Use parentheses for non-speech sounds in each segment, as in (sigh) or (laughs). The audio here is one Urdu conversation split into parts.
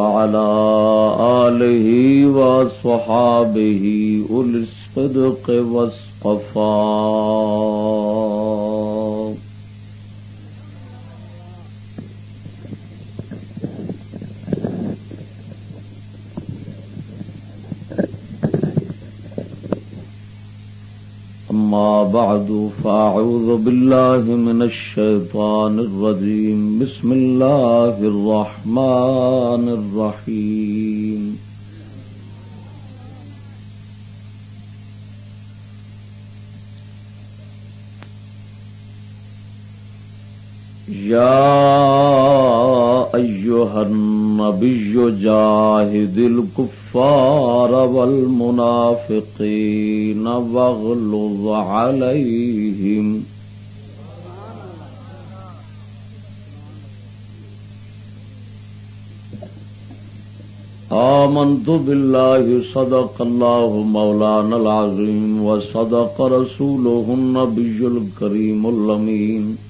وعلى آله وصحابه أولي الصدق والصفاء. بعد، فأعوذ بالله من الشيطان الرجيم. بسم الله الرحمن الرحيم. يا أيها النبي جاهد الكفر الكفار والمنافقين واغلظ عليهم. آمنت بالله، صدق الله مولانا العظيم، وصدق رسوله النبي الكريم اللمين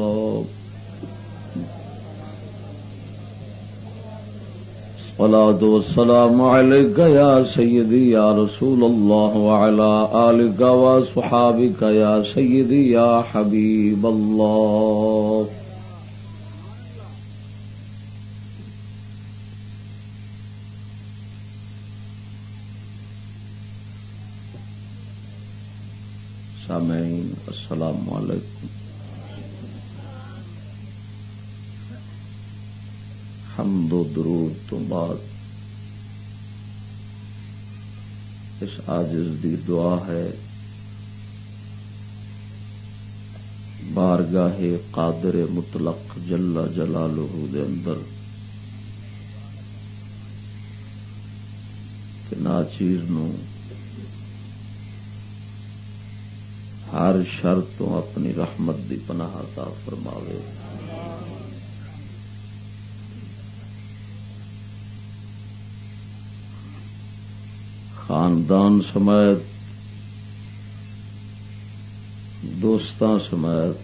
والصلاة والسلام عليك يا سيدي يا رسول الله وعلى آلك وصحابك يا سيدي يا حبيب الله. سامعين السلام عليكم حمد و درود تو بعد اس آجز دی دعا ہے۔ بارگاہ قادر مطلق جلا جلالہ دے اندر کہ نا چیز نو ہر شر تو اپنی رحمت دی پناہ عطا فرماوے۔ خاندان سمیت دوستان سمیت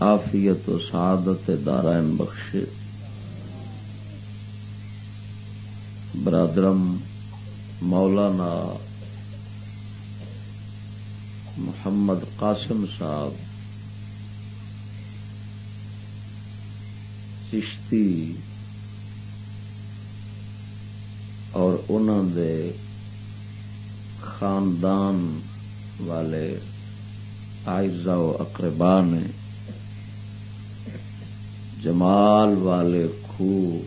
آفیت و سعادت دارائن بخش برادرم مولانا محمد قاسم صاحب، چشتی اور انہوں دے خاندان والے آئزا و اقربا نے جمال والے خو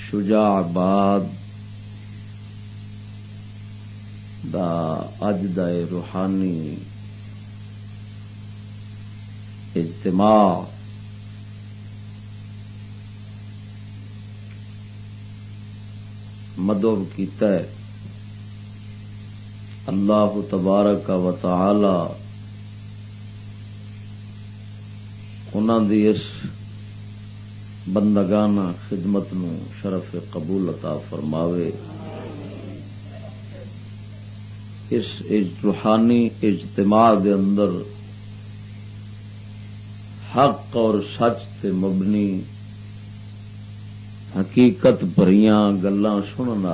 شجاع آباد دا اج روحانی اجتماع مدعو کیتا ہے۔ اللہ تبارک و تعالی انہوں دی اس بندگانہ خدمت نو شرف قبول عطا فرماوے۔ اس روحانی اجتماع دے اندر حق اور سچ تے مبنی حقیقت بری گلان سنن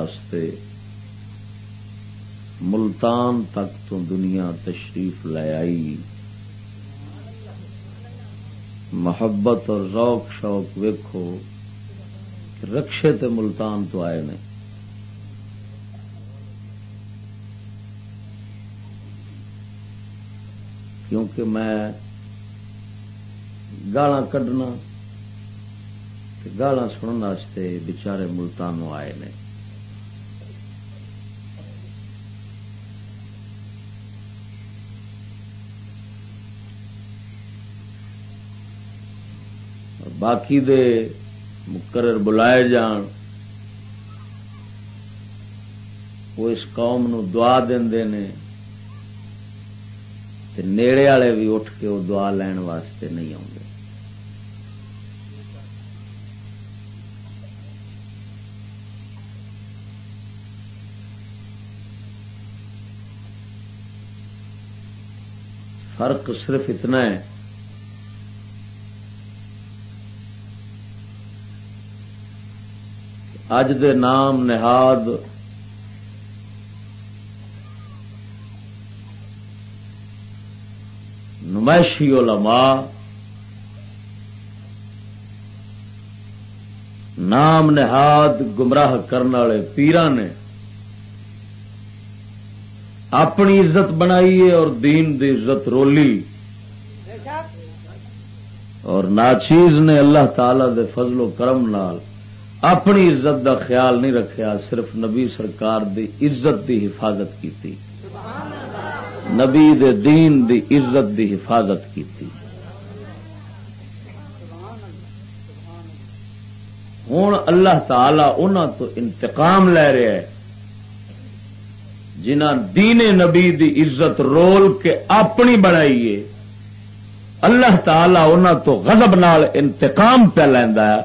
ملتان تک تو دنیا تشریف لے آئی۔ محبت اور ذوق شوق ویکھو رکشے تے ملتان تو آئے نے۔ کیونکہ میں گالا کڈنا گالا سننے بچارے ملتان آئے نے۔ باقی دے مقرر بلائے جان، وہ اس قوم نو دعا دے نیڑے والے بھی اٹھ کے وہ دعا لین واسطے نہیں آتے فرق صرف اتنا ہے۔ اج دے نام نہاد نمائشی علماء نام نہاد گمراہ کرنے والے پیران نے اپنی عزت بنائی ہے اور دین دی عزت رولی۔ اور ناچیز نے اللہ تعالی دے فضل و کرم نال اپنی عزت دا خیال نہیں رکھیا صرف نبی سرکار دی عزت دی حفاظت کی نبی دے دین دی عزت دی حفاظت کی ہوں اللہ تعالی انہوں تو انتقام لے رہا ہے جنہ دین نبی دی عزت رول کے اپنی بنائیے اللہ تعالی انہوں تو غضب نال انتقام پہ لینا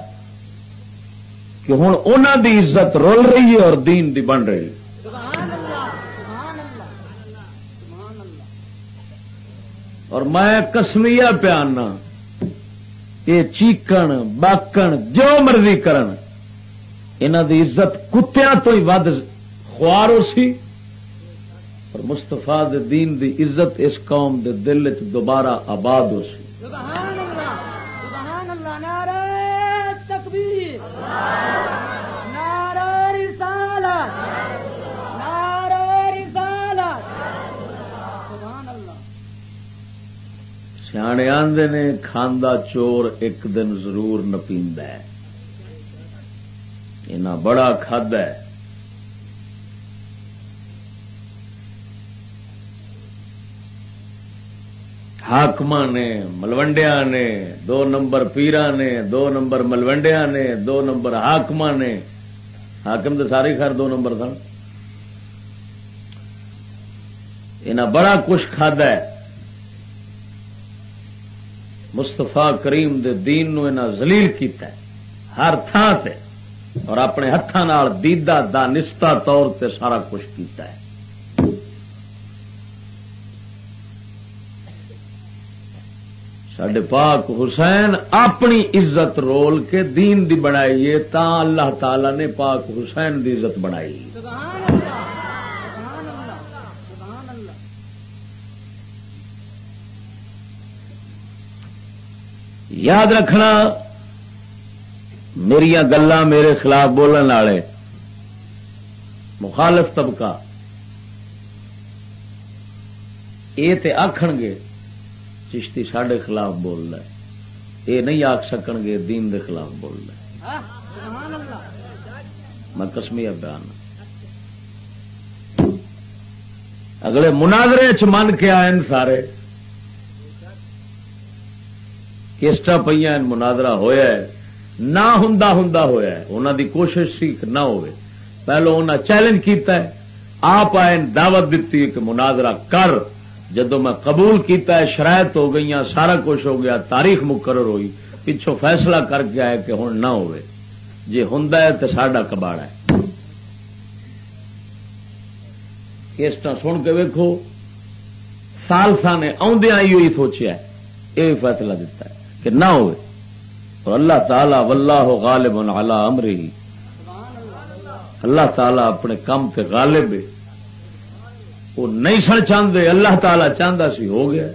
کہ ہوں انہوں دی عزت رول رہی ہے اور دین دی بن رہی اور میں کسمیا پیانا یہ چیکن، باکن، جو مرضی کرن دی عزت کتیا تو ہی ود خوار ہو سی۔ اور مستفا دین دی عزت اس قوم دے دل چ دوبارہ آباد ہو سی۔ سیانے آدھے نے کھانا چور ایک دن ضرور نپیند بڑا کھد ہے۔ حاقم نے ملوڈیا نے دو نمبر پیرا نے دو نمبر ملوڈیا نے دو نمبر حاقم نے حاکم تو سارے خیر دو نمبر سن یہ بڑا کچھ کھد ہے مستفا کریم دے دین نو زلیل کیتا ہے ہر تھان سے اور اپنے ہاتھوں دیدا دانستہ طور تے سارا کچھ کیتا ہے سڈے پاک حسین اپنی عزت رول کے دین دی بنائیے تا اللہ تعالی نے پاک حسین دی عزت بنائی یاد رکھنا میری گلا میرے خلاف بولن والے، مخالف طبقہ، یہ آخ گے چشتی سڈے خلاف بول رہا یہ نہیں آخ سکن گے دین دے خلاف بول رہا میں کسمیا بیان۔ اگلے مناظرے چ من کے آئے سارے۔ کسٹ پہ مناظرہ ہوا نہ ہوں ہوں ہوا انہوں دی کوشش سی نہ ہو پہلو انہیں چیلنج کیتا ہے۔ آپ آئے دعوت دیتی کہ مناظرہ کر۔ جدو میں قبول کیتا ہے، شرائط ہو گئی سارا کچھ ہو گیا، تاریخ مقرر ہوئی پچھو فیصلہ کر کے آئے کہ ہوں نہ ہو جی ہوں تو ساڈا کباڑ ہے۔ کیسٹ سن کے ویکو سالسا نے آدھا ہی سوچیا یہ فیصلہ دیتا ہے کہ نہ ہو اللہ تعالی واللہ غالب علی امری اللہ تعالی اپنے کام پہ غالب ہے۔ وہ نہیں سن چاہتے اللہ تعالی چاہتا سی، ہو گیا۔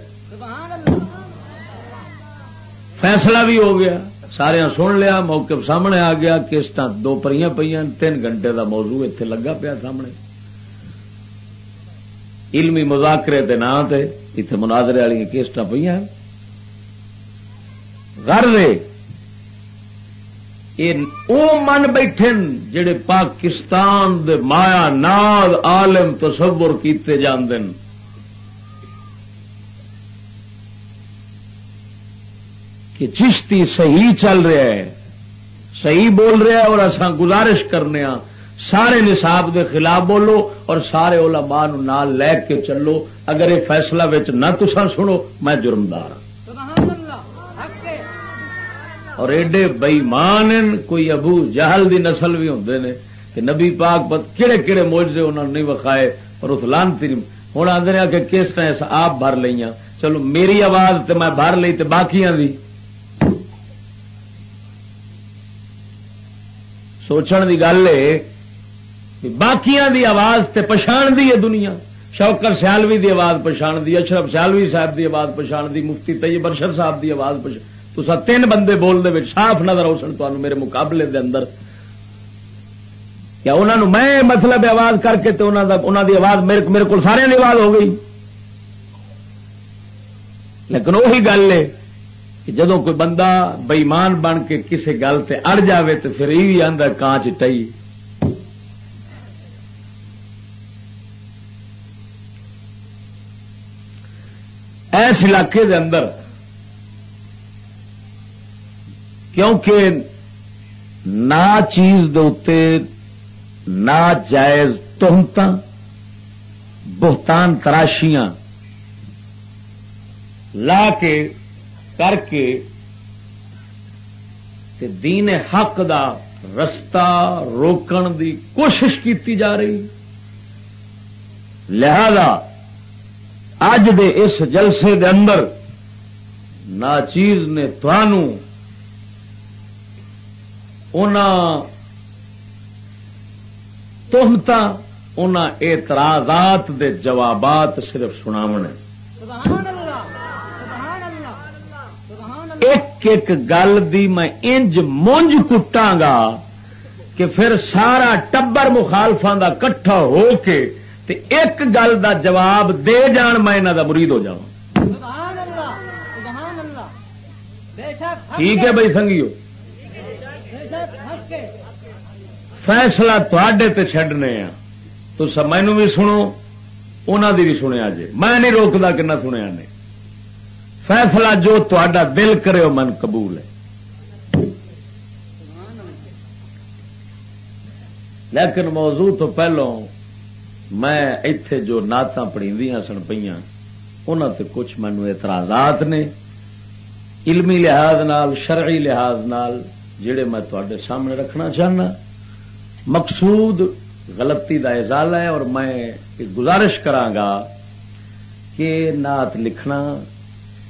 فیصلہ بھی ہو گیا۔ سارے سن لیا موقع سامنے آ گیا کسٹ دو پریاں پہ تین گھنٹے دا موضوع اتنے لگا پیا سامنے۔ علمی مذاکرے کے نام سے اتنے منازرے والی کیسٹ پہ گھر رے من بیٹھے جڑے پاکستان دے مایا ناد عالم تصور کیتے جاندے کہ چشتی صحیح چل رہا ہے، صحیح بول رہا ہے اور اصا گزارش کرنے ہاں۔ سارے نصاب دے خلاف بولو اور سارے علماء نال لے کے چلو۔ اگر یہ فیصلہ نہ تسا سنو، میں جرمدار ہوں اور ایڈے بئیمان کوئی ابو جہل دی نسل بھی ہوں نے کہ نبی پاک کہڑے کہڑے موجے انہوں نے نہیں وکھائے اور اس لانتی ہوں آدھے کہ کس طرح آپ بھر لیا چلو میری آواز تو میں بھر لی تو باقیاں دی۔ سوچن کی گل ہے باقیاں دی آواز تے پچھان دی ہے دنیا۔ شوکر سیالوی دی آواز پچھان دی، اشرف سیالوی صاحب دی آواز پچھان دی، مفتی طیب ارشد صاحب دی آواز پچھان تو تین بندے بول دے صاف نظر آؤ سن تمہیں میرے مقابلے دے اندر۔ کیا انہوں میں مطلب آواز کر کے تو انہوں دی آواز میرے, میرے کو سارے آواز ہو گئی۔ لیکن وہی گل ہے کہ جدو کوئی بندہ بئیمان بن کے کسی گل سے اڑ جاوے تو پھر یہ آدھا کانچ ٹئی۔ ایس علاقے دے اندر کیونکہ نہ چیز دے نہ جائز تہمت بہتان تراشیاں۔ لا کے، کر کے دین حق دا رستہ روکن دی کوشش کی جا رہی۔ لہذا اج دے اس جلسے دے اندر نہ چیز نے تھانوں تہمت ان اعتراضات دے جوابات صرف سنا ایک ایک گل دی میں انج مونج کٹا گا کہ پھر سارا ٹبر مخالفا دا کٹھا ہو کے تے ایک گل دا جواب دے جان میں انہوں دا مرید ہو جاؤں ٹھیک ہے بھائی سنگیو۔ فیصلہ تے چڈنے آ۔ تو مینو بھی سنو انہوں بھی سنیا جی میں نہیں روکتا کہ نہ سنیا نے۔ فیصلہ جو تا دل کرے من قبول ہے۔ لیکن موضوع تو پہلو میں اتے جو نعت پڑھی سن پہ انہوں کچھ مینو اعتراضات نے۔ علمی لحاظ نال، شرعی لحاظ نال جڑے میں تے سامنے رکھنا چاہنا۔ مقصود غلطی دا ازالہ ہے اور میں گزارش گا کہ نعت لکھنا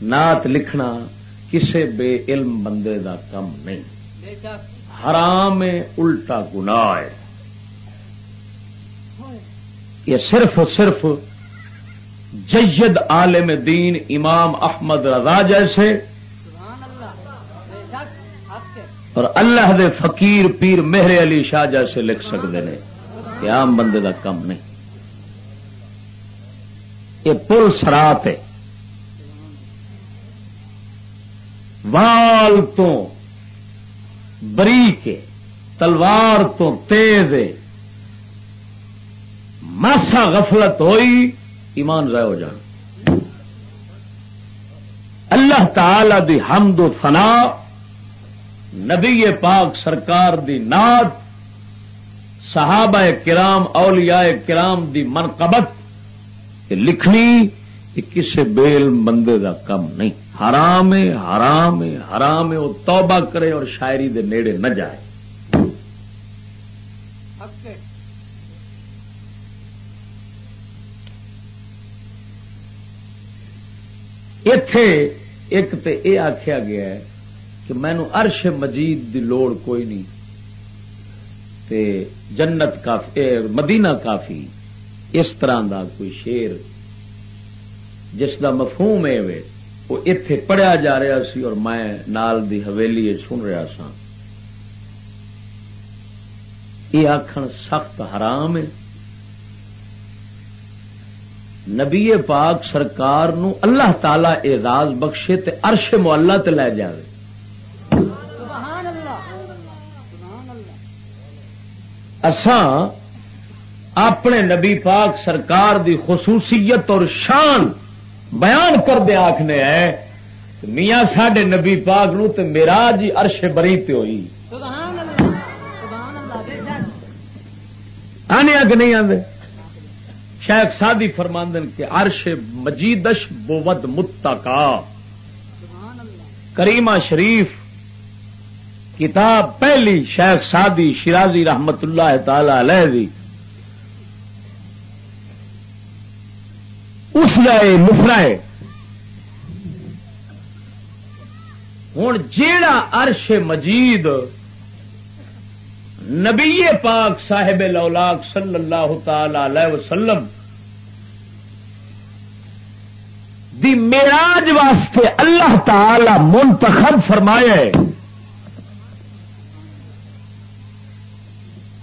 نعت لکھنا کسے بے علم بندے دا کم نہیں۔ حرام الٹا گناہ ہے۔ یہ صرف صرف جید عالم دین امام احمد رضا جیسے اور اللہ دے فقیر پیر مہر علی شاہ جیسے لکھ سکتے ہیں۔ کہ عام بندے دا کم نہیں۔ یہ پل سرات ہے۔ وال تو بری کے تلوار تو تیز ماسا غفلت ہوئی، ایمان ضائع ہو جان اللہ تعالی دی حمد و فنا نبی پاک سرکار دی ناد صحابہ کرام، اولیاء کرام دی منقبت لکھنی کسی بیل بندے دا کم نہیں۔ حرام حرام حرام وہ توبہ کرے اور شاعری دے نیڑے نہ جائے۔ اتے ایک تے یہ آخیا گیا ہے کہ مینو ارش مجید دی لوڑ کوئی نہیں۔ تے جنت کافی مدینہ کافی۔ اس طرح دا کوئی شیر۔ جس دا مفہوم ہے وہ اتے پڑھیا جا رہا سی اور میں نال دی حویلی سن رہا سا یہ آخر سخت حرام ہے نبی پاک سرکار نو اللہ تعالی اعزاز بخشے تے عرش مولا تے لے جائے اساں اپنے نبی پاک سرکار دی خصوصیت اور شان بیان کر دے آخنے ہے میاں ساڈے نبی پاک نو تے میرا جی ارش بری تے ہوئی۔ آنے اگ نہیں آدھے شیخ سادی فرماندن کے عرش مجیدش بوت متقا۔ کریمہ شریف کتاب پہلی شیخ سادی شرازی رحمت اللہ تعالی علیہ دی۔ اس جائے مفرائے ہوں جیڑا عرش مجید نبی پاک صاحب لولاک صلی اللہ تعالی علیہ وسلم دی میراج واسطے اللہ تعالی منتخب فرمایا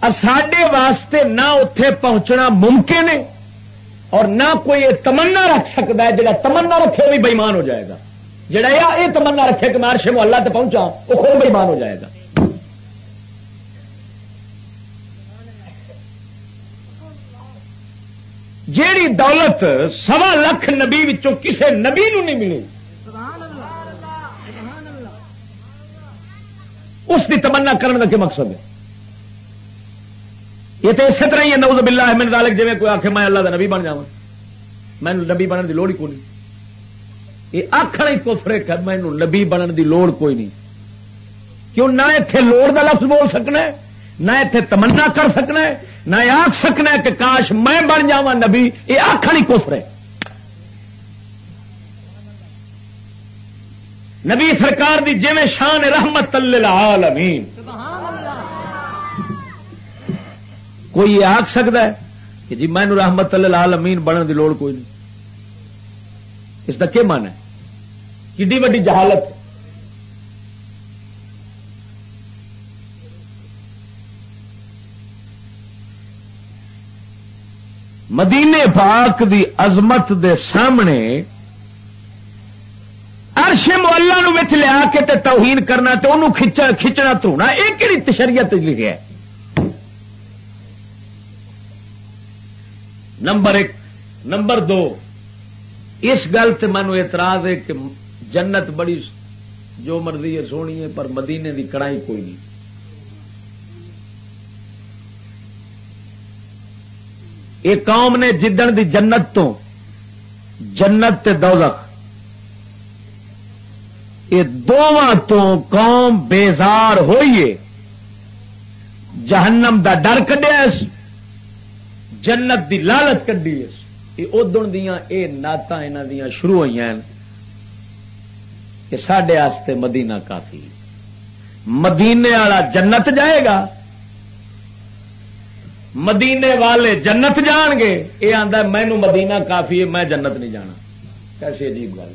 ساڈے واسطے نہ اتے پہنچنا ممکن ہے اور نہ کوئی یہ تمنا رکھ سکتا ہے جڑا تمنا رکھے وہ بھی بےمان ہو جائے گا۔ جڑا یہ تمنا رکھے کہ میں عرش محلہ تے پہنچا، وہ خود بےمان ہو جائے گا۔ جیڑی دولت سوا لکھ نبی کسے نبی نو نہیں ملی، اس کی تمنا کرنے کا کیا مقصد ہے؟ یہ تو اسی طرح ہی ہے نوز بلا احمد دالک جی کوئی آخ میں اللہ کا نبی بن جا میں نبی بننے کی لوڑ ہی کوئی نہیں۔ یہ آخر ہی کوفرے کر میں نبی بننے کی لوڑ کوئی نہیں۔ کیوں نہ اتنے لوڑ کا لفظ بول سکنا ہے، نہ اتنے تمنا کر سکنا ہے، نہ آخ سکنا ہے کہ کاش میں بن جا نبی، یہ آخر ہی کوفر ہے۔ نبی سرکار دی جی شان رحمت اللہ کوئی یہ آخ سکتا ہے کہ جی میں رحمت اللہ امین بننے کی لوڑ کوئی نہیں۔ اس کا کیا من ہے؟ کڈی وڈی جہالت مدینے پاک دی عظمت دے سامنے ارش مولا نو لیا کے تے توہین کرنا تو انہوں کھچنا تھونا یہ کہڑی تشریت لکھا نمبر ایک. نمبر دو. اس گل سے مینو اعتراض ہے کہ جنت بڑی جو مرضی ہے سونی ہے، پر مدینے دی کڑائی کوئی نہیں. یہ قوم نے جدن دی جنت تو جنت تے دوزخ. یہ دونوں تو قوم بیزار ہوئیے جہنم دا ڈر کڈیا جنت دی لالچ کڈی یہ ادن دیا یہ نعت یہاں شروع ہوئی ہیں۔ کہ سڈے مدینہ کافی۔ مدینے والا جنت جائے گا۔ مدینے والے جنت جان گے۔ یہ آتا مینو مدینہ کافی ہے، میں جنت نہیں جانا۔ کیسی عجیب گل۔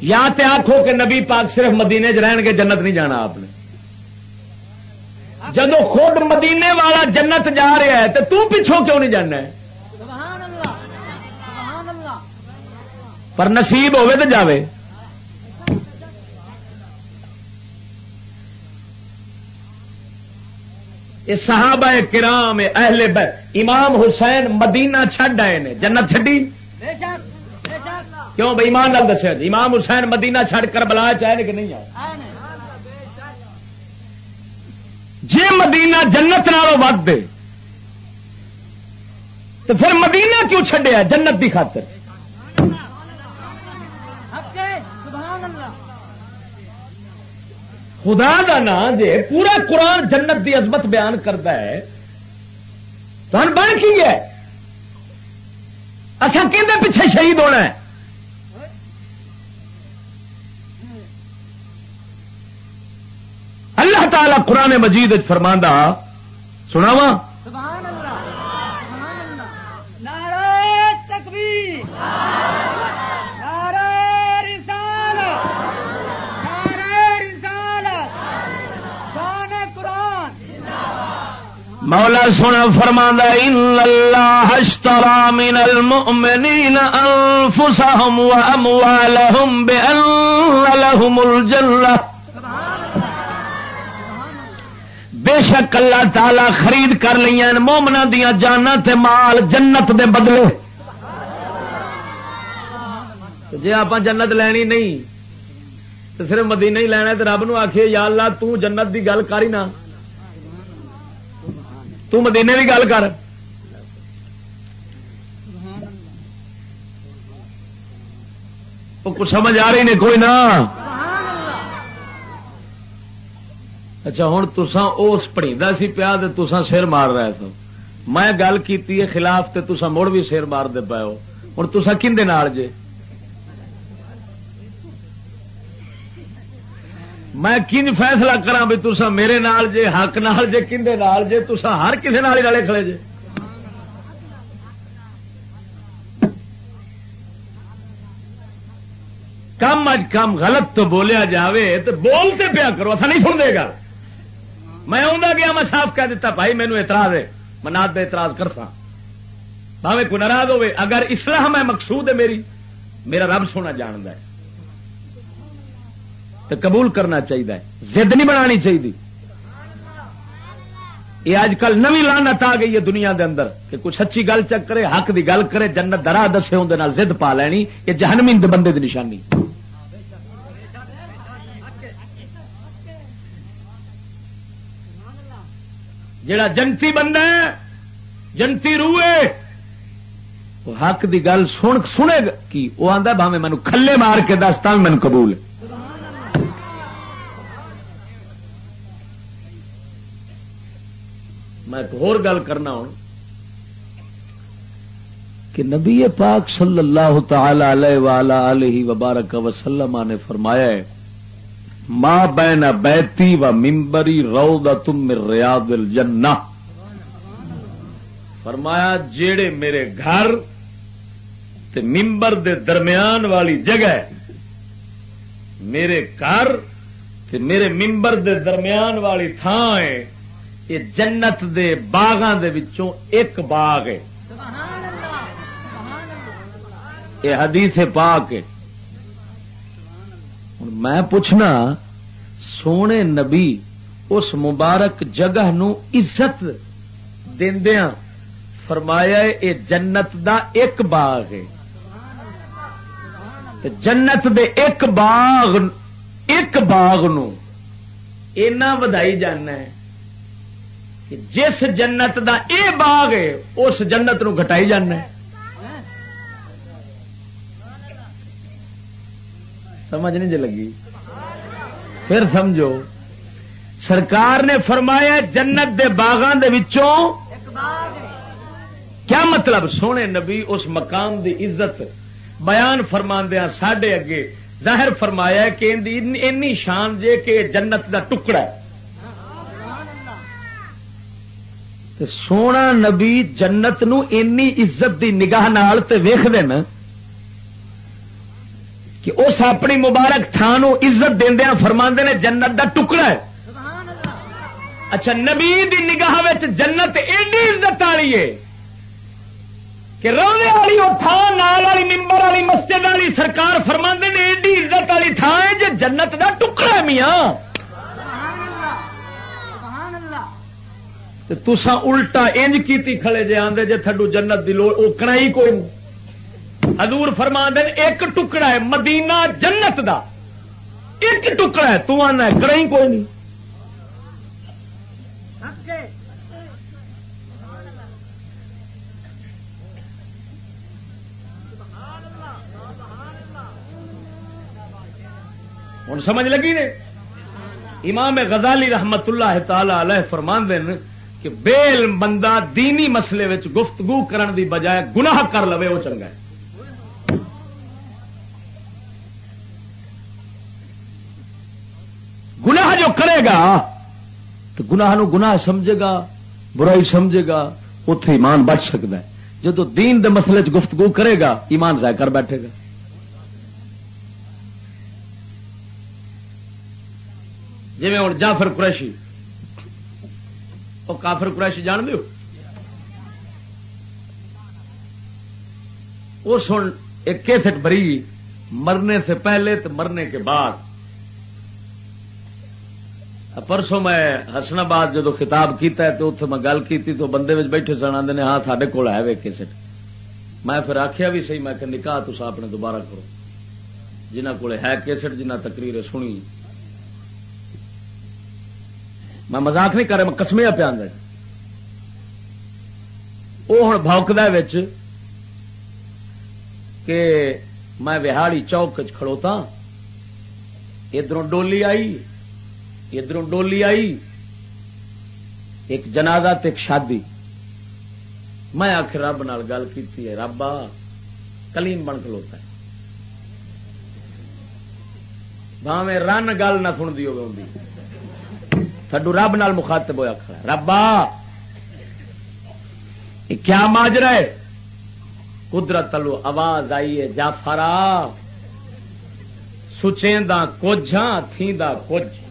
یا تے آخو کہ نبی پاک صرف مدینے چ رہن گے، جنت نہیں جانا آپ نے۔ جب خود مدینے والا جنت جا رہا ہے تو تچھوں کیوں نہیں جانا ہے؟ پر نصیب ہوے تو جاوے۔ یہ صحابہ کرام اہل امام حسین مدینہ چھڈ آئے نے جنت چڈی کیوں بھائی ایمان نال دسیا جی امام حسین مدینہ چھڈ کر بلا چاہے کہ نہیں آئے؟ جی مدینہ جنت نالوں ود دے تو پھر مدینہ کیوں چھڈیا جنت کی خاطر؟ خدا کا نام جے پورا قرآن جنت دی عظمت بیان کرتا ہے تو ہم بن کی ہے؟ اصا کہ پیچھے شہید ہونا ہے اللہ تعالی قرآن مجید فرماندہ سناوا مولا سونا فرما اشترى من المؤمنين انفسهم واموالهم بان لهم الجنه بے شک اللہ تعالی خرید کر لیا مومنا دیا جانا تے مال جنت دے بدلے۔ جی آپ جنت لینی نہیں، تو صرف مدینہ ہی لینا تو رب نو آخیے یا اللہ، تو جنت دی گل کر ہی نہ تو مدینے کی گل کر۔ کچھ سمجھ آ رہی نے کوئی نہ۔ اچھا ہوں تسا اس پڑی سی پیا تسا سر مار رہے تو میں گل کی خلاف تے تسا مڑ بھی سر مار دے پاؤ ہوں تسا کھے جے؟ میں کن فیصلہ کرا بھی تسا میرے نال جے، حق نال جے کھے نال جے؟ تسا ہر کسی نال رلے کھڑے جے۔ کم اج کم غلط تو بولیا جاوے تو بولتے پیا کرو اتنا نہیں سن دے گا میں آدھا گیا، میں صاف کہہ دیتا بھائی مینو اعتراض ہے، میں نہ اعتراض کرتا۔ بھاوے کو ناراض ہوے اگر اسلام ہے مقصود ہے میری، میرا رب سونا جاند ہے۔ تو قبول کرنا چاہیے زد نہیں بنا چاہیے یہ اج کل نو لانت آ گئی ہے دنیا دے اندر، کہ کچھ اچھی گل چک کرے، حق دی گل کرے، جنت درا دسے اندر زد پا لینی، یہ جہنمی بندے دی نشانی۔ جڑا جنتی بندہ ہے جنتی روئے وہ حق دی گل سن، سنے گا۔ کی؟ وہ آتا بھاوے مینو کھلے مار کے دستا مینو قبول میں ایک اور گل کرنا ہوں۔ کہ نبی پاک صلی اللہ تعالی علیہ وآلہ علیہ وبارک وسلم نے فرمایا ہے ماں بین بیتی و ممبری رو تم ریاض الجنہ۔ فرمایا جیڑے میرے گھر تے ممبر دے درمیان والی جگہ میرے گھر تے میرے ممبر دے درمیان والی تھان ہے یہ جنت دے باغاں دے وچوں ایک باغ ہے۔ یہ حدیث پاک ہے۔ میں پوچھنا، سونے نبی اس مبارک جگہ نو عزت دیا فرمایا اے جنت دا ایک باغ ہے۔ جنت دے ایک باغ ایک باغ نو اینا ودائی جانا ہے کہ جس جنت دا اے باغ ہے، اس جنت نو گٹائی جانا ہے۔ سمجھ نہیں جی لگی۔ پھر سمجھو، سرکار نے فرمایا جنت دے باغان دے وچوں کیا مطلب؟ سونے نبی اس مقام دی عزت بیان فرماندیا ساڈے اگے۔ ظاہر فرمایا کہ اینی شان جے کہ جنت دا ٹکڑا ہے۔ سونا نبی جنت نو اینی عزت دی نگاہ نال تے ویخ دینا کہ اس اپنی مبارک تھان عزت دیا فرما نے جنت دا ٹکڑا ہے۔ اچھا نبی دی نگاہ جنت ایڈی عزت والی ہے کہ رونے والی وہ تھان والی ممبر والی مسجد والی سرکار فرما نے ایڈی عزت والی تھان ہے جو جنت دا ٹکڑا ہے میاں۔ تسا الٹا انج کی کھڑے جے آدھے جے تھڈو جنت دی لوڑ وہ ہی کوئی نہیں۔ حضور فرما دین ایک ٹکڑا ہے مدینہ جنت دا۔ ایک ٹکڑا ہے، تو آنا ہے کڑی کوئی نہیں۔ ہوں سمجھ لگی نے؟ امام غزالی رحمت اللہ تعالی علیہ فرمان دین کہ بیل بندہ دینی مسئلے گفتگو کرن دی بجائے گناہ کر لو وہ چنگا ہے گناہ جو کرے گا۔ تو گناہ نو گناہ سمجھے گا، برائی سمجھے گا اتے ایمان بچ سکتا ہے۔ جب دین دے مسئلے چ گفتگو کرے گا، ایمان ضائع کر بیٹھے گا۔ جی ہوں جعفر قریشی وہ کافر قریش جان دو اس ایک کیسٹ بری مرنے سے پہلے تو مرنے کے بعد۔ پرسوں میں حسن آباد جدو خطاب کیتا ہے تو اتنے میں گل کی تو بندے بیٹھے سن آدھے ہاں سارے کول ہے وے کیسٹ میں پھر آخیا بھی صحیح، میں کہ نکاح تو اپنے دوبارہ کرو۔ جنہ کو ہے کیسٹ جنہ تقریر سنی۔ میں مزاق نہیں کر رہا، میں کسمیا پیا وہ ہوں بوکد کہ میں وہاڑی چوک کھڑوتا ادھر ڈولی آئی۔ ادھر ڈولی آئی، ایک جنازہ تے ایک شادی۔ میں آخر رب نال گل کی رب آ کلیم بن کلوتا ہے۔ بھاویں رن گل نہ سنتی ہوگی تھڈو رب نال مخاطب ہوا کھڑا ربا کیا ماجرا ہے؟ قدرت تلو آواز آئی ہے جافرا سچیں کچھ ہاں تھیندا کچھ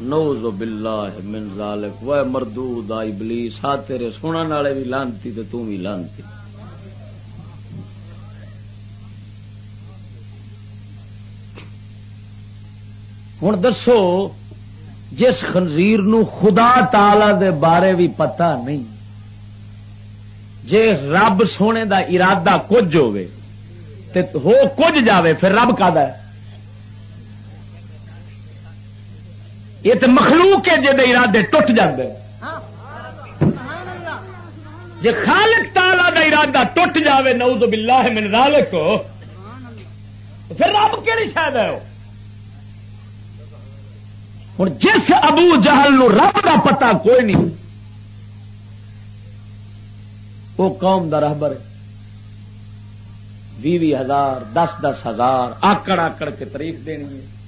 نوز باللہ من ذالک. وہ مردود آئی ابلیس. ہا تیرے سنن والے بھی لانتی تے تو بھی لانتی. ہوں دسو، جس خنزیر نو خدا تعالی دے بارے بھی پتا نہیں، جے رب سونے دا ارادہ کچھ ہوے تے ہو کچھ جاوے، پھر رب کا یہ تو مخلوق ہے دے ارادے ٹوٹ جاندے جے خالق تالا دا ارادہ ٹوٹ جاوے نعوذ باللہ من ذالک۔ پھر رب کیڑی شاید ہے ہوں جس ابو جہل نو رب کا پتا کوئی نہیں وہ قوم دا رہبر بھی ہزار دس دس ہزار آکڑ آکڑ کے تاریخ دینی ہے۔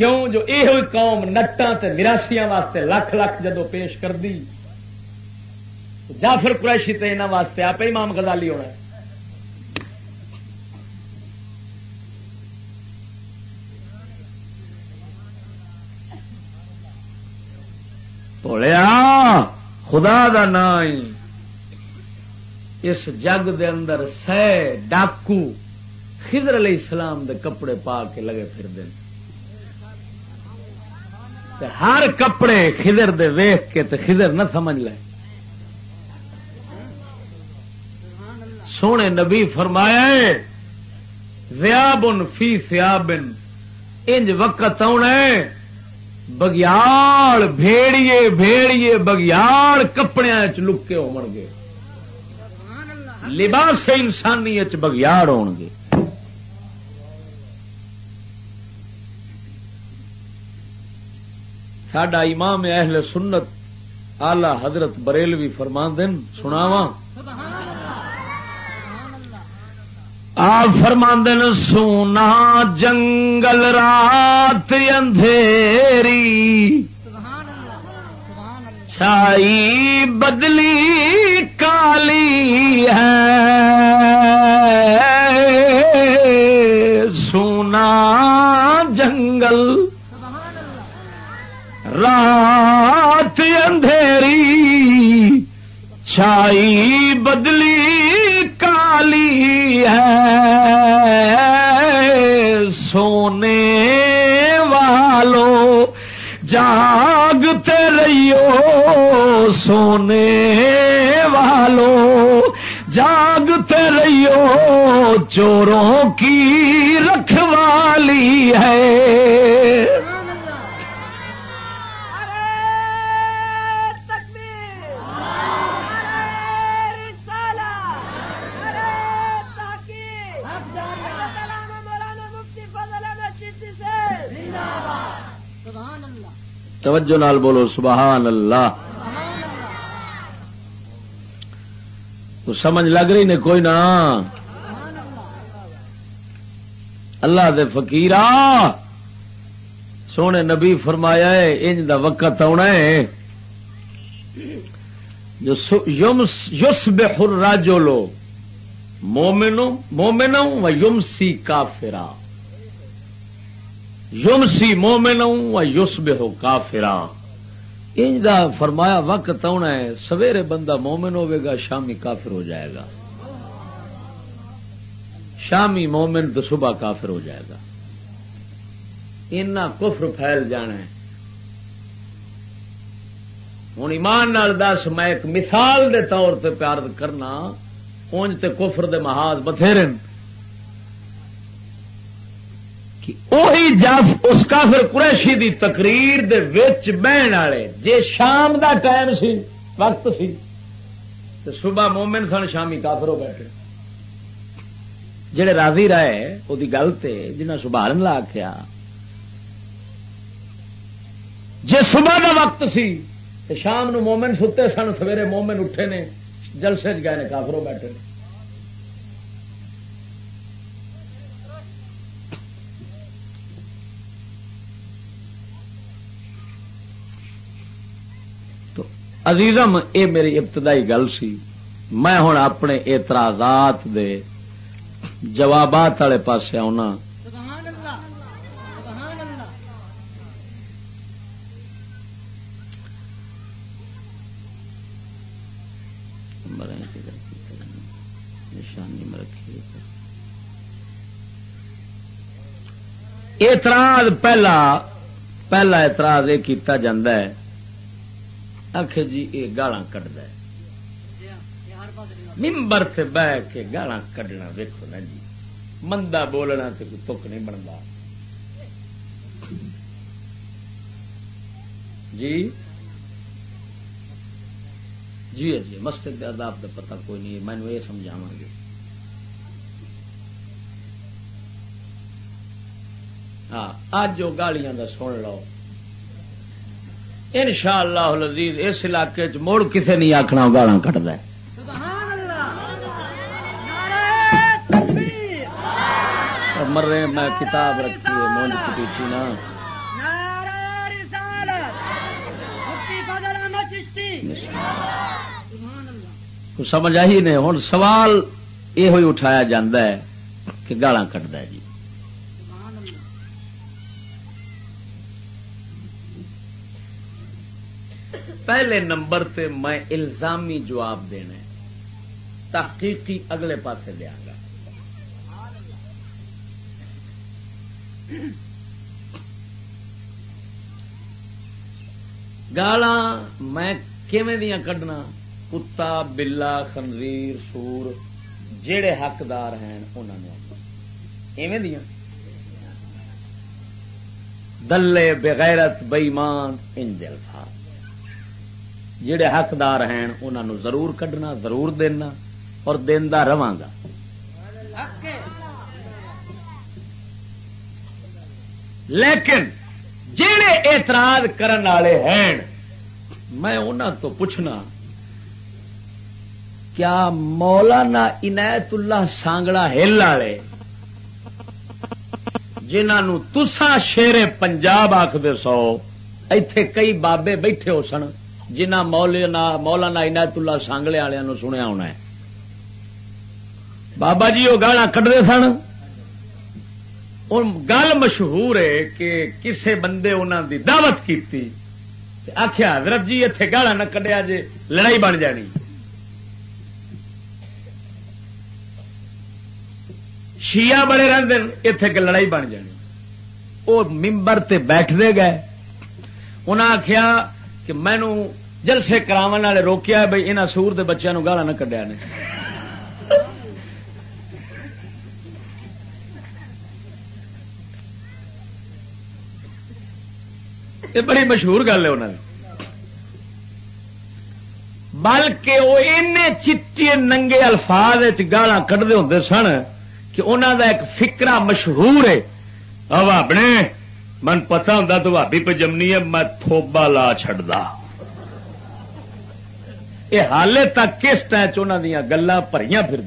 کیوں جو یہ قوم نٹان تے مراسیاں واسطے لکھ لکھ جدو پیش کر دی جعفر قریشی تے انہاں واسطے آپ ہی مام غزالی ہونا ہے۔ خدا دا نام اس جگ دے اندر سہ ڈاکو خضر علیہ السلام دے کپڑے پا کے لگے پھر دیں ہر کپڑے خضر دے ویخ کے تے خضر نہ سمجھ لے۔ سونے نبی فرمایا ویابن فی سیابن انج وقت آنا بگیاڑ بھیڑیے بھیڑیے بگیاڑ کپڑے چ لکے ہو گے لباس انسانی بگیاڑ ہو گے سڈا امام اہل سنت آلہ حضرت بریلوی فرما دن سناواں۔ آپ فرماندن، سونا جنگل رات اندھیری۔ چھائی بدلی کالی ہے۔ سونا جنگل رات اندھیری، چھائی بدلی کالی ہے۔ سونے والو، جاگتے رہیو۔ سونے والو، جاگتے رہیو۔ چوروں کی رکھوالی ہے۔ توجہ نال بولو، سبحان اللہ۔ تو سمجھ لگ رہی نے کوئی نہ۔ اللہ دے فقیر سونے نبی فرمایا ہے، انج دا وقت آنا ہے۔ جو یوس بے خر راجو لو مومنو مومنو و یمسی کافرا یمسی مومن یوس بے ہو کافرا دا فرمایا وقت آنا ہے، سویرے بندہ مومن ہوے گا، شامی کافر ہو جائے گا۔ شامی مومن تو صبح کافر ہو جائے گا۔ کفر پھیل جانا ہے۔ ہوں ایمان نال دس، میں ایک مثال دے طور پہ پیار کرنا، اونج تے کفر دے محاذ بتھیرے وہی جف اس کافر قریشی دی تقریر دے وچ بہن والے۔ جے شام دا ٹائم سی، وقت سی تو صبح مومن سن، شامی کافر ہو بیٹھے۔ جڑے راضی رہے وہ گل تے جنہیں سبھارن لا آخیا جی صبح دا وقت سی تو شام نو مومن ستے سن، سویرے مومن اٹھے نے، جلسے گئے نے کافروں بیٹھے نے۔ عزیزم یہ میری ابتدائی گل سی۔ میں ہوں اپنے اعتراضات دے جوابات والے پاس آنا اعتراض پہلا پہلا اعتراض یہ کیتا جاندہ ہے آخ جی یہ گالا کٹ ممبر سے بہ کے گالا کڈنا دیکھو نا جی۔ مندا بولنا تو کوئی تک نہیں بنتا جی؟ جی جی مسجد کے آداب کا پتا کوئی نہیں مینو یہ سمجھاوا گے ہاں اج جو گالیاں دا سن لو۔ ان شاء اللہ اس علاقے چ مڑ کسے نہیں آخنا گالا کٹد مر رہے میں کتاب رکھی ہے مونج پٹیسی نا۔ سمجھ آئی نہیں ہوں سوال یہ اٹھایا جا کہ گالا کٹد جی۔ پہلے نمبر تے میں الزامی جواب دینا تحقیقی اگلے پاسے دیا گا۔ گالا میں دیا کڈنا؟ کتا بلا خنزیر، سور جڑے حقدار ہیں انہوں نے دلے بغیرت بئیمان ان دل جڑے حقدار ہیں انہوں ضرور کڈنا، ضرور دینا اور دینا رہا گا۔ لیکن جڑے اعتراض کرن والے ہیں، میں انہوں تو پوچھنا، کیا مولانا عنایت اللہ سانگڑا ہل والے جنہوں تسا شیر پنجاب آخر سو اتے کئی بابے بیٹھے ہو سن۔ جنہ مولانا مولانا عنایت اللہ سانگلے والوں سنیا ہونا ہے۔ بابا جی وہ گالا کٹتے سن۔ گل مشہور ہے کہ کسے بندے انہوں دی دعوت کی آخیا حضرت جی اتے گالا نہ کڈیا جی لڑائی بن جانی۔ شیعہ بڑے رہتے اتے لڑائی بن جانی۔ وہ ممبر تے بیٹھتے گئے۔ انہیں آخیا کہ مینو جلسے کرا والے روکیا بھائی یہاں سور دے بچوں گالا نہ کڈیا نے۔ یہ بڑی مشہور گل ہے انہوں نے بلکہ وہ چٹے ننگے الفاظ گالا کٹتے ہوں سن کہ انہوں دا ایک فکرا مشہور ہے۔ اپنے من پتا ہوں تو بھابی پہ جمنی ہے، میں تھوبا لا چڈا یہ حالے تک کس ٹائم دیا گلان پریاں پھر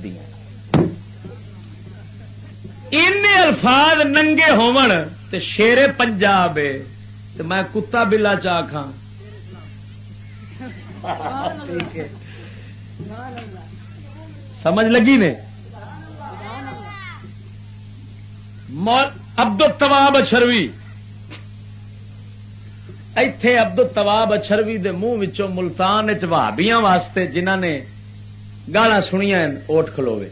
الفاظ ننگے ہون تے شیر پنجاب تو میں کتا بلا چا کھا سمجھ لگی نے؟ عبد التواب شروی اتے ابد تباب اچھروی دے منہ ملتان چابیاں واسطے جنہ نے گالا سنیا اوٹ کھلوے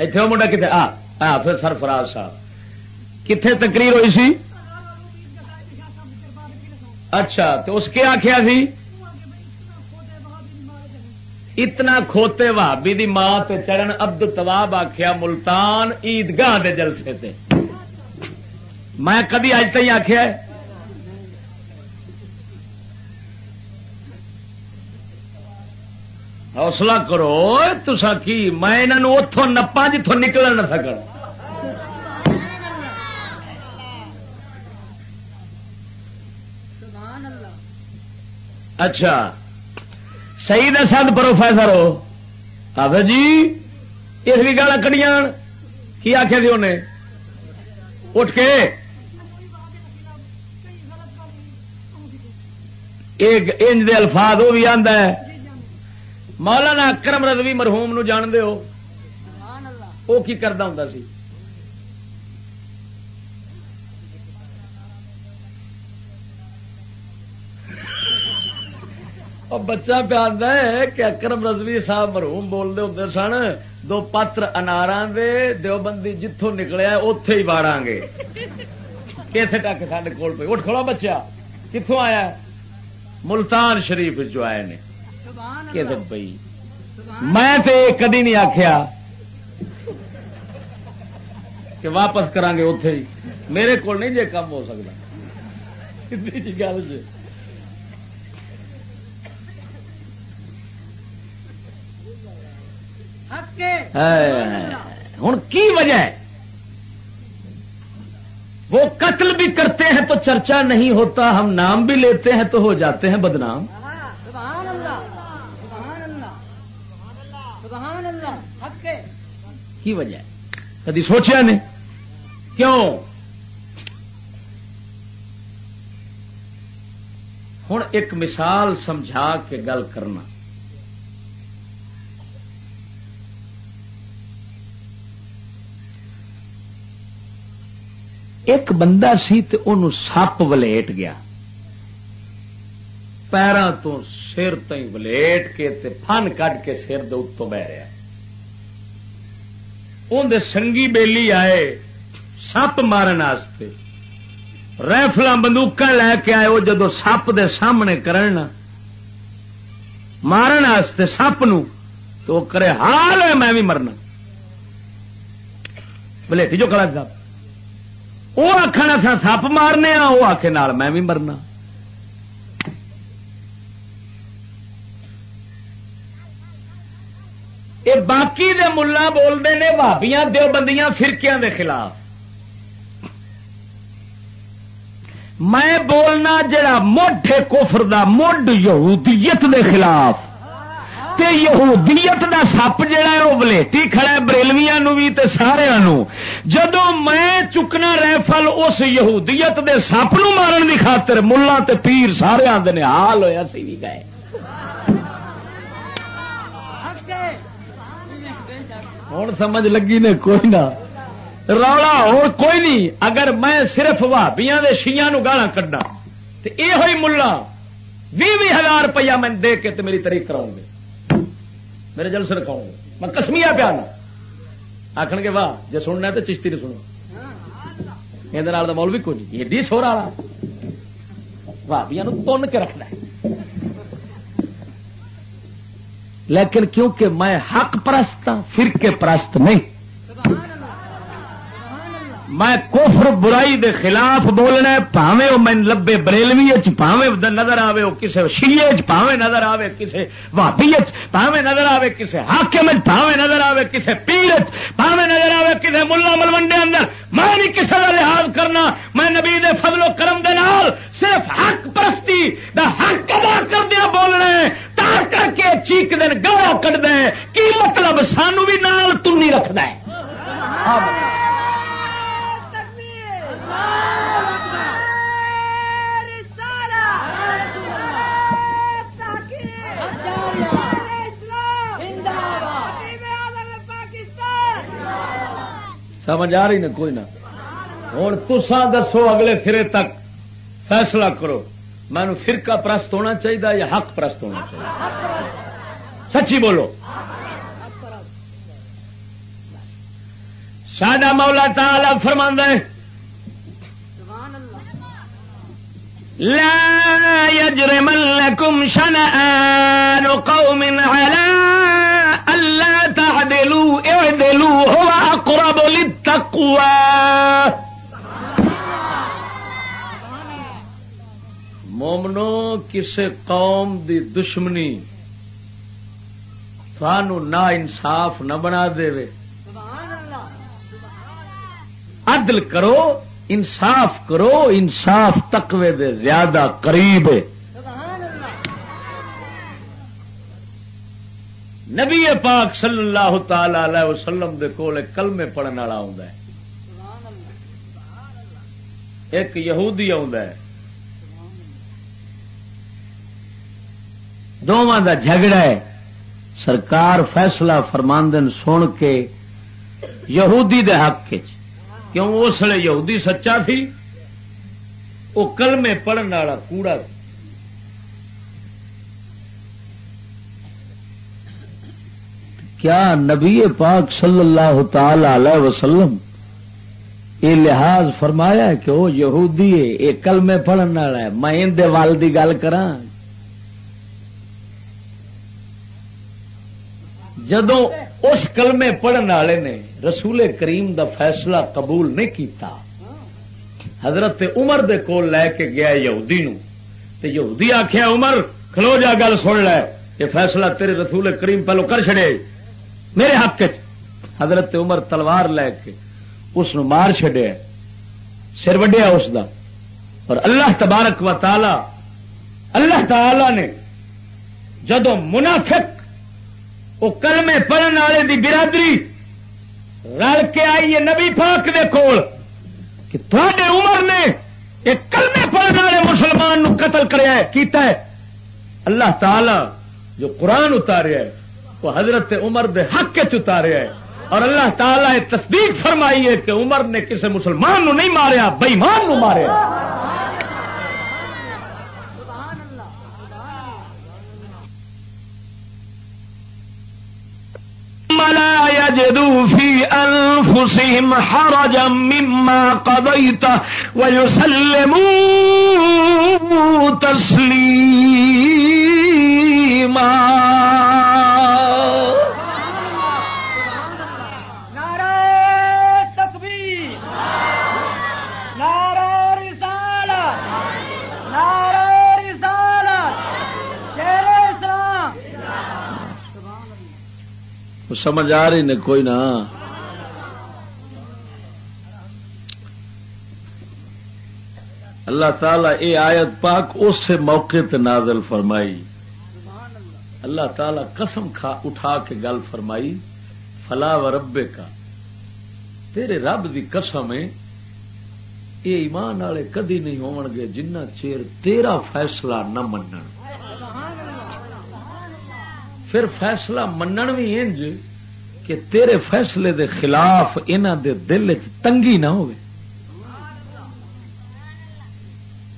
اتنے وہ منڈا کتنے آ پھر سرفراز صاحب۔ کتنے تقریر ہوئی سی؟ اچھا تو اس کے آخیا سی؟ اتنا کھوتے بھابی دی ماں تے چڑھن ابد تباب آخیا ملتان عیدگاہ دے جلسے تے۔ میں کدی اج تھی آخیا حوصلہ کرو تسا کی؟ میں انہوں اتوں نپا جتوں نکل نہ سک اچھا۔ صحیح سد پروفیسر ہو۔ آدھا جی اس بھی گالا کڑیاں کی آخیا جی انہیں؟ اٹھ کے۔ انج دے الفاظ وہ بھی آتا ہے۔ مولانا اکرم رضوی مرحوم نو جان دے ہو وہ کی کرتا ہوں سی۔ بچہ پہ آتا ہے کہ اکرم رضوی صاحب مرحوم بولتے ہوں سن دو پتر انارا دے دیوبندی جتوں نکلیا اتے ہی واڑا گے کیسے ٹک سڈے کول پہ اٹھ کھڑا بچہ کتوں آیا ملتان شریف جو آئے نے۔ پی میں کدی نہیں آخیا کہ واپس کران گے اتے ہی۔ میرے کو نہیں جی کم ہو سکتا گل جی ہوں کی وجہ ہے؟ وہ قتل بھی کرتے ہیں تو چرچا نہیں ہوتا ہم نام بھی لیتے ہیں تو ہو جاتے ہیں بدنام۔ کی وجہ کدی سوچا نے؟ کیوں؟ ہوں ایک مثال سمجھا کے گل کرنا۔ ایک بندہ سی تو ان سپ ولیٹ گیا۔ پیروں تو سر تھی ولیٹ کے فن کھ کے سر دتوں بہ رہا اندر سنگی بیلی آئے، سپ مارن ریفل بندوق لے کے آئے وہ جدو سپ دے سامنے کرن، مارن سپ تو کرے، حال ہے، میں بھی مرنا۔ بلیٹی جو کلا سپ وہ آخر سپ مارنے ہاں، وہ آخے میں بھی مرنا۔ یہ باقی دے ملا بولتے ہیں بھابیاں، دیوبندیاں، فرقیاں دے خلاف۔ میں بولنا جڑا مڈ ہے کفر دا مڈ یہودیت دے خلاف۔ تے یہودیت دا سپ جڑا ہے وہ بلیٹی کھڑا ہے، بریلویاں نو بھی تے سارے نو۔ جدو میں چکنا ریفل اس یہودیت دے سپ نو مارن دی خاطر، ملا تے پیر سارے آدھے حال ہویا، سی بھی گئے۔ ہوں سمجھ لگی نے کوئی نہ۔ رولا اور کوئی نہیں اگر میں صرف بھابیا شیا گالا کڈا تو یہ ہوئی ملا بھی بھی ہزار روپیہ میں دے کے تو میری تاریخ کراؤں گے۔ میرے جلس رکھاؤں گے۔ میں کسمیا پیا آخ گے، واہ جی سننا تو چشتی نے سنو۔ یہ مول بھی کوئی نہیں ایڈی سور والا۔ بھابیا تن کے رکھنا لیکن کیونکہ میں حق پرست ہوں فرقے پرست نہیں۔ میں کوفر برائی دے خلاف بولنا پاوے وہ میں لبے بریلوی پاوے نظر آوے وہ کسے شیے پاوے نظر آوے، کسے وابی پاوے نظر آوے، کسے حاکم پاوے نظر آوے، کسے پیر پاوے نظر آوے، کسے ملا ملوڈے اندر۔ میں نہیں کسی کا لحاظ کرنا، میں نبی دے فضل و کرم دے نال صرف حق پرستی دا حق ادا کر دیا بولنا تا کر کے چیک دن گاہ کٹ دے کی مطلب سانو بھی نال تنی رکھد سمجھ آ رہی نا کوئی نہ ہوں تسا دسو اگلے سرے تک فیصلہ کرو۔ مینو فرقہ پرست ہونا چاہیے یا حق پرست ہونا چاہیے سچی بولو۔ ساڈا مولا تعالی فرماندہ ہے لا يجرمنكم شنآن قوم على ألا تعدلوا، اعدلوا، هو أقرب للتقوى. مومنو، کسے قوم دی دشمنی تھانو نا انصاف نہ بنا دے عدل کرو انصاف کرو، انصاف تقوی دے زیادہ قریب نبی پاک صلی اللہ تعالی علیہ وسلم دے کول کلمے پڑھنے والا آ ایک یہودی ہے۔ دونوں دا جھگڑا ہے۔ سرکار فیصلہ فرماندن سن کے یہودی دے حق کے کیوں اس لیے یہودی سچا تھی؟ وہ کلمے پڑھنے والا کوڑا کیا نبی پاک صلی اللہ تعالی علیہ وسلم یہ لحاظ فرمایا کہ وہ یہودی ہے؟ یہ کلمے پڑھنے والا ہے۔ میں اندر وال کی گل کر جدو اس کلمے پڑھن والے نے رسول کریم دا فیصلہ قبول نہیں کیتا۔ حضرت عمر دے کول لے کے گیا یہودی نو۔ تے یہودی آخیا عمر، کھلو جا، گل سن لے۔ یہ فیصلہ تیرے رسول کریم پہلو کر چڑے میرے حق حضرت عمر تلوار لے کے اس نو مار چڈیا سر وڈیا اس دا۔ اور اللہ تبارک و تعالی، اللہ تعالی نے جدو منافق، وہ کلمے پڑھنے والے دی برادری رل کے آئی ہے نبی پاک دے کول کہ تھوڑے عمر نے ایک کلمے پڑھنے والے مسلمان نو قتل کیتا ہے۔ اللہ تعالی جو قرآن اتاریا ہے، وہ حضرت عمر دے حق کے اتاریا ہے۔ اور اللہ تعالی تصدیق فرمائی ہے کہ عمر نے کسی مسلمان نو نہیں ماریا بئیمان نو ماریا۔ يجدوا في أنفسهم حرجا مما قضيت ويسلموا تسليما. سمجھ آ رہی نے کوئی نہ۔ اللہ تعالی اے آیت پاک اس سے موقع تے نازل فرمائی۔ اللہ تعالی قسم کھا اٹھا کے گل فرمائی، فلا و ربے کا تیرے رب دی قسم ہے، یہ ایمان والے کدی نہیں ہو گے جنہ چیر تیرا فیصلہ نہ منن۔ پھر فیصلہ منن بھی انج کہ تیرے فیصلے دے خلاف انہ دے دل تنگی نہ ہو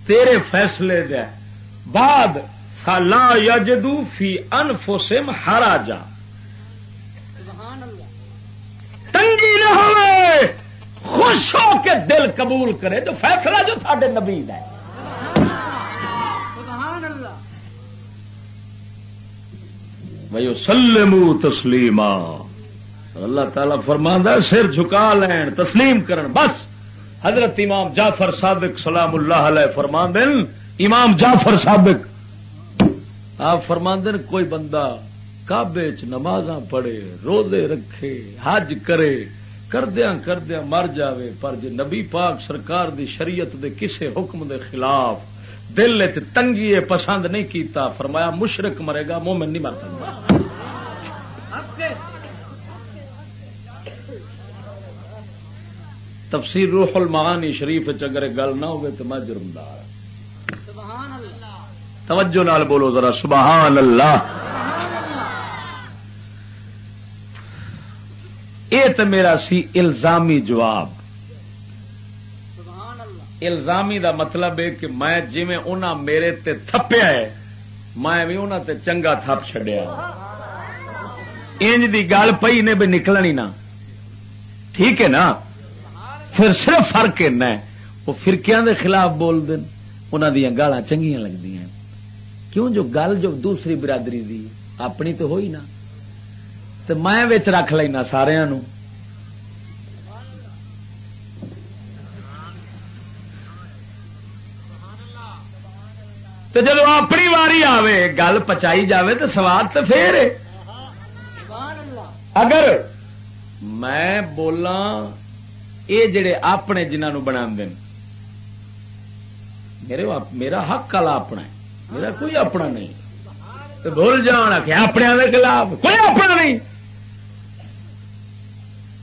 تیرے فیصلے دے بعد سالا یجدو فی انفسم ہارا جا تنگی نہ ہو خوش ہو کے دل قبول کرے جو فیصلہ جو تھے نبی ہے۔ سلمو تسلیما۔ اللہ تعالی فرما سر جھکا لین، تسلیم کرن، بس۔ حضرت امام جعفر صادق سلام اللہ علیہ فرما دن امام جعفر صادق۔ آپ فرما دن کوئی بندہ کابے چ نماز پڑھے، روزے رکھے، حج کرے کردیا کردیا مر جاوے، پر جی نبی پاک سرکار دی شریعت دے کسے حکم دے خلاف دل تنگی پسند نہیں کیتا۔ فرمایا مشرق مرے گا، مومن نہیں مر سکتا۔ تفسیر روح المعانی شریف اگر گل نہ ہوگی تو میں جرمدار توجہ نال بولو ذرا، سبحان اللہ۔ یہ تو میرا سی الزامی جواب۔ الزامی دا مطلب ہے کہ میں جی میرے تے تھپیا ہے، میں بھی انہوں تے چنگا تھپ چڈیا انج دی گل پئی نے بھی نکلنی نہ ٹھیک ہے نا؟ پھر صرف فرق ہے۔ وہ فرقیاں دے خلاف بول دین انہوں دیا گالا چنگیاں لگتی ہیں۔ کیوں جو گل جو دوسری برادری دی، اپنی تو ہوئی نا۔ تو میں رکھ لینا سارا تو جب اپنی واری آوے، گل پچائی جاوے تو سواد تو پھر اگر میں بولا یہ جڑے اپنے جنہوں بنا میرے میرا حق والا اپنا ہے۔ میرا کوئی اپنا نہیں۔ تو بھول جان کہ اپنے خلاف، کوئی اپنا نہیں۔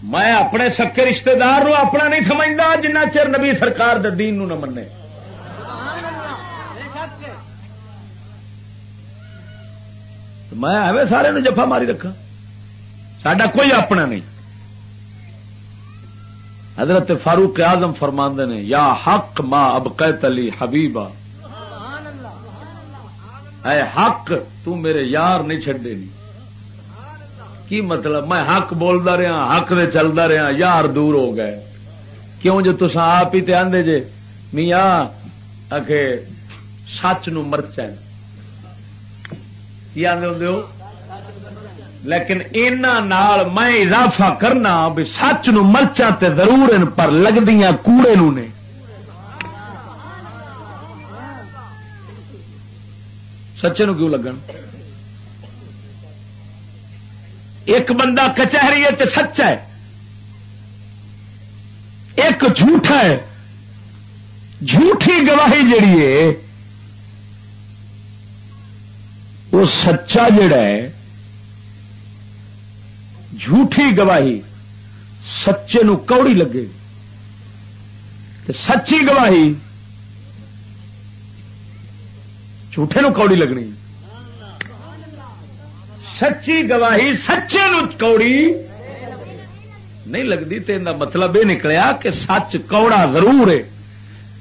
میں اپنے سکے رشتے دار اپنا نہیں سمجھتا جنہ چر نبی سرکار دین نو نہ منے میں ایویں سارے جفا ماری رکھا سڈا کوئی اپنا نہیں۔ حضرت فاروق اعظم فرماندے نے، یا حق ماں اب علی حبیبا۔ اے حق، تو میرے یار نہیں چڈے نہیں کی مطلب؟ میں حق بولتا رہا، حق دے چلتا رہا، یار دور ہو گئے۔ کیوں جو تسا آپ ہی آدھے جے؟ میاں آخے سچ نرچ کی آدھے ہوں لیکن نال میں اضافہ کرنا بھی سچ نرچا تے ضرور پر لگدیاں کوڑے نو نے۔ سچے نو کیوں لگن؟ ایک بندہ کچہری سچ ہے۔ ایک جھوٹ ہے۔ جھوٹی گواہی جڑی ہے وہ سچا جڑا ہے، جھوٹھی گواہی، سچے نو کوڑی لگے۔ سچی گواہی جھوٹے نو کوڑی لگنی۔ سچی گواہی، سچے نو کوڑی نہیں لگتی تو مطلب یہ نکلیا کہ سچ کوڑا ضرور ہے۔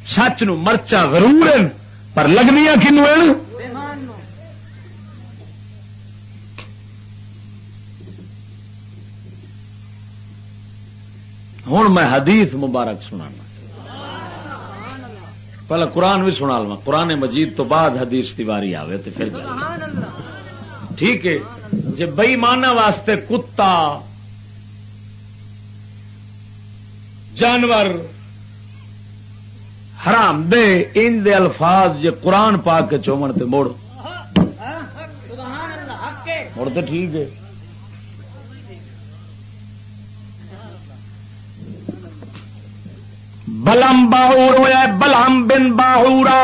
سچ نو مرچا ضرور ہے، پر لگنی کنو ہوں میں حدیث مبارک سنا پہلے قرآن بھی سنا لوا قرآن مجید تو بعد حدیث کی واری آئے تو پھر ٹھیک ہے۔ جی بئیمانا واسطے کتا، جانور حرام دے، ان دے الفاظ جے قرآن پا کے چومن تے مڑ۔ مڑ تو ٹھیک ہے۔ بلم باہور ہوا بلم بن باہورا۔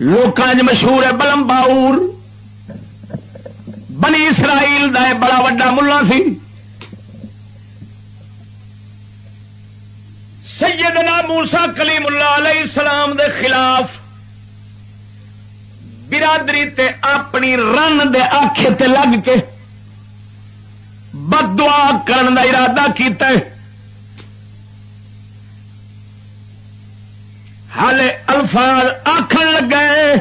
لوگ مشہور ہے بلم باہور بنی اسرائیل دا بڑا وا ملا سی۔ سیدنا موسا کلیم اللہ علیہ السلام دے خلاف برادری تے اپنی رن دے آخے تے لگ کے بد دعا کرن دا ارادہ کیتا ہے۔ ہالے الفاظ آخر لگے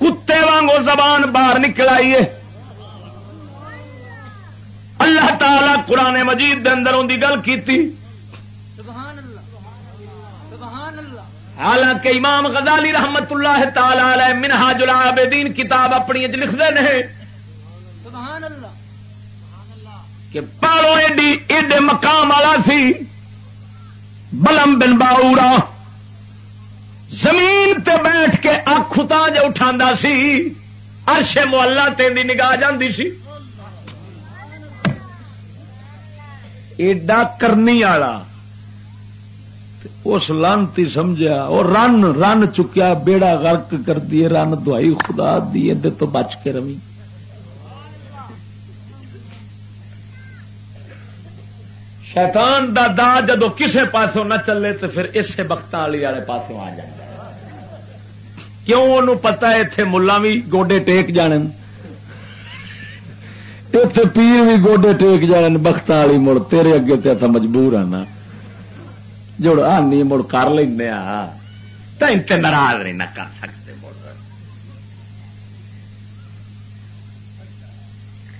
کتے وانگو زبان باہر نکل آئیے اللہ تعالی قرآن مجید دے اندر ان کی گل کی حالانکہ امام غزالی رحمت اللہ تعالی منہاج العابدین کتاب اپنی لکھتے ہیں کہ پالو ایڈی ایڈے مقام والا سی۔ بلم بن باورا۔ زمین تے بیٹھ کے اکھتا جو اٹھا سی ارش محلہ تین نگاہ جاندی سی۔ ایڈا کرنی والا اس لانتی سمجھا وہ رن رن چکیا، بیڑا غرق کر دیے رن دوائی خدا دی تو بچ کے روی شیطان دا دا جدو کسے پاسوں نہ چلے تو پھر اسے بخت والی والے پاسوں آ جائے کیوں ان پتا اتے ملا بھی گوڈے ٹیک جان اتے پیر بھی گوڈے ٹیک جان بخت والی مڑ، تیرے اگے تے مجبور ہاں آنا جڑ آنی مڑ، کر لینا ہاں۔ تو ناراض نہیں نہ کر سکتے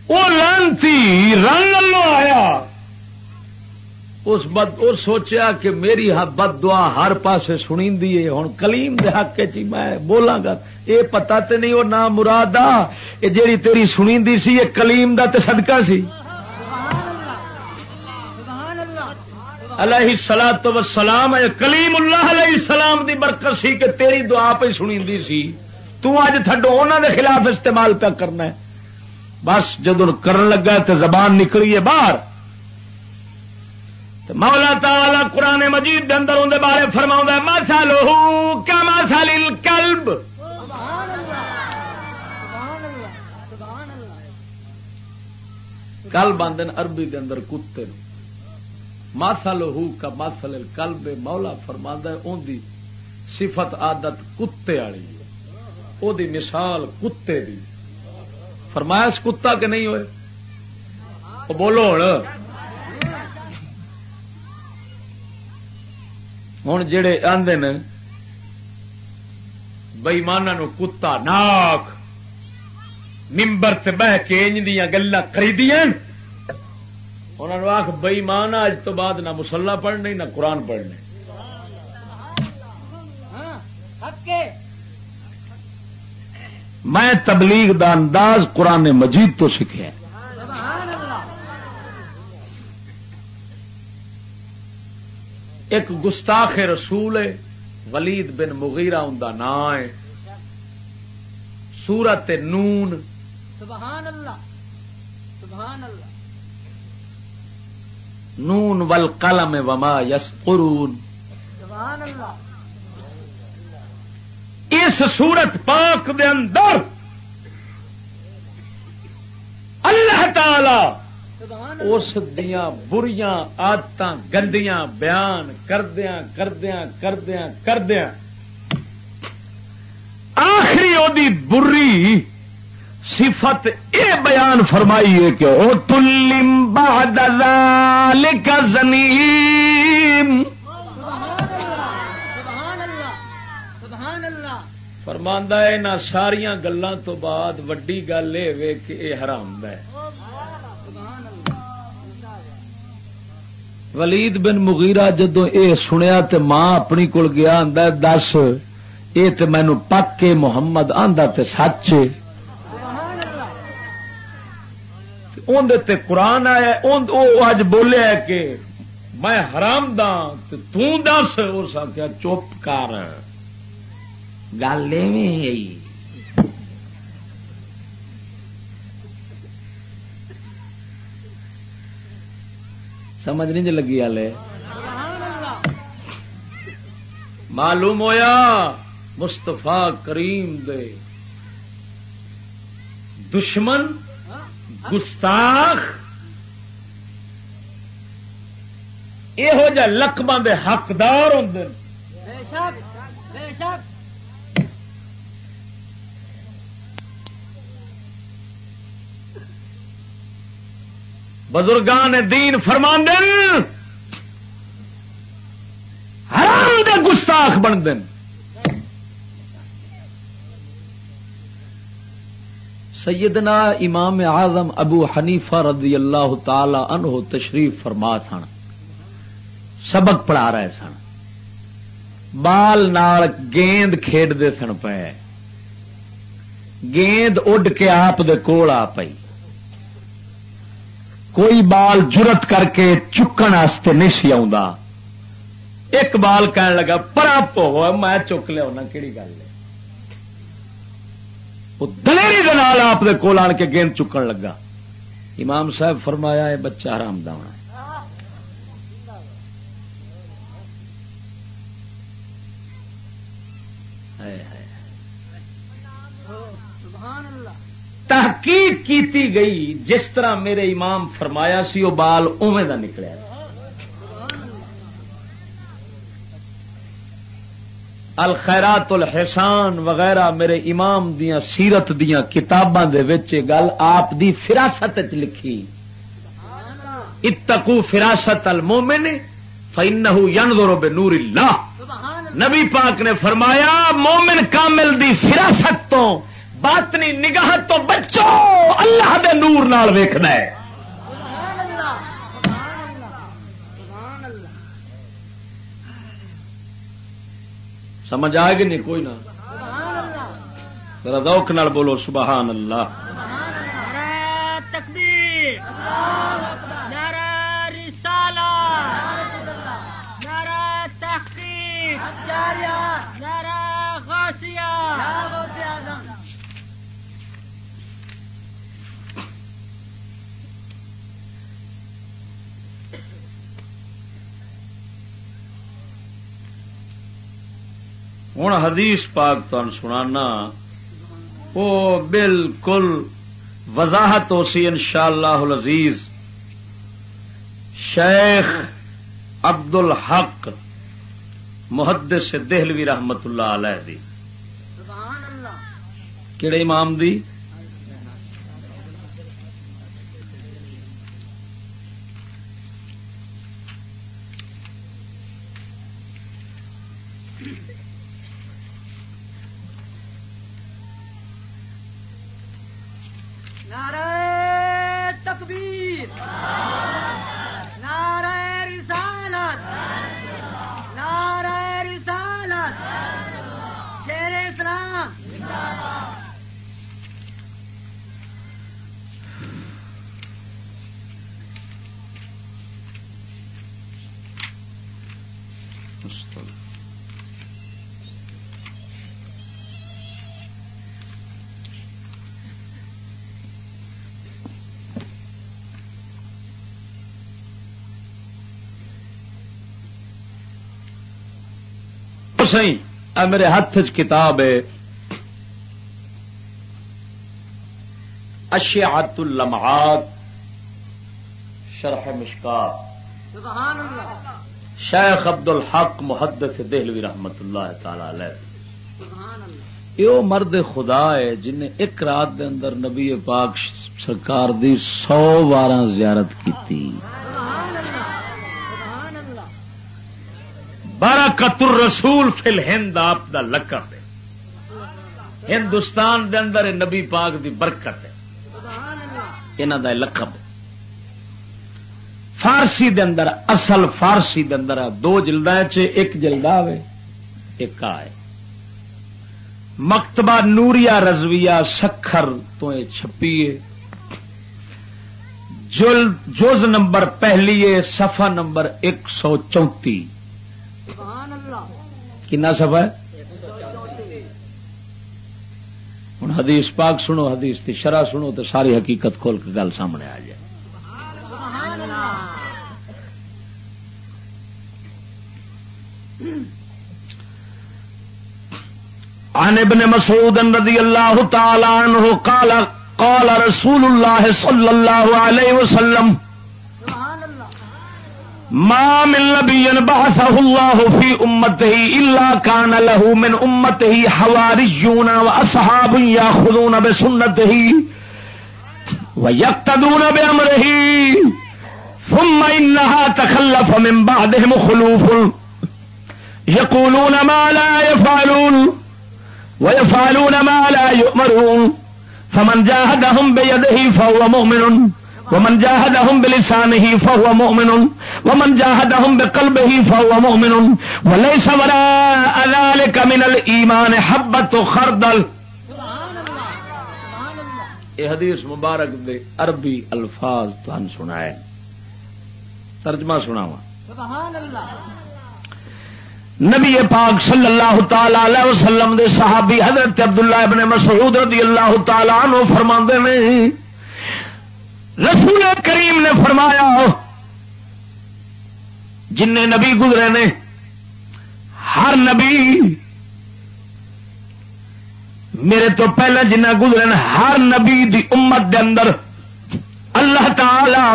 وہ لانتی، رنگ لو آیا۔ اس بد اور سوچیا کہ میری بد دعا ہر پاسے سنی ہے۔ ہوں کلیم دے حق چی میں بولاں گا۔ یہ پتا تے نہیں وہ نام مراد آ جیڑی تیری سنی سی یہ کلیم دا تے صدقہ سی۔ علیہ سلا تو سلام کلیم اللہ علیہ السلام دی برکت سی کہ تیری دعا پہ سنی سی۔ تو اج تھڈو انہوں دے خلاف استعمال پہ کرنا ہے۔ بس جدو کرن لگا تو زبان نکلی ہے باہر مولا تعالی قرآن مجید دے اندر اندر بارے فرما ماسا لوہ کیا ماسا کلب کل باندھ عربی دے اندر کتے ماسا لوہ کا ماسل کلب مولا فرما ان دی صفت عادت کتے والی وہ مثال کتے دی۔ فرمایا اس کتا کہ نہیں ہوئے؟ بولو ہوں ہوں جڑے آدھے بئیمانا کتا ناک ممبر سے بہ کے انج دیا گلا خریدی انہوں نے آخ بئیمان اج تو بعد نہ مسلا پڑھنے نہ قرآن پڑھنے میں تبلیغ دا انداز قرآن مجید تو سیکھا ایک گستاخ رسول ہے ولید بن مغیرہ ان کا نام ہے۔ سورت نون۔ سبحان اللہ سبحان اللہ۔ نون ول قلم وما یس قرون اس سورت پاک دے اندر اللہ تعالی اس دیا بریاں آدت گندیاں بیان کردیا کردیا کردیا کردیا آخری وہ بری صفت اے بیان فرمائی ہے کہ او تلم بہاد زنیم فرماندہ ہے نہ ساریا گلوں تو بعد وڈی گل یہ کہ یہ حرام ہے۔ ولید بن مغیرہ جدو اے سنیا تے ماں اپنی کول گیا آندا دس، اے تے مینو پک کے محمد آندا تے سچ تے قرآن آیا اج بولیا کہ میں حرام داں تس اس آخیا چپ کر۔ گل سمجھ نہیں لگی آلے۔ معلوم ہویا مستفا کریم دے دشمن، گستاخ یہو جہ لقباں دے حقدار ہوں بزرگان دین فرمان حرام دے گستاخ بن دین سیدنا امام اعظم ابو حنیفہ رضی اللہ تعالی عنہ تشریف فرما سن، سبق پڑھا رہے سن۔ بال نال گیند کھیڈتے سن پے۔ گیند اڈ کے آپ دے کول آ پئی۔ کوئی بال جرت کر کے چکن نہیں سی آ ایک بال کہنے لگا پراپ ہو، میں چک لیا کہڑی گل ہے؟ وہ دلیری دال آپ کول آن کے گیند چکن لگا۔ امام صاحب فرمایا یہ بچہ آرام دہ تحقیق کیتی گئی جس طرح میرے امام فرمایا سی وہ بال اوے کا نکلیا۔ الخیرات الحسان وغیرہ میرے امام دیا سیرت دیا کتاباں گل آپ دی فراست لکھی۔ اتقو فراست المومن دو بے نور اللہ۔ نبی پاک نے فرمایا مومن کامل دی فراست تو باطنی نگاہ تو بچو، اللہ دے نور نال ویکھنا ہے۔ سمجھ آئے گی نہیں کوئی نہ؟ ذرا دوک نال بولو سبحان اللہ۔ تکبیر۔ ہوں حدیث پاک تن سنانا وہ بالکل وضاحت ہو سی ان شاء اللہ عزیز شیخ عبد الحق محدث دہلوی رحمت اللہ علیہ دی۔ کہڑے امام دی نعرہ تکبیر نعرہ رسالت نعرہ رسالت شیر اسلام سی میرے ہاتھ چ کتاب ہے۔ اشیات اللمعات۔ شرح مشکات۔ اللہ شیخ عبد الحق محدث دہلوی رحمت اللہ تعالی علیہ۔ یہ مرد خدا ہے جن نے ایک رات دے اندر نبی پاک سرکار دی سو بارہ زیارت کی سبحان اللہ سبحان اللہ بارہ قطر رسول فل ہند آپ دا لقب ہے۔ ہندوستان دے اندر نبی پاک دی برکت ہے۔ سبحان اللہ انہوں دا لقب ہے۔ فارسی دے اندر، اصل فارسی دے اندر دو جلدا ایک جلدا ہے، ایک آ ہے۔ مکتبہ نوریا رضویہ سکھر تو یہ چھپی ہے۔ جز نمبر پہلی ہے، صفحہ نمبر ایک سو چونتی کنا صفحہ ہے ہوں حدیث پاک سنو، حدیث کی شرح سنو تو ساری حقیقت کھول کے گل سامنے آ جائے۔ عن ابن مسعود رضی اللہ تعالی عنہ قال قال رسول اللہ صلی اللہ علیہ وسلم ما من نبي بعثه الله في امته الا كان له من امته حواريون واصحاب ياخذون بسنته ويقتدون بامره ثم انها تخلف من بعدهم خلوف يقولون ما لا يفعلون ويفعلون ما لا يؤمرون فمن جاهدهم بيده فهو مؤمن ومن جاهدهم بلسانه فهو مؤمن ومن جاهدهم بقلبه فهو مؤمن وليس وراء ذلك من الايمان حبة خردل. یہ حدیث مبارک دے عربی الفاظ تہن سنائے۔ ترجمہ سناوا نبی پاک صلی اللہ تعالی علیہ وسلم دے صحابی حضرت عبداللہ ابن مسعود رضی اللہ تعالی عنہ فرماندے نے رسول کریم نے فرمایا، جن نبی گزرے نے، ہر نبی میرے تو پہلے جنہ گزرے نے، ہر نبی دی امت دے اندر اللہ تعالی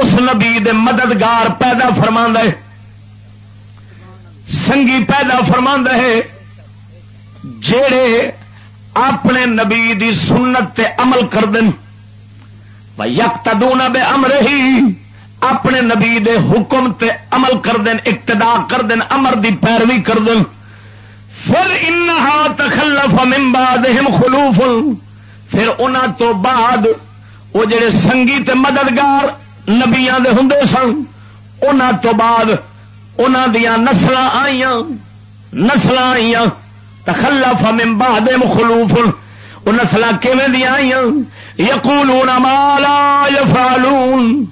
اس نبی دے مددگار پیدا فرما ہے، سنگی پیدا فرما ہے جڑے اپنے نبی دی سنت تے عمل کر دین یک تدو بے امر ہی اپنے نبی دے حکم تے عمل کر دین اقتدا کر دین امر دی پیروی کر دین پھر انہا تخلف من بعدہم خلوف۔ پھر انہاں تو بعد وہ جڑے سنگی تے مددگار نبیاں دے ہندے سن، انہاں تو بعد انہاں دیاں نسل آئیاں۔ نسل آئیاں۔ تخلف من بعدہم خلوف۔ وہ نسل کیویں دیا آئیاں؟ یقولون ما لا یفعلون۔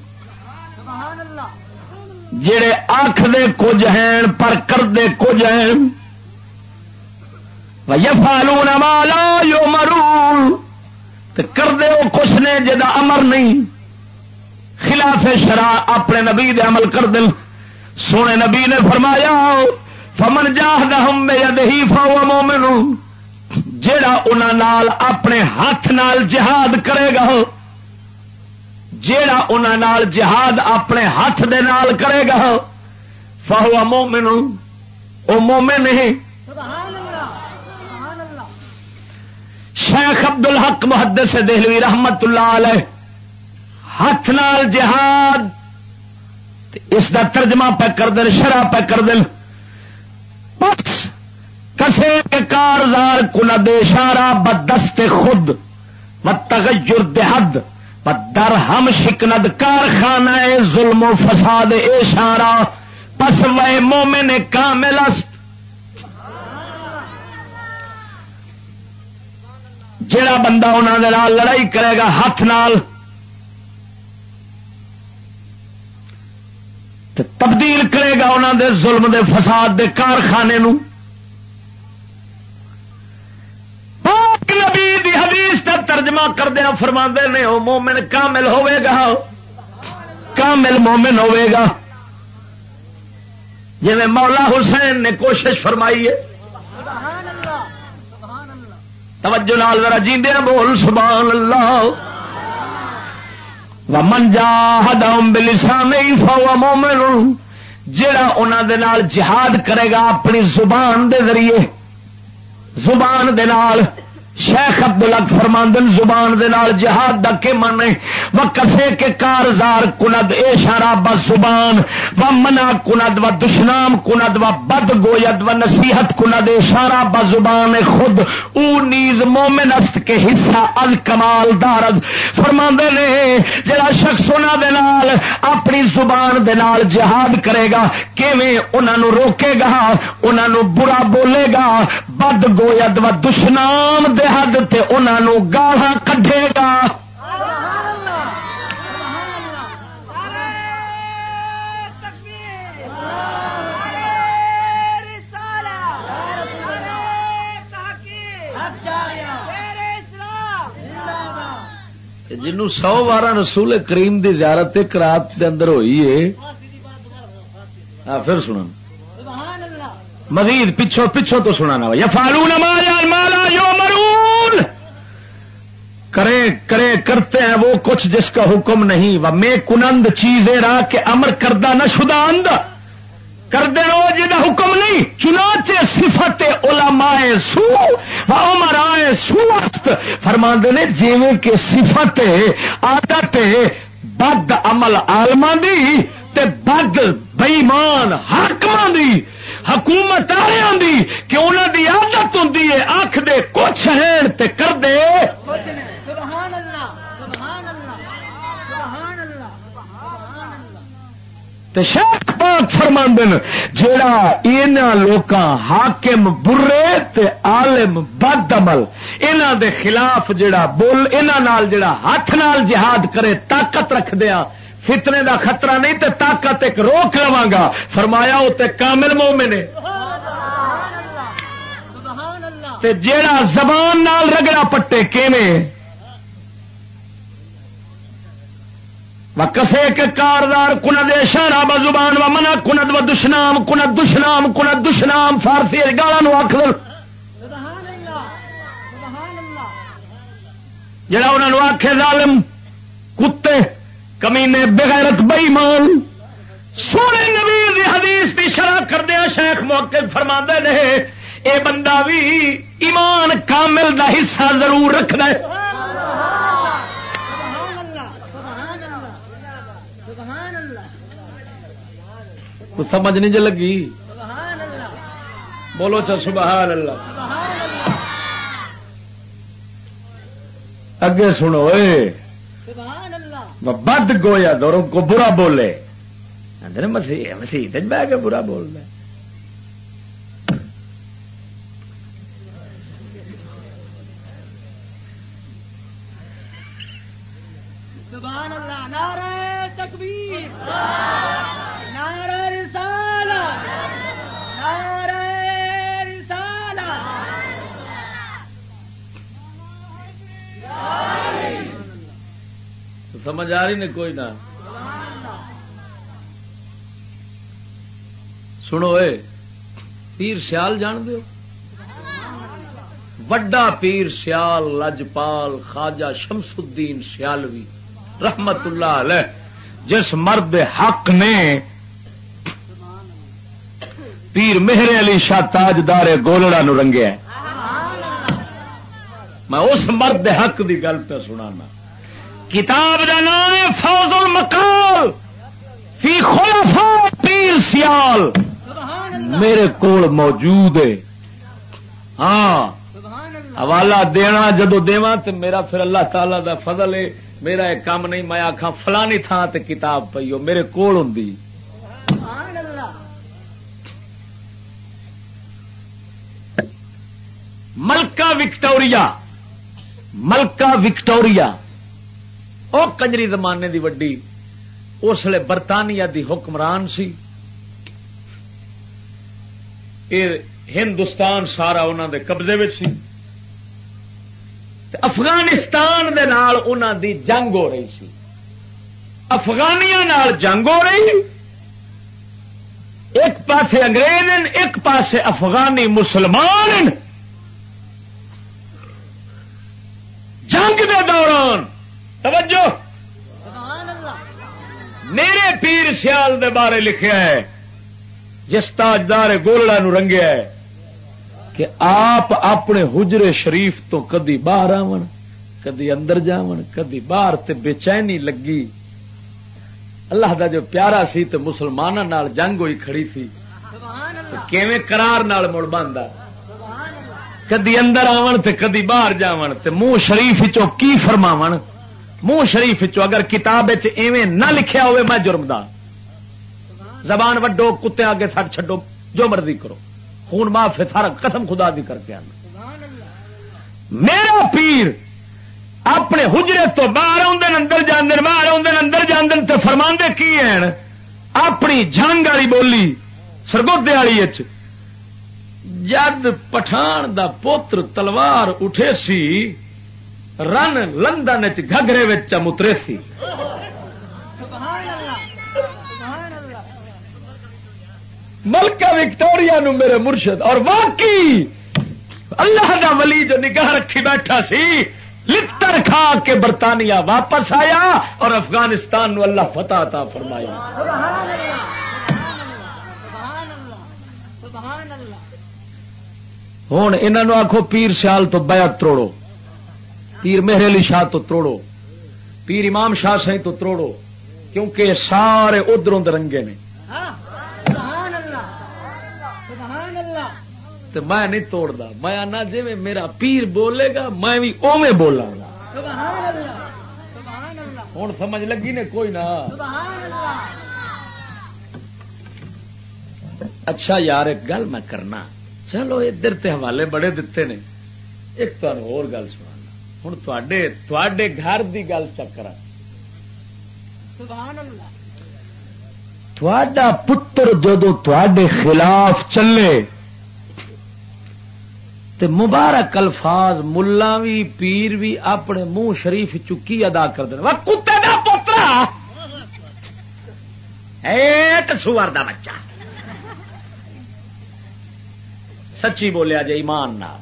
جڑے آخ دے کچھ ہیں پر کر دے کچھ ہیں۔ یفالون ما لا یؤمرون۔ تے کر دے وہ کچھ نے جدا امر نہیں۔ خلاف شرع اپنے نبی دے عمل کر دل سونے نبی نے فرمایا، فمن جاہدہم بیدہی فہو مومن جیڑا انہاں نال اپنے ہاتھ نال جہاد کرے گا، جیڑا انہاں نال جہاد اپنے ہاتھ دے نال کرے گا، فہو مومن، او مومن نہیں شیخ ابد الحق محدث دہلوی رحمت اللہ علیہ ہاتھ نال جہاد اس دا ترجمہ پہ کر دل شرح پہ کر دل پکس کسے کے کارزار کل اشارہ بدست خود و تغیر دہد و در ہم شکند کارخانہ ظلم و فساد اشارہ، پس وے مومن کامل است۔ جڑا بندہ انہوں نے لڑائی کرے گا ہاتھ نال تبدیل کرے گا انہوں دے ظلم دے فساد دے کارخانے نو پاک نبی دی حدیث کا ترجمہ کردیا فرما نے وہ مومن کامل ہوے گا۔ کامل مومن ہوے گا۔ جی مولا حسین نے کوشش فرمائی ہے۔ توجہ نال ذرا جیندے بول، سبحان اللہ۔ ومن جاہدہم بلسانہ فهو مومن جڑا انہاں دے نال جہاد کرے گا اپنی زبان دے ذریعے۔ زبان دے نال۔ شیخ عبد فرماندن زبان دے نال جہاد دا کے من و کسے کے کارزار کند، اے شارا ب زبان و منا کند و دشنام کند و بد گوید و نصیحت کند، اے شارا ب زبان خود۔ او نیز مومن است کے حصہ ال کمال دارد فرماندے نے جڑا شخص انہاں دے نال اپنی زبان دے نال جہاد کرے گا، کیویں انہاں نو روکے گا؟ انہاں نو برا بولے گا؟ بد گوید و دشنام دے حد تے انہاں نو گالاں کڈھے گا۔ جنوں سو بارہ رسول کریم دی زیارت ایک رات دے اندر ہوئی ہے۔ ہاں، پھر سنن۔ مزید پچھو پچھو تو سنانا یا فالون مالا یو کرے کرے کرتے ہیں وہ کچھ جس کا حکم نہیں۔ وہ میں کنند چیزیں راہ کے امر کردہ نہ شدہ اند۔ کر دے رو جی جا حکم نہیں۔ چنانچہ صفت علماء سو و عمرائے سوست فرما نے جیویں کہ صفت عادت بد عمل عالما دی تے بد بئیمان حاکم دی۔ حکومت والوں دی کہ انہوں دی عادت ہوں آخ دے کچھ ہیں تے کر دے سبحان اللہ سبحان اللہ سبحان اللہ سبحان اللہ تے شیخ پاک فرماندن جیڑا اینا لوکاں حاکم برے تے عالم بد عمل انہاں دے خلاف جیڑا بول انہاں نال جیڑا ہاتھ نال جہاد کرے طاقت رکھ دیا فتنے دا خطرہ نہیں تے طاقت ایک روک لواں گا۔ فرمایا او تے کامل مومن ہے۔ تے جیڑا زبان نال رگڑا پٹے کیویں؟ و کسے کے کاردار، کند اشارہ ب زبان و منا کند و دشنام، کند دشنام کند دشنام، فارسی گالا نو آخ جڑا انہوں نے آخے ظالم، کتے، کمینے بغیرت بئیمان۔ سونے نبی دی حدیث کی شرح کردیا شیخ موقع فرما نے، اے بندہ بھی ایمان کامل دا حصہ ضرور رکھنا ہے سبحان اللہ سبحان اللہ سبحان اللہ تو سمجھ نہیں جو لگی؟ بولو چا سبحان اللہ۔ اگے سنو اے۔ بد گویا دور کو برا بولے۔ مسیح مسیح بہ جی کے برا بول رہا سبحان اللہ نعرہ تکبیر نعرہ رسالہ نعرہ رسالہ تو سمجھ نے کوئی نہ۔ سنو اے، پیر سیال جان دو وڈا پیر سیال، لجپال، خواجہ شمس الدین سیالوی، رحمت اللہ علیہ، جس مرد حق نے پیر مہر علی شاہ تاجدار گولڑا نو رنگیا میں اس مرد حق دی گل پہ سنانا۔ کتاب کا نام ہے فوز المقال فی خلفاء پیر سیال۔ میرے کول موجود ہے۔ ہاں۔ حوالہ دینا جدو دیواں تے میرا پھر اللہ تعالی دا فضل ہے۔ میرا ایک کام نہیں، میں آخا فلانی تھان تے کتاب پئی ہو میرے کول ہوں ملکہ وکٹوریا۔ ملکہ وکٹوریا۔ او کنجری زمانے دی وڈی اس لیے برطانیہ دی حکمران سی۔ ہندوستان سارا انہوں دے قبضے میں سی۔ افغانستان دے نال انہاں دی جنگ ہو رہی سی۔ افغانیاں نال جنگ ہو رہی۔ ایک پاسے انگریز ہیں، ایک پاسے افغانی مسلمان ہیں۔ جنگ دے دوران توجہ! میرے پیر سیال دے بارے لکھیا ہے جس تاجدار گولڑا نو رنگیا ہے کہ آپ اپنے حجرے شریف تو کدی باہر آون کدی اندر جاون کدی باہر تے بے چینی لگی۔ اللہ دا جو پیارا سی تے مسلمانوں نال جنگ ہوئی کھڑی تھی کیویں قرار نال مڑ اللہ۔ کدی اندر آون تے کدی باہر جاون تے منہ شریف چو کی فرماون؟ منہ شریف چو اگر کتاب ایویں نہ لکھیا ہوئے، میں جرمدار زبان وڈو، کتے آگے سٹ چھڈو، جو مرضی کرو۔ خون معاف ہے، سارا قسم خدا دی کر کے آنا۔ میرا پیر اپنے حجرے تو باہر آدھے اندر باہر آدھے اندر جاندن تو فرماندے کی ہیں؟ اپنی جنگ والی بولی، سرگودے والی جد پٹھان دا پوتر تلوار اٹھے سی رن لندن چ گھگرے وچ سی۔ ملکہ وکٹوریا نو میرے مرشد، اور واقعی اللہ دا ولی جو نگاہ رکھی بیٹھا سی، لتر کھا کے برطانیہ واپس آیا اور افغانستان نو اللہ فتح عطا فرمایا ہوں انہوں آخو پیر سیال تو بیعت تروڑو۔ پیر مہر علی شاہ تو تروڑو پیر امام شاہ سی تو تروڑو کیونکہ سارے ادھر ادھر رنگے نے۔ ہاں تو میں نہیں توڑتا میں آنا جی میرا پیر بولے گا میں بھی اوے بولا گا۔ ہوں سمجھ لگی نے کوئی نہ؟ اچھا یار ایک گل میں کرنا۔ چلو ادھر تے حوالے بڑے دیتے نے۔ ایک تمہیں اور گل سنا۔ ہوں تے گھر دی گل چکر تھوڑا پتر جدو تے خلاف چلے تے مبارک الفاظ ملا بھی پیر بھی اپنے منہ شریف چکی ادا کر دیں وہ کتے دا پوترا سور دا بچہ سچی بولیا جی ایمان نال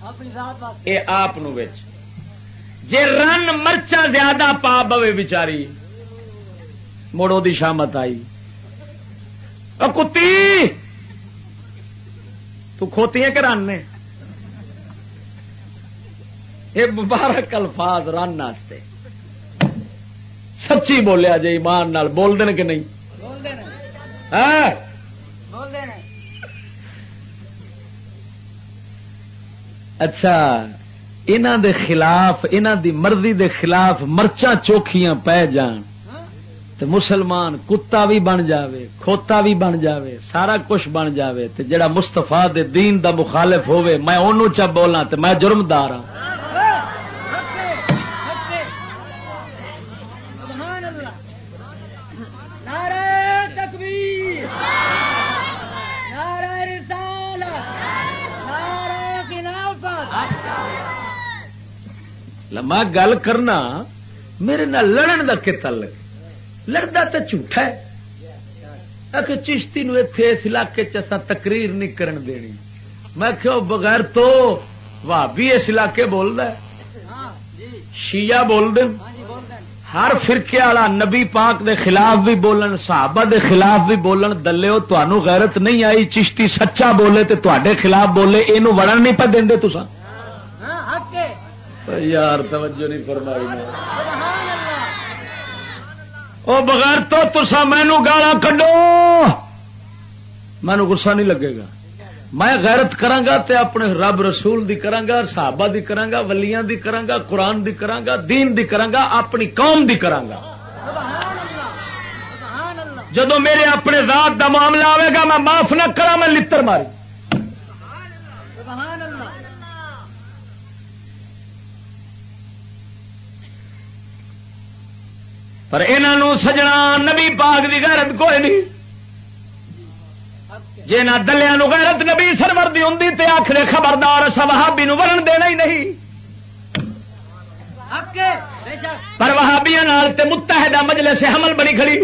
یہ آپ جے رن مرچا زیادہ پا بوے بچاری موڑو دی شامت آئی کتی تو کھوتی ہے کہ رن نے یہ مبارک الفاظ رن واسطے سچی بولیا جی ایمان نال بول دین کہ نہیں بول دینا ہاں؟ بول دینا اچھا انہ دے خلاف انہ دی مرضی دے خلاف مرچا چوکھیاں پہ جان۔ تے مسلمان کتا بھی بن جاوے، کھوتا بھی بن جاوے، سارا کچھ بن جاوے۔ تے جڑا مستفا دے دین دا مخالف ہووے، میں انہوں چا بولاں تے میں جرمدار ہاں سبحان اللہ نعرہ تکبیر نعرہ رسالت نعرہ خلافت میں گل کرنا میرے نال لڑن دا کہ تعلق لڑتا تو جھوٹا ہے۔ کہ چشتی نو ایتھے اس علاقے چ اساں تقریر نہیں کرن دینی۔ میں کہو بغیر تو بھابی اس علاقے بولدا شیعہ بول دین ہر فرقے والا نبی پاک دے خلاف بھی بولن، صحابہ دے خلاف بھی بولن۔ دلو تنوع غیرت نہیں آئی، چشتی سچا بولے تے تواڈے خلاف بولے، اینو وڑن نہیں پہ دیں تسا یار توجہ نہیں فرمائی او بغیر تو تسا مینو گالا کڈو۔ مینو گسا نہیں لگے گا۔ میں غیرت کرانگا تے اپنے رب رسول دی کرانگا صحابہ دی کرانگا ولیاں دی کرانگا قرآن دی کرانگا دین دی کرانگا اپنی قوم دی کرانگا جدو میرے اپنے ذات دا معاملہ آئے گا میں معاف نہ کرا میں لتر ماری سبحان اللہ پر انہوں سجنا نبی پاک دی غیرت کوئی نہیں۔ جے نہ دلیا غیرت نبی سرور دی ہوں تے آخر خبردار سوابی نو ورن دینا ہی نہیں۔ پر تے متحدہ مجلس حمل بنی کھڑی۔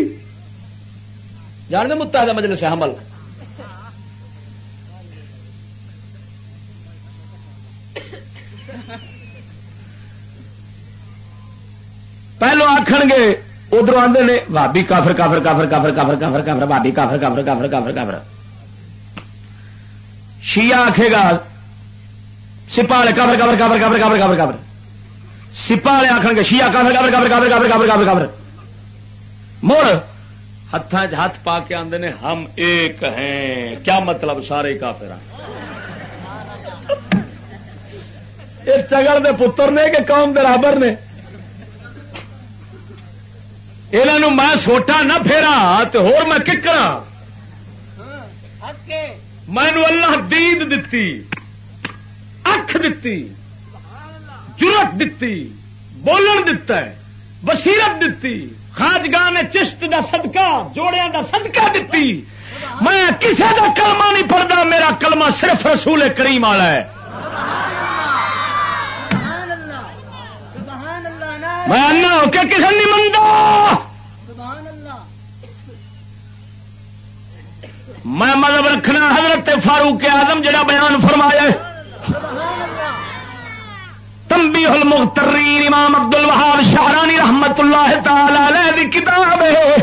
جان دے متحدہ مجلس حمل۔ پہلو آخن گے ادھر آدھے نے بھابی کافر کافر کافر کافر کافر کافر کافر بھابی کافر کافر کافر کافر کافر شیعہ آخے گا سپا والے کافر کافر کافر کافر کافر کافر کافر سپا والے آخر گے شیعہ کافر کافر کافر کافر کافر کافر کافر کافر مڑ ہاتھ ہاتھ پا کے آدھے نے ہم ایک ہیں کیا مطلب سارے کافر ہیں یہ چگڑ دے پتر نے کہ قوم دے رابر نے انہوں میں سوٹا نہ پھیرا تو ہور میں ہاں مینو اللہ دید دتی اکھ دتی جرت دتی بولن دتا ہے بصیرت دتی خاجگاہ نے چشت دا صدقہ جوڑیاں دا صدقہ دتی۔ میں کسے دا کلمہ نہیں پڑھتا میرا کلمہ صرف رسول کریم والا ہے۔ میں انا ہو کے کسی نہیں منگا سبحان اللہ میں مذہب رکھنا حضرت فاروق اعظم جڑا بیان فرمایا ہے۔ سبحان اللہ تنبیہ المغترین امام عبد الوہاب شاہرانی رحمت اللہ تعالی علیہ دی کتاب ہے۔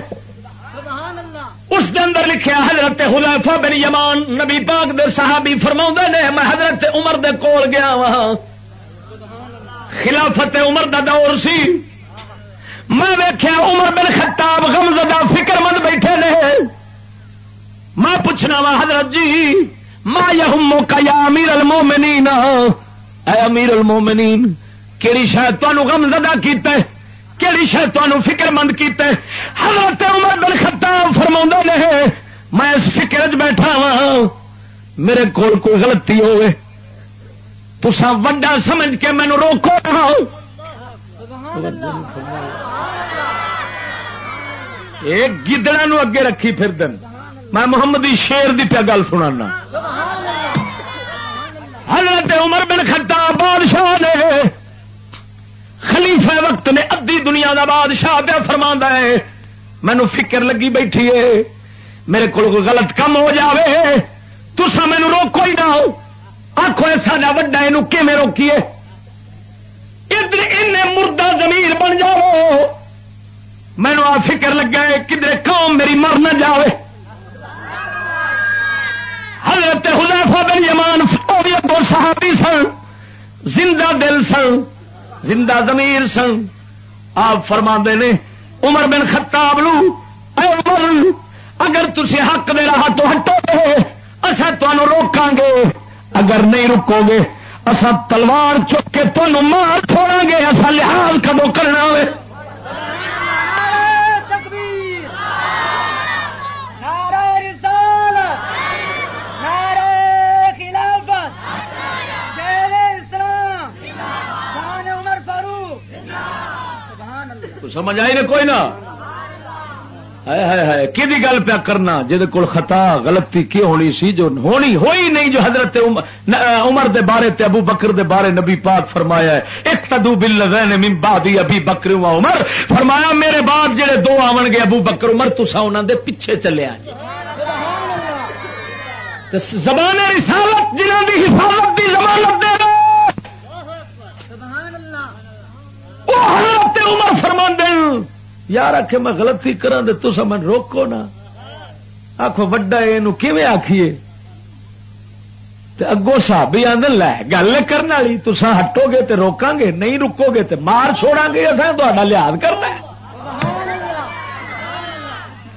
اس دے اندر لکھیا حضرت حذیفہ بن یمان نبی پاک دے صحابی فرماؤندے نے، میں حضرت عمر دے کول گیا وہاں۔ خلافت عمر دا دور سی۔ میں ویکھیا عمر بن خطاب غمزدہ فکر مند بیٹھے نے۔ میں پوچھنا وا، حضرت جی ما یہمو کا یا امیر المومنین؟ اے امیر المومنین، کیڑی شاید تانوں غمزدہ کیتا ہے کیڑی شاید تانوں فکر مند کیتا ہے حضرت عمر بن خطاب فرماؤندے نے، میں اس فکر وچ بیٹھا ہاں میرے کول کوئی غلطی ہوئے۔ تسا وڈا سمجھ کے مینو روکو نہ۔ ایک گدڑا نو اگے رکھی پھر دن میں محمدی شیر دی پیا گل سنا حضرت عمر بن خطاب بادشاہ نے خلیفہ وقت نے ادی دنیا دا بادشاہ پیا فرما ہے۔ مینو فکر لگی بیٹھی ہے میرے کو غلط کم ہو جاوے۔ تسا مینو روکو ہی نہ آخو ساڈا وڈا یہ روکیے؟ ادھر ان مردہ زمین بن جاؤ مینو آ فکر لگا ہے کدھر قوم میری مر نہ جاوے۔ حضرت حذیفہ بن یمان، وہ بھی ابو صحابی سن، زندہ دل سن، زندہ ضمیر سن۔ آپ فرما نے، عمر بن خطاب لو اے عمر، اگر تھی حق دے راہ تو ہٹو گے اصا تمہوں روکاں گے اگر نہیں رکو گے اصا تلوار چک کے تمہوں مار چھوڑا گے اصا لحاظ کدو کرنا ہوئے نعرہ تکبیر نعرہ رسالت نعرہ خلافت شیر اسلام شان عمر فاروق سبحان اللہ سمجھ آئی نے کوئی نہ کہ گل پیا کرنا؟ جہد کول خطا، غلطی کی ہونی سی؟ جو ہونی، ہوئی نہیں، جو حضرت عمر- دے بارے تے ابو بکر دے بارے نبی پاک فرمایا ہے ایک تدو بل من بعدی ابھی بکر و عمر۔ فرمایا، میرے بعد جڑے دو آون گے، ابو بکر، عمر تسا انہاں دے پیچھے چلے آ زبان رسالت جنہاں دی حفاظت دی ضمانت دے دو سبحان اللہ وہ حضرت عمر فرما دین یار آخ میں غلطی کرا دے تو من روکو نا۔ آخو وڈا یہ آخیے تے اگوں صحابی آدھے لے گل کرنے والی تسا ہٹو گے تے روکاں گے، نہیں رکو گے تے مار چھوڑا گے اصل تا لحاظ کرنا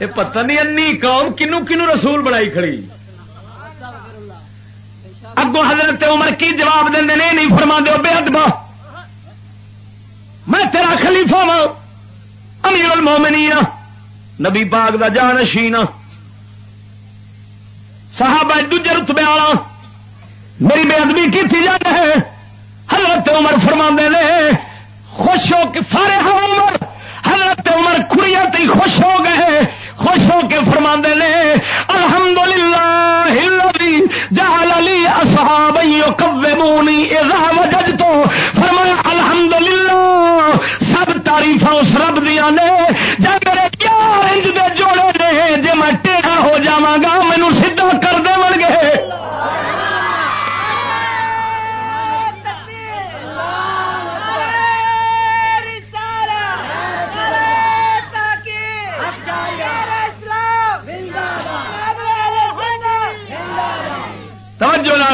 یہ پتہ نہیں انی قوم کنو کنو رسول بنائی کھڑی۔ استغفر اگوں حضرت عمر کی جواب دیں نہیں فرما دو بے ادبا۔ میں تیرا خلیفہ وا امیر المومنین، نبی پاک دا جانشین صحابہ دوجے رتبے والا، میری بے ادبی کی جاتی ہے۔ حضرت عمر فرما نے، خوش ہو کے سارے ہو عمر حضرت عمر کڑیاں تھی خوش ہو گئے۔ خوش ہو کے فرما نے الحمد للہ جہل علی اصحاب یقومونی اذا وجدت فرمایا الحمد للہ سب تعریف اس رب دیا نے۔ جب میرے یار انج دے جوڑے نے، جے میں ٹیڑھا ہو جاواں گا، مینوں سیدھا کر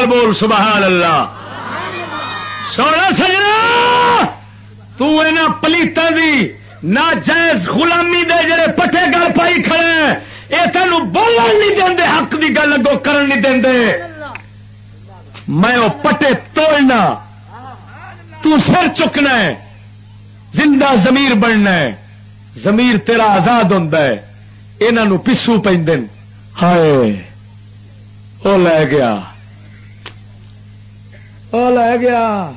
نال بول، سبحان اللہ۔ سونا سجنا تنا پلیتوں دی نہ جائز غلامی دے جڑے پٹے گل پائی کھڑے یہ تینوں بولن نہیں دے حق دی گل اگوں کرن نہیں دے میں وہ پٹے توڑنا، تو سر چکنا ہے، زندہ ضمیر بننا ہے۔ تیرا آزاد ہوتا ہے انہوں پسو پہ ہائے وہ لے گیا۔ وہ لے گیا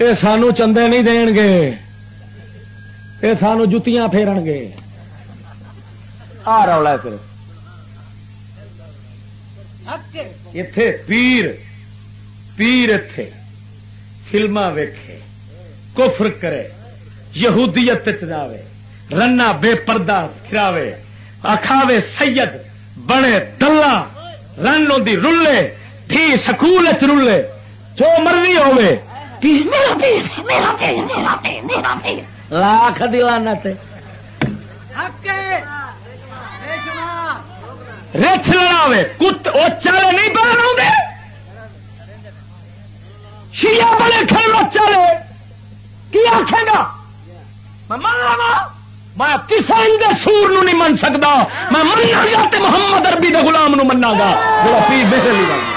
یہ سانو چندے نہیں دین گے یہ سانو جتیاں پھیرن گے آ رولا پھر اتے پیر پیر اتے فلما ویکھے کفر کرے یہودیت چاہے رنا بے پردہ کھراوے اکھاوے سید بنے دلہ رن دی رلے بھی سکول رلے جو مرضی ہوے پیر لاکھ دلانا رچ لڑاوے۔ کت وہ چلے نہیں باہر شیا بڑے کھڑے چلے کی آخے گا؟ میں کسی دے سور نو نہیں من سکتا میں مننا گا محمد اربی دے غلام نو منا گا۔ جڑا پیر بہتر نہیں بنتا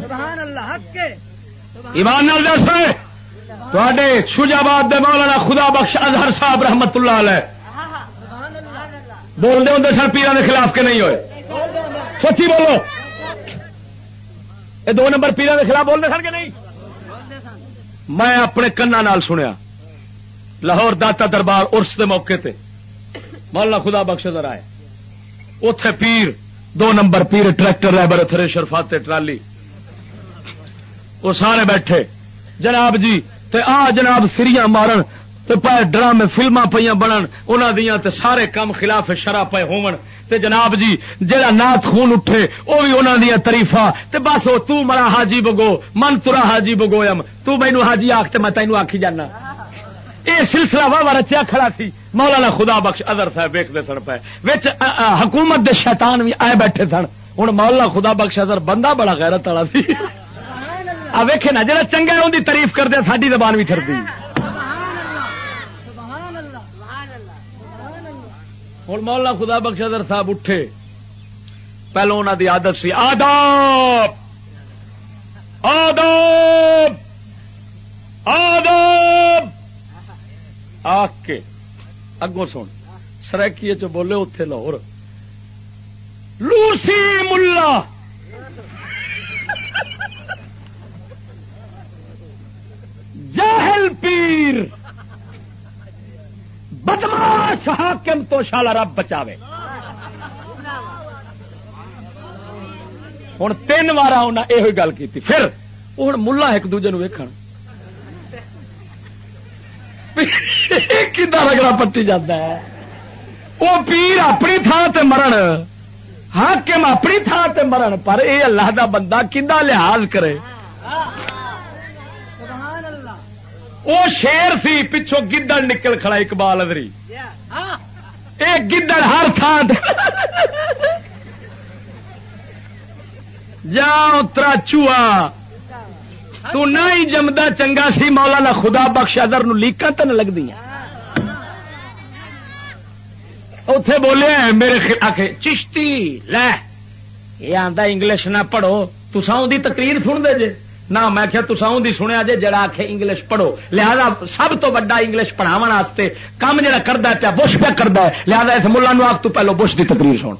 سبحان اللہ حق کے ایمان نال دس تے شجاباد دے مولانا خدا بخش اظہر صاحب رحمت اللہ علیہ۔ بولتے ہوں سر پیران کے خلاف کے نہیں ہوئے؟ سچی بولو۔ یہ دو نمبر پیران کے خلاف بولتے سن کہ نہیں؟ میں اپنے کنا نال سنیا۔ لاہور داتا دربار ارس کے موقع تے۔ مولانا خدا بخش ادھر آئے۔ اتے پیر، دو نمبر پیر، ٹریکٹر ریبر تھریشر فاتے ٹرالی۔ وہ سارے بیٹھے۔ جناب جی تے آ جناب سریاں مارن، تے پائے ڈرامے فلما پہ بنن، انہاں دیاں تے سارے کام خلاف شرع پے ہون تے جناب جی جہاں نات خون اٹھے وہ بھی انہوں دیا تریفا تے بس وہ تو مرا حاجی بگو، من ترا حاجی بگویم تو مینو حاجی آخ تے میں تینوں آخی جانا۔ یہ سلسلہ واہ رچیا کھڑا سی مولانا خدا بخش ادر صاحب ویکتے سن پے وچ حکومت دے شیطان بھی آئے بیٹھے سن۔ ہوں مولا خدا بخش ادھر بندہ بڑا غیرت والا سی۔ آ ویکھے نا جڑا چنگا ہے ان کی تعریف کرتے ساری زبان بھی چڑتی ہوں مولا خدا بخش صاحب اٹھے۔ پہلو انہوں دی عادت سی آداب۔ آداب۔ آداب۔ آ کے۔ اگوں سن۔ سرکی چ بولے اتے لاہور۔ لوسی ملا۔ جاہل پیر۔ بدماش حاکم تو شالا رب بچاوے۔ ہوں تین وار انہیں یہ گل کی پھر ہوں ملا ایک دوجے ویخ کدا رگڑا پٹی جاتا ہے؟ وہ پیر اپنی تھان تے مرن، حاکم اپنی تھان تے مرن، پر یہ اللہ دا بندہ کدا لحاظ کرے؟ وہ شیر سی پچھو گدڑ نکل کھڑا اقبال ادری۔ یہ گدڑ ہر تھان جا اترا چوہا۔ تو نہ ہی جمدا چنگا سی مولا نہ خدا بخش ادر لیکا تو نہ لگتی اتے بولے میرے آخ چشتی، لے، یہ آتا انگلش نہ پڑھو تسا دی تقریر سن دے جے۔ نہ میں کیا تسا دی سنیا جے جڑا آخ انگلش پڑھو۔ لہذا سب تو بڑا انگلش پڑھاو کام جڑا کرتا پیا بش پہ کرتا ہے۔ لہذا اس ملا آخ تو پہلو بش دی تقریر سن۔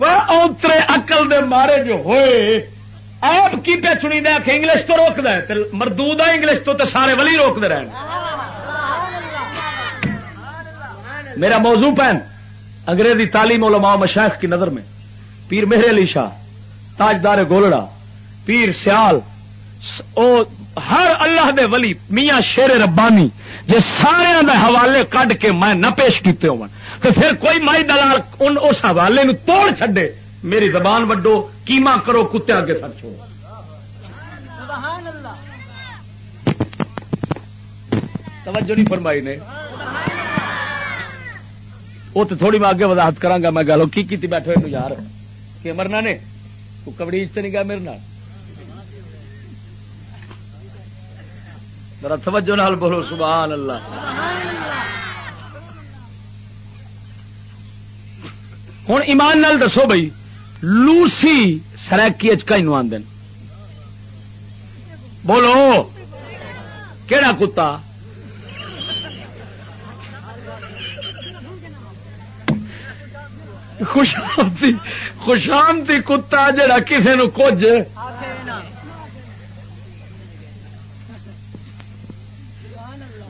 اترے اقل دے مارے جو ہوئے، آپ کی پہ چنی دے کہ انگلش تو روک دے مردود ہے انگلش تو تے سارے ولی روک دے رہے میرا موضوع پہن، انگریزی تعلیم علماء مشائخ کی نظر میں، پیر مہر علی شاہ۔ تاجدار گولڑا پیر سیال او ہر اللہ دے ولی میاں شیر ربانی جے سارے دے حوالے کڈ کے میں نہ پیش کیتے ہو تو پھر کوئی مائی دلال ان اس حوالے نو توڑ چھڈے میری زبان وڈو کیما کرو کتے اگے سر چھوڑو۔ توجہ نہیں فرمائی نے۔ وہ تو تھوڑی میں اگے وضاحت کرا میں گلو کی کی بیٹھے یار؟ کہ مرنا نے؟ تو کبڑی تو نہیں گیا میرے نال؟ میرا توجہ نال بولو، سبحان اللہ۔ ہوں ایمان نال دسو بھائی لوسی سرکی نو آدھے بولو کہڑا کتا؟ خوشامتی خوشامتی کتا جڑا کسی نو کچھ۔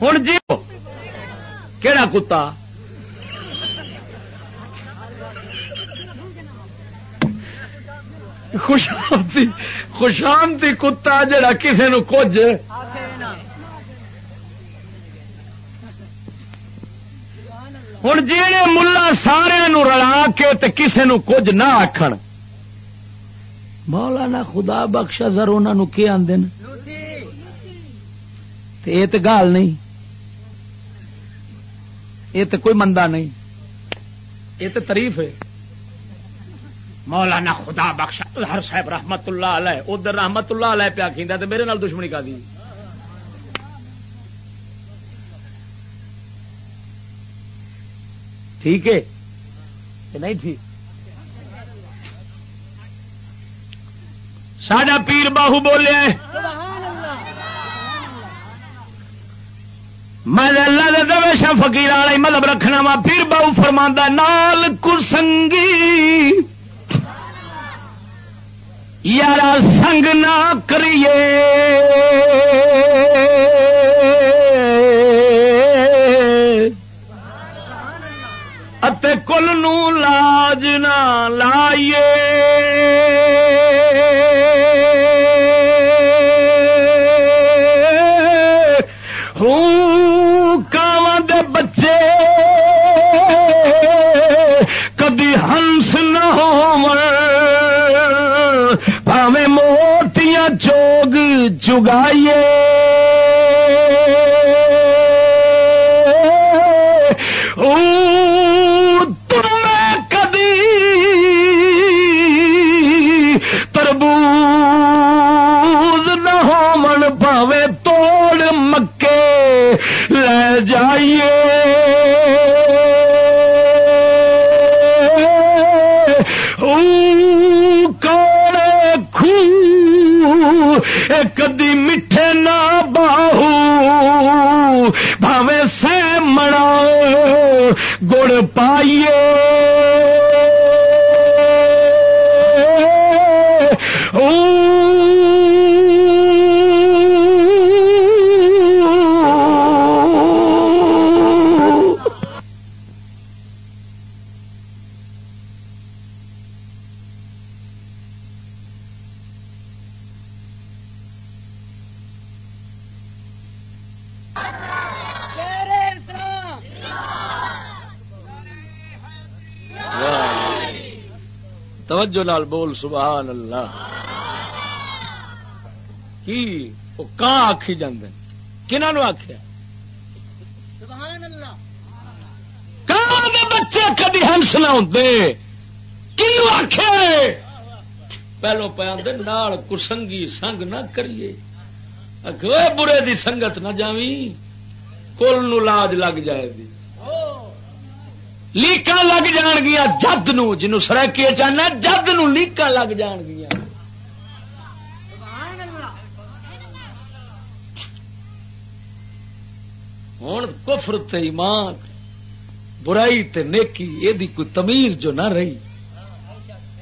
ہوں جی کہڑا کتا؟ خوشامتی خوشامتی کتا جڑا کسی نو کچھ۔ ہوں جہے ملا سارے رلا کے کسی نو کچھ نہ آخر مولانا خدا بخشا سر انہوں کی آدھے یہ تو گال نہیں۔ یہ تو کوئی مندہ نہیں۔ یہ تو تاریف ہے۔ مولانا خدا بخش ہر صاحب رحمت اللہ علیہ، ادھر رحمت اللہ علیہ پیا کھیندا تو میرے نال دشمنی کا دی۔ ٹھیک ہے کہ نہیں ٹھیک؟ ساڈا پیر باہو بولے میں اللہ دے دویشا فقیر والا مطلب رکھنا وا، پیر باہو فرما نال کسنگی یار سنگ نہ کریے۔ کل نو لاج نہ لائیے۔ ہوں کاواں دے بچے کدی ہنس نہ ہو موتیاں چوگ چگائیے جائیے نال بول سبحان اللہ۔ کی؟ وہ کہاں آخی جاندے کنہوں آخیا بچے کدی ہنس نہ ہوتے کیوں آخ پہلو پہ آدھے نال کسنگی سنگ نہ کریے۔ برے دی سنگت نہ جاوی کل نو لاج لگ جائے گی لیکا لگ جان گیا جد نو جنو سرکی چاہنا جد نو لیکا لگ جان گیا ہوں کفر تے ایمان برائی تے نیکی یہ کوئی تمیز جو نہ رہی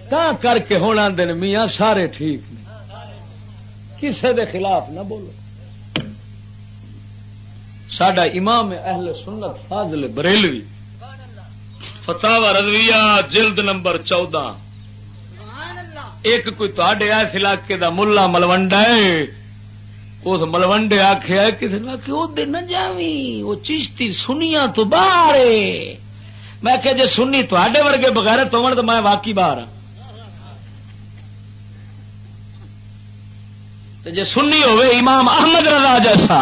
تا کر کے ہوں آدھے میاں سارے ٹھیک نے کسے دے خلاف نہ بولو سڈا امام اہل سنت فاضل بریلوی فتح رضویہ جلد نمبر چودہ۔ ایک کوئی تے اس علاقے دا ملا ملوڈا ہے۔ اس ملوڈے آخیا کسی نے دن نہ جاوی وہ چشتی سنیا تو باہر میں کہ جی سنی تے ورگے بغیر تو میں واقعی باہر ہاں۔ تے جے سنی ہوئے امام احمد رضا جیسا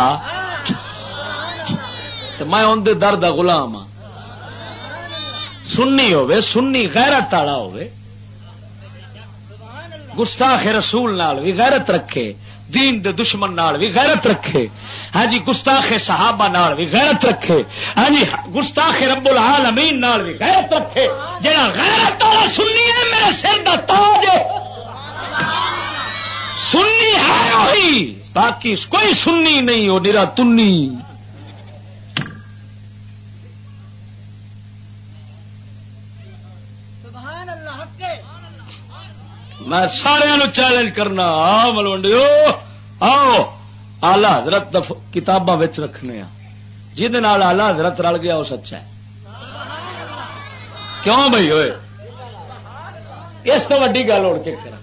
تو میں اندر درد غلام ہاں۔ سنی ہوے سنی غیرت والا ہوے گستاخ رسول نال بھی غیرت رکھے، دین دے دشمن نال بھی غیرت رکھے۔ ہاں جی گستاخ صحابہ نال بھی غیرت رکھے۔ ہاں جی گستاخ رب العالمین نال بھی غیرت رکھے۔ جہاں غیرت والا سنی ہے، میرے سر دا تاج سنی ہے وہی، باقی کوئی سنی نہیں، وہ نرا تنی سبحان اللہ حق کے میں سارا چیلنج کرنا۔ آ ملوڈیو آؤ آلہ حضرت کتاباں رکھنے ہاں۔ جہد آلہ حضرت رل گیا وہ سچا ہے۔ کیوں بھائی ہوئے؟ اس تو ویڈی گل اڑ کے کرا۔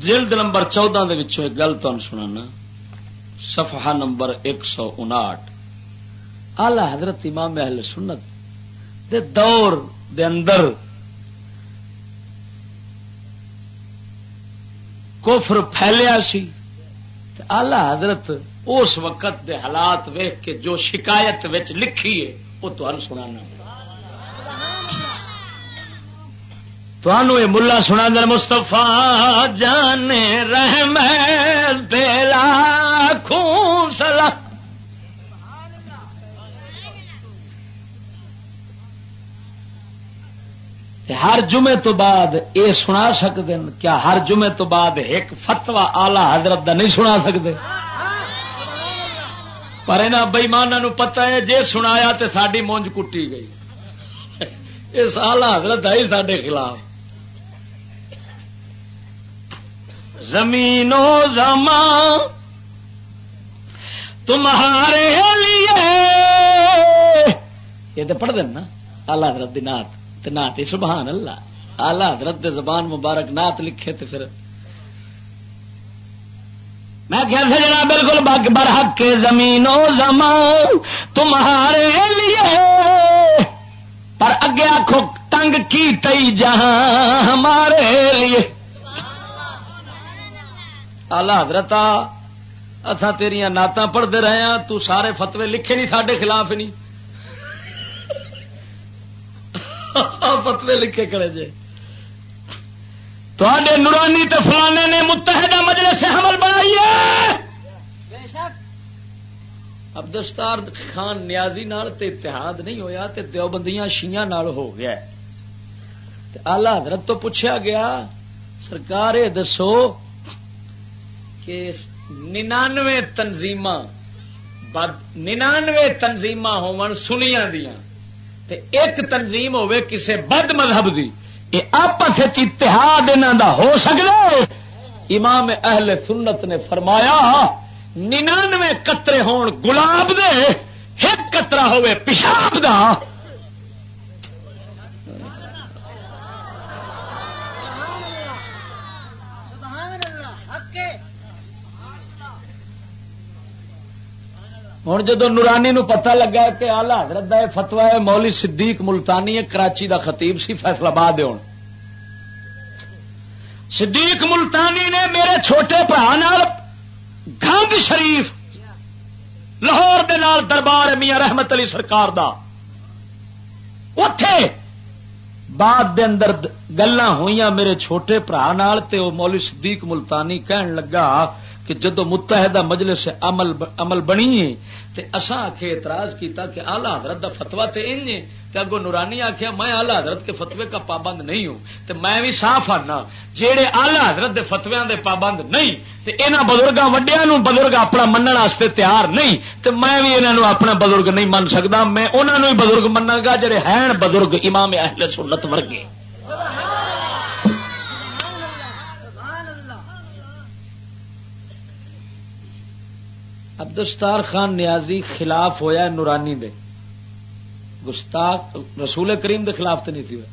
جلد نمبر چودہ دے ایک گل تمہیں سنانا۔ صفحہ نمبر ایک سو انٹھ آلہ حضرت امام اہل سنت دے دور دے اندر کفر پھیلیا سی آلہ حضرت اس وقت دے حالات ویخ کے جو شکایت وچ لکھی ہے وہ تمہیں سنانا۔ تھانوں یہ ملا سنا دل مستفا جان رحم تیرا خون سلا ہر جمعے تو بعد یہ سنا سکتے ہیں، کیا ہر جمعے تو بعد ایک فتوا آلہ حضرت دا نہیں سنا سکتے پر یہاں بئیمانوں پتا ہے، جے سنایا تو ساری مونج کٹی گئی۔ اس آلہ حضرت آئی سڈے خلاف۔ زمین و زمان تمہارے لیے۔ یہ تو پڑھ دینا آلہ حضرت دی نات نات ہی سبحان اللہ۔ آلہ حضرت زبان مبارک نات لکھے تے پھر میں کیا جناب، بالکل برحق کے زمین و زمان تمہارے لیے۔ پر اگے آخو تنگ کی تئی جہاں ہمارے لیے۔ آلہ حضرت اتھا تیریا نعت پڑھتے رہے ہیں تو سارے فتوے لکھے نہیں سڈے خلاف نہیں۔ فتوے لکھے کرے جے۔ تے نورانی تے فلانے نے متحدہ مجلس سے حمل بنائیے بے شک۔ عبدالستار خان نیازی نال تے اتحاد نہیں ہویا تے دیوبندیاں شیاں نال ہو گیا۔ ہے تے آلہ حضرت تو پوچھا گیا سرکار دسو کہ ننانوے تنظیم ننانوے تنظیم ہون سنیا دیا تے ایک تنظیم ہوے کسے بد مذہب دی۔ یہ آپس اتحاد انہوں دا ہو سکتا امام اہل سنت نے فرمایا، ننانوے قطرے ہون گلاب دے، ایک قطرہ ہوے پیشاب دا سبحان اللہ حق کے ہوں جدو نورانی نو پتہ لگا کہ آلہ حضرت دا فتوا ہے مولی صدیق ملتانی ہے، کراچی دا خطیب سی فیصلہ باد ہوں۔ صدیق ملتانی نے میرے چھوٹے برا گند شریف، لاہور دے نال دربار میاں رحمت علی سرکار دا۔ اتے بعد دے اندر گلا ہوئی میرے چھوٹے برا تے مولی صدیق ملتانی کہن لگا کہ جدو متحدہ مجلس عمل عمل بنی ہے، تے اساں آخے اعتراض کیتا کہ آلہ حضرت دا فتوا تے انج ہے تے اگو نورانی آخیا میں آلہ حضرت کے فتوے کا پابند نہیں ہوں، تے میں بھی صاف آنا جہے آلہ حضرت دے فتویاں دے پابند نہیں، تے انہاں بزرگاں وڈیاں نو بزرگ اپنا منن واسطے تیار نہیں، تے میں بھی انہاں نو اپنا بزرگ نہیں من سکدا، میں انہاں نو ہی بزرگ مننا گا جڑے ہیں بزرگ امام اہل سنت ورگے۔ عبدالستار خان نیازی خلاف ہویا نورانی دے۔ گستاخ، رسول کریم دے خلاف تو نہیں تھی ہویا۔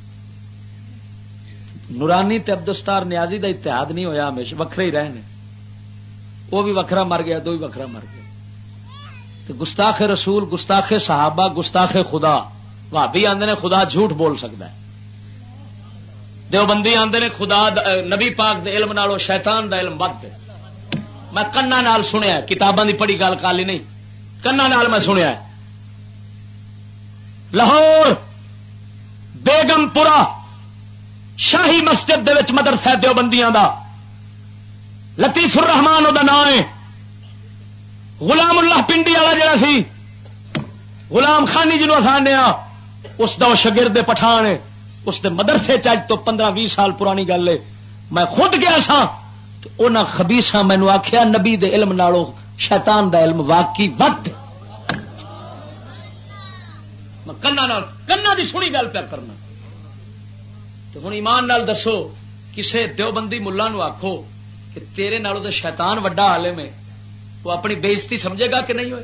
نورانی تے عبدالستار نیازی دا اتحاد نہیں ہویا، ہمیشہ وکھرے ہی رہنے۔ وہ بھی وکھرا مر گیا، دو بھی وکھرا مر گیا۔ تے گستاخ رسول، گستاخ صحابہ، گستاخ خدا۔ بھابی آندے نے خدا جھوٹ بول سکتا ہے۔ دیوبندی آندے نے خدا نبی پاک دے علم نالو شیطان دا علم ود میں کنا نال سنیا کتاباں دی پڑھی گل کالی نہیں۔ کنا نال میں سنیا لاہور بیگم پورا شاہی مسجد دے وچ مدرسہ دیوبندیاں دا۔ لطیف الرحمان دا نام ہے۔ غلام اللہ پنڈی والا جڑا سی۔ غلام خانی جنوب آسانے ہاں، اس دا شگرد پٹھان ہے۔ اس دے مدرسے چج تو پندرہ بھی سال پرانی گل ہے۔ میں خود گیا سا ان خبیسا مینو آخیا نبی دے علم نالو شیطان دا علم واقعی وقت کنا کنا دی سنی گل پیا کرنا۔ تو ہوں ایمان نال دسو، کسے دیوبندی ملا نو آخو کہ تیرے نالوں تو شیطان وڈا عالم ہے۔ وہ اپنی بےزتی سمجھے گا کہ نہیں ہوئے؟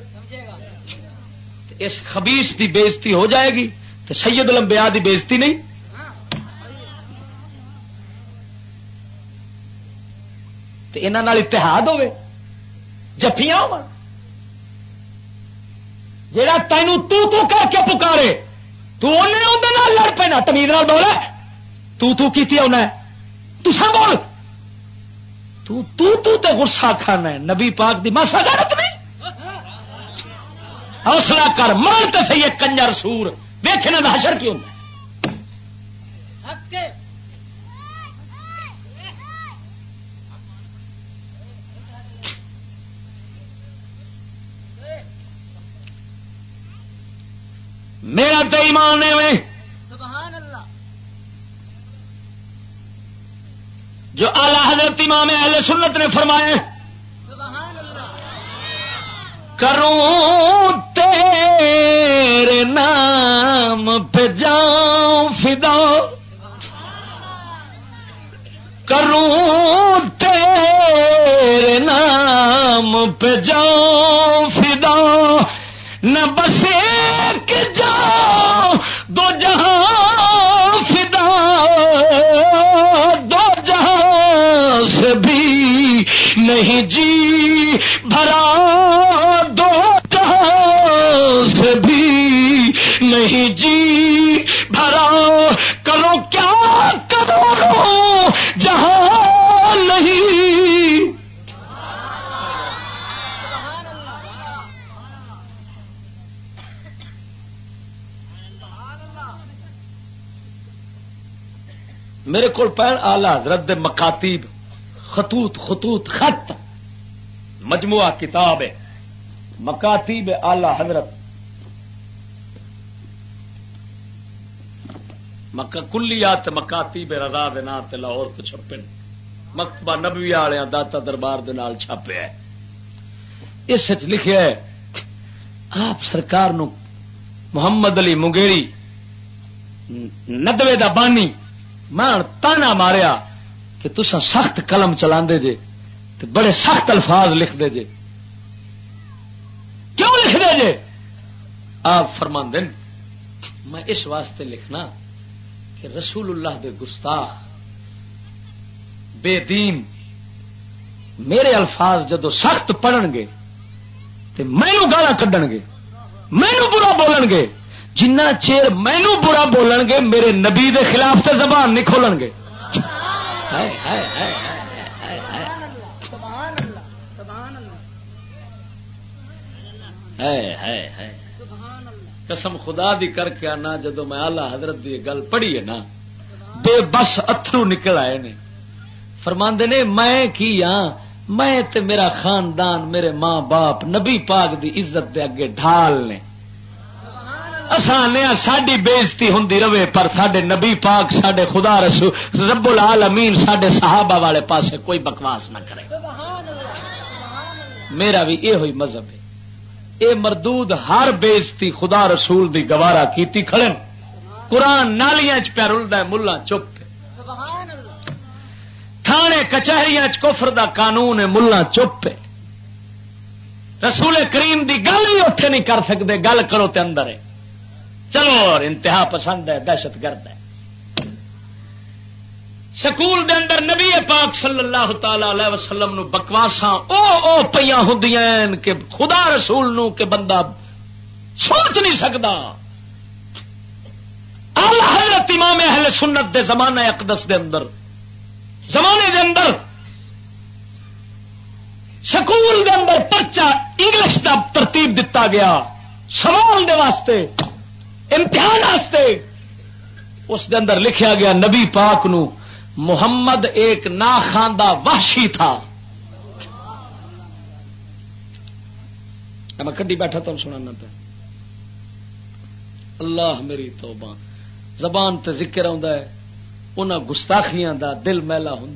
اس خبیس دی بےزتی ہو جائے گی، تو سید الانبیاء دی بےزتی نہیں۔ تو انہوں نال اتحاد ہوے جفیاں ہو جا تینوں تو تو کر کے پکارے تو انہیں اندر نال لڑ پینا تمید نال بولا تو تو کیتی انہیں تسا بول تو تو تو تے غصہ کھانا ہے نبی پاک دی ماسا غیرت نہیں حوصلہ کر مان تے صحیح کنجر سور ویکھنا دا حشر کیوں حق میرا تو ایمان ہے میں۔ سبحان اللہ جو اعلی حضرت امام اہل سنت نے اللہ کروں تیرے نام پہ جاؤں فدا۔ کروں تیرے نام پہ جاؤں فدا۔ نہ بس نہیں جی بھرا دو جہاں سے بھی نہیں جی بھرا کرو کیا کرو جہاں نہیں۔ میرے کو پہن آلہ حضرت مکاتیب۔ خطوط خطوط، خط۔ مجموعہ کتاب ہے۔ مکاتیب آلہ حضرت۔ کلیات، مکاتیب رضا دے لاہور تو چھپے مکتبہ نبوی والے داتا دربار دے نال چھاپے ہے۔ اس لکھیا ہے، آپ سرکار نو محمد علی منگیری ندوے دا بانی میں تانا ماریا۔ کہ تسا سخت قلم چلا جے تے بڑے سخت الفاظ لکھ دے جے۔ کیوں لکھ دے جے؟ آپ فرما میں اس واسطے لکھنا کہ رسول اللہ دے گستاخ، بے دین، میرے الفاظ جدو سخت پڑھن گے تو مینو گالا کھڈن گے مینو برا بولن گے، جنہ چیر مینو برا بولن گے، میرے نبی دے خلاف تے زبان نہیں کھولن گے۔ قسم خدا دی کر کے آنا جدو میں آلہ حضرت دی گل پڑھی ہے نا، بے بس اترو نکل آئے نے۔ فرماندے نے، میں کی ہاں؟ میں تے میرا خاندان، میرے ماں باپ، نبی پاک دی عزت دے اگے ڈھال نے۔ آسان ساری بےزتی ہوں رہے پر سڈے نبی پاک سڈے خدا رسو رب العالمین سڈے صحابہ والے پاسے کوئی بکواس نہ کرے۔ میرا بھی یہ ہوئی مذہب ہے۔ اے مردود ہر بےزتی خدا رسول دی گوارا کیتی کھڑن قرآن نالیاں پیا رلدا ہے ملا چپ تھانے کچہریاں چ کفر دا قانون ہے ملا چپ رسول کریم دی گل بھی اتنے نہیں کر سکتے گل کرو تے اندر ہے۔ چلو، اور انتہا پسند ہے، دہشت گرد ہے۔ سکول دے اندر نبی پاک صلی اللہ تعالی علیہ وسلم نو بکواساں او او پیاں ہوں کہ خدا رسول نو کہ بندہ سوچ نہیں سکتا اعلی حضرت امام اہل سنت دے زمانے اقدس دے اندر، زمانے دے اندر سکول دے اندر پرچا انگلش کا ترتیب دتا گیا، سوال دے واسطے امتحان واسطے اس دے اندر لکھیا گیا نبی پاک نو محمد ایک نا خاندہ وحشی تھا۔ میں کڈی بیٹھا تو سنانا پہ اللہ میری توبہ۔ زبان تے ذکر آتا ہے گستاخیاں دا دل میلا ہوں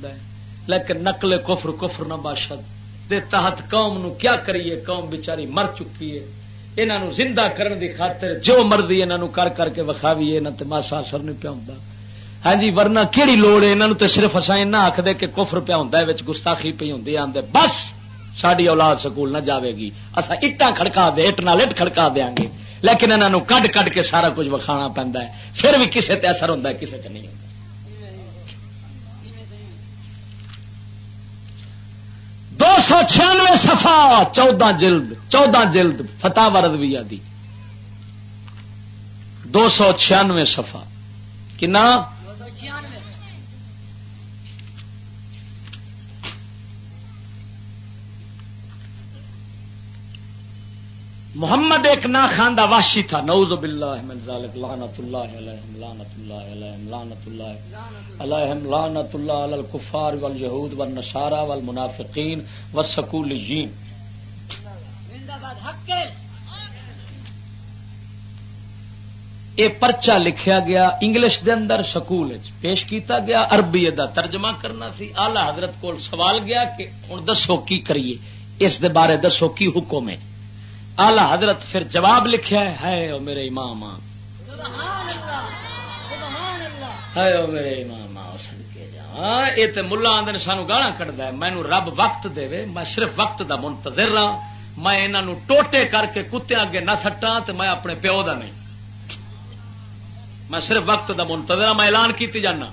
لیکن نقل کفر کفر نہ باشد۔ دے تحت قوم نو کیا کریے؟ قوم بیچاری مر چکی ہے۔ انہوں زندہ کرن دی خاطر جو مرضی انہوں کر کر کے وکھاویے یہاں تے ماسا اثر نہیں پیا ہوں ہاں جی ورنہ کہڑی لوڑ ہے؟ انہوں تے صرف اصا ایسا آخ دے کہ کفر پیا ہوں گستاخی پی ہوں آدھے بس ساری اولاد سکول نہ جاوے گی۔ اصا اٹا کھڑکا دے، اٹ نال اٹ کھڑکا دیا گے۔ لیکن انہوں کڈ کڈ کے سارا کچھ وکھانا پہنتا ہے۔ پھر بھی کسے تے اثر ہوتا ہے، کسے تے نہیں ہوتا دو سو چھیانوے سفا چودہ جلد چودہ جلد فتح وردویا دی۔ دو سو چھیانوے سفا کنا دو سو چھیانوے محمد ایک نا خاندہ واشی تھا۔ نعوذ باللہ من ذالک۔ لعنت اللہ علیہم لعنت اللہ علیہم لعنت اللہ علیہم لعنت اللہ علی الکفار والیہود والنصارى والمنافقین والسکولیین۔ یہ پرچا لکھیا گیا انگلش دے اندر سکول پیش کیتا گیا عربی دا ترجمہ کرنا سی۔ آلہ حضرت کو سوال گیا کہ ہوں دسو کی کریے؟ اس دے بارے دسو کی حکم ہے؟ آلہ حضرت پھر جواب لکھیا ہے ہے او میرے امام آ ہے او میرے امام آ سن جا. یہ تے ملا آدھے سانو گالا کٹدا ہے مینو رب وقت دے میں صرف وقت دا منتظر رہا میں انہاں ٹوٹے کر کے کتے اگے نہ سٹاں تے میں اپنے پیو دا نہیں۔ میں صرف وقت دا منتظر ہاں، میں اعلان کیتی جانا۔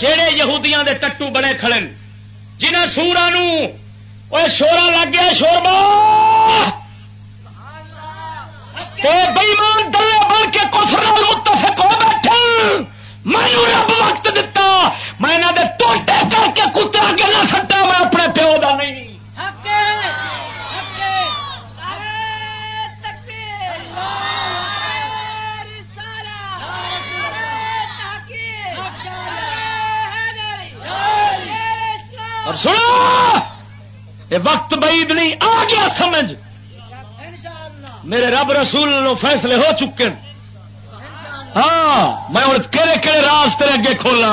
جہے یہودیاں دے ٹٹو بڑے کھڑے جنہیں سورا وہ شورا لگ گیا شوربا بےمان دلے بن کے کفر متفق ہو بیٹھا مینو رب وقت دتا میں دے ٹوٹے کر کے کتے اگے نہ سٹا میں اپنے پیو دا نہیں اور سنو یہ وقت بعید نہیں آ گیا سمجھ میرے رب رسول نو فیصلے ہو چکے ہاں میں ہوں کہڑے کہڑے راز تیرے اگے کھولا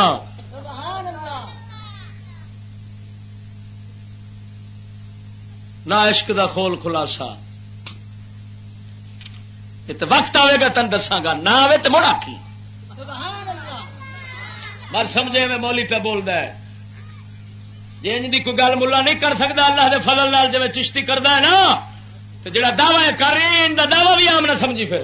نہ عشق دا کھول خلاصہ۔ یہ تو وقت آئے گا تن دساگا نہ آئے تو مڑا کی۔ مر سمجھے میں مولی پہ بولتا ہے۔ جی انج دی کوئی گل ملا نہیں کر سکتا اللہ دے فضل نال جی چشتی کرتا ہے نا۔ تو جڑا دعوی کر رہے ہیں، ان دا دعوی بھی آم نہ سمجھی پھر۔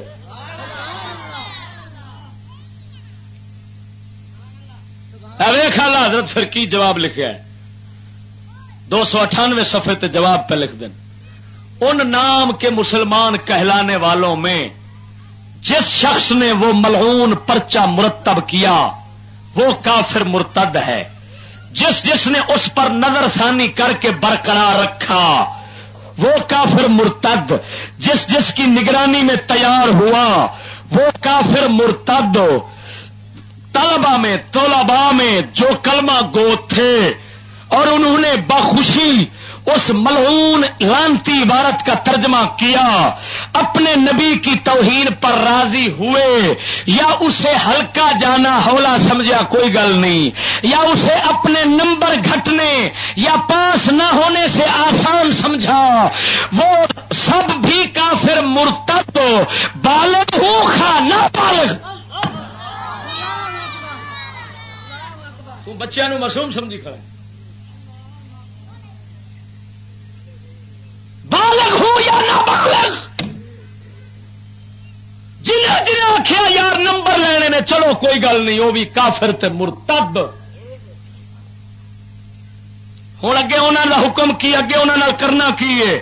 ویخ حضرت پھر کی جواب لکھا ہے۔ دو سو اٹھانوے سفے تے جواب پہ لکھ دیں ان نام کے مسلمان کہلانے والوں میں جس شخص نے وہ ملعون پرچہ مرتب کیا، وہ کافر مرتد ہے۔ جس جس نے اس پر نظر ثانی کر کے برقرار رکھا وہ کافر مرتد، جس جس کی نگرانی میں تیار ہوا، وہ کافر مرتد طلبا میں طلبا میں جو کلمہ گو تھے، اور انہوں نے بخوشی اس ملعون لانتی عبارت کا ترجمہ کیا، اپنے نبی کی توہین پر راضی ہوئے، یا اسے ہلکا جانا ہولا سمجھا کوئی گل نہیں، یا اسے اپنے نمبر گھٹنے یا پاس نہ ہونے سے آسان سمجھا، وہ سب بھی کافر مرتب بالغ ہو خا نہ بالغ تو بچوں نو معصوم سمجھی کھڑا بالغ ہو یا نہ بالغ جنہیں جنہیں آخیا یار نمبر لینے نے، چلو کوئی گل نہیں، وہ بھی کافر تے مرتد۔ ہوں اگے انہوں کا حکم کی، اگے انہوں کرنا کی ہے؟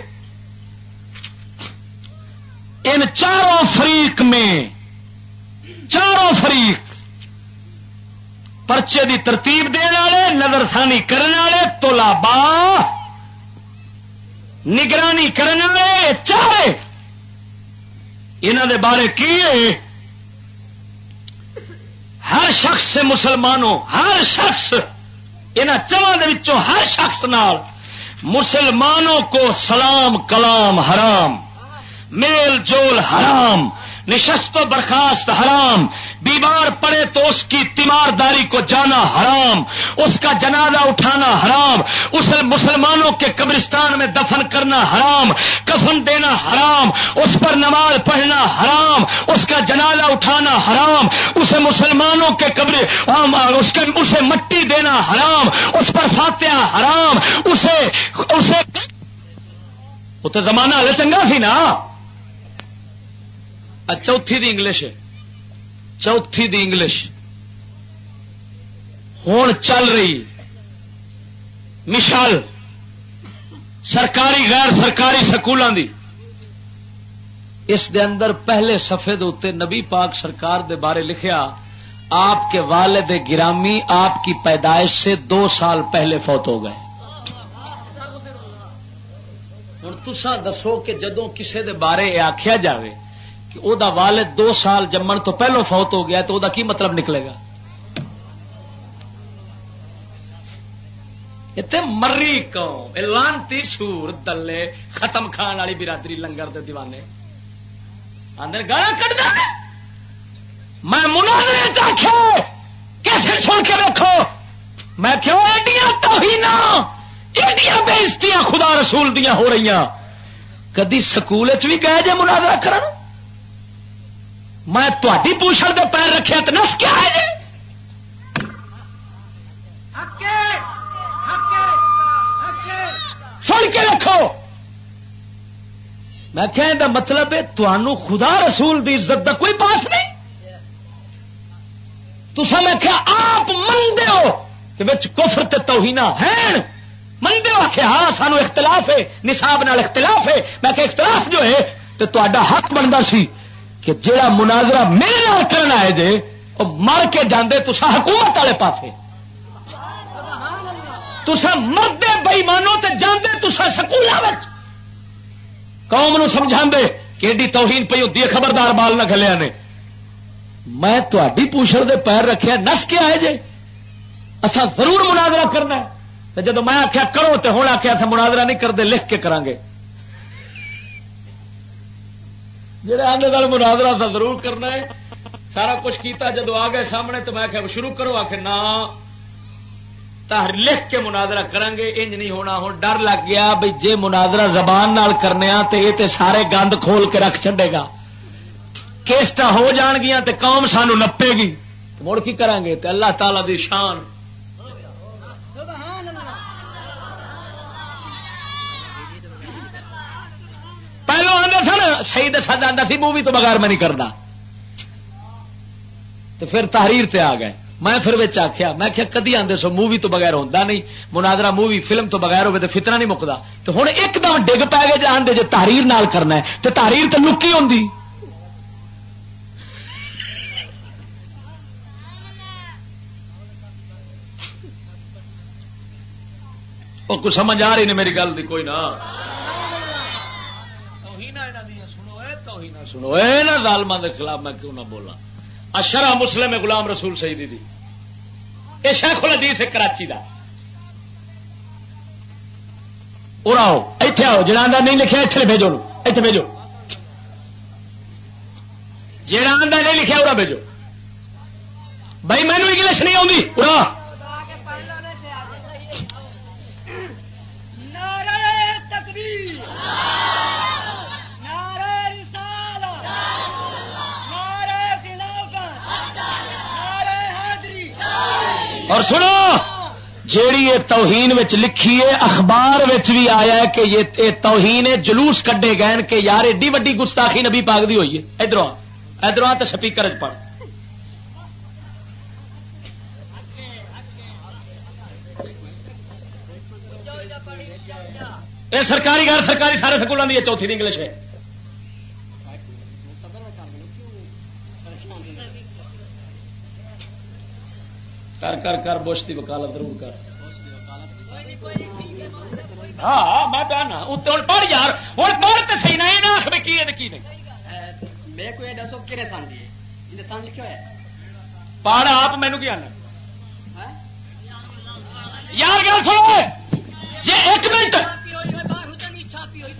ان چاروں فریق میں، چاروں فریق پرچے دی ترتیب دن والے نظر ثانی کرنے والے تولابا نگرانی کرنے والے چارے انہوں دے بارے کی ہر شخص سے مسلمانوں، ہر شخص انہوں چواں ہر شخص نال مسلمانوں کو سلام، کلام حرام، میل جول حرام، نشست و برخاست حرام بیمار پڑے تو اس کی تیمارداری کو جانا حرام، اس کا جنازہ اٹھانا حرام، اس مسلمانوں کے قبرستان میں دفن کرنا حرام، کفن دینا حرام، اس پر نماز پڑھنا حرام، اس کا جنازہ اٹھانا حرام، اسے مسلمانوں کے قبر اس کے اسے مٹی دینا حرام، اس پر فاتحہ حرام، اسے اسے وہ تو زمانہ ہلے چنگا سی نا۔ اچھا، چوتھی دی انگلش ہے۔ چوتھی دی انگلش۔ ہوں چل رہی۔ مثال، سرکاری، غیر سرکاری سکولوں دی۔ اس دے اندر پہلے سفے دے نبی پاک سرکار دے بارے لکھیا، آپ کے والد گرامی آپ کی پیدائش سے دو سال پہلے فوت ہو گئے۔ ہوں تسا دسو کہ جدو کسے دے بارے آخیا جاوے کہ او دا والد دو سال جمن تو پہلو فوت ہو گیا تو او دا کی مطلب نکلے گا اتنے مری قوم لانتی سور دلے ختم کھان والی برادری لنگر دے دیوانے آدھے گالا کٹ دے میں مناظرے آخو کیسے سن کے رکھو میں کیوں ایڈیاں توہین ایڈیاں بےزتیاں خدا رسول دیا ہو رہی کدی سکول بھی گئے جے مناظرہ کرن میں تھی پوچھل دے پیر رکھے تو نس کیا ہے جی؟ سن کے رکھو۔ میں دا مطلب ہے تنوع خدا رسول دی عزت دا کوئی پاس نہیں۔ تو میں کیا آپ منگے ہو کہ بچ کفر تے توہینا ہے منگے ہو کہ ہاں سانو اختلاف ہے نصاب نال اختلاف ہے۔ میں کہ اختلاف جو ہے تو تا حق بنتا سی۔ کہ جڑا مناظرہ میرے نال کرنا ہے جے وہ مر کے جاندے تسا حکومت والے پاسے۔ تسا مردے بئیمانوں تے جاندے تسا سکولوں قوم نو سمجھا کہ ایڈی توہین پی ہوتی ہے، خبردار بال نہ کھلیا نے۔ میں تھی پوچھل دے پیر رکھے نس کے آئے جے۔ اصا ضرور مناظرہ کرنا ہے۔ جب میں آخیا کرو تو ہوں آخیا تھا مناظرہ نہیں کرتے لکھ کے کریں گے جہے آدھے گل مناظرہ تھا ضرور کرنا ہے، سارا کچھ کیتا جدو آ گئے سامنے تو میں آخیا شروع کرو آخر نہ لکھ کے مناظرہ کریں گے انج نہیں ہونا ہوں ڈر لگ گیا بھائی جے مناظرہ زبان نال کرنے تو یہ تے سارے گند کھول کے رکھ چڈے گا۔ کیسٹا ہو جان گیا تے قوم سانو نپے گی۔ مڑ کی کریں گے تے اللہ تعالی دی شان پہلو آدھے سن سی دسا آتا سی، مووی تو بغیر میں نہیں کرتا تو پھر تحریر تے آ گئے۔ میں پھر آخیا میں کیا کدی آدھے سو مووی تو بغیر ہوتا نہیں۔ مناظرہ، مووی، فلم تو بغیر ہوے تو فتنہ نہیں مکتا تو ہوں ایک دم ڈگ پی گئے جان دے جی تحریر نال کرنا ہے۔ تو تحریر تو لکی ہوں کچھ سمجھ آ رہی نہیں میری گل دی، کوئی نہ۔ سنو۔ اے نا ظالمان کے خلاف میں کیوں نہ بولا اشرا مسلم غلام رسول سیدی دی۔ یہ شیخ الحدیث ہے کراچی کا آؤ اتے آؤ جہاں نہیں لکھا اتنے بھیجو اتنے بھیجو۔ جہاں نہیں لکھا ارا بھیجو۔ بھائی مینو انگلش نہیں آتی ارا اور سنو، جیڑی یہ توہین وچ لکھی ہے، اخبار وچ بھی آیا ہے کہ یہ توہین جلوس کڈے گئے کہ یار ایڈی وڈی گستاخی نبی پاک دی ہوئی ہے۔ ادھر ادھر تو سپیکر پڑھ۔ یہ سرکاری، غیر سرکاری سارے سکولوں کی چوتھی انگلش ہے۔ کر کر کر بوش کی وکالت ضرور کر۔ ہاں میں اتنے ہوں پڑھ یار ہوں پڑھ تو سی نہ آخ میں کی کی نہیں۔ میرے کو یہ دسو کہڑے سن دی یہ سن لکھا ہے؟ پڑھ آپ مینو کی آنا؟ یار گل سنو جی ایک منٹ۔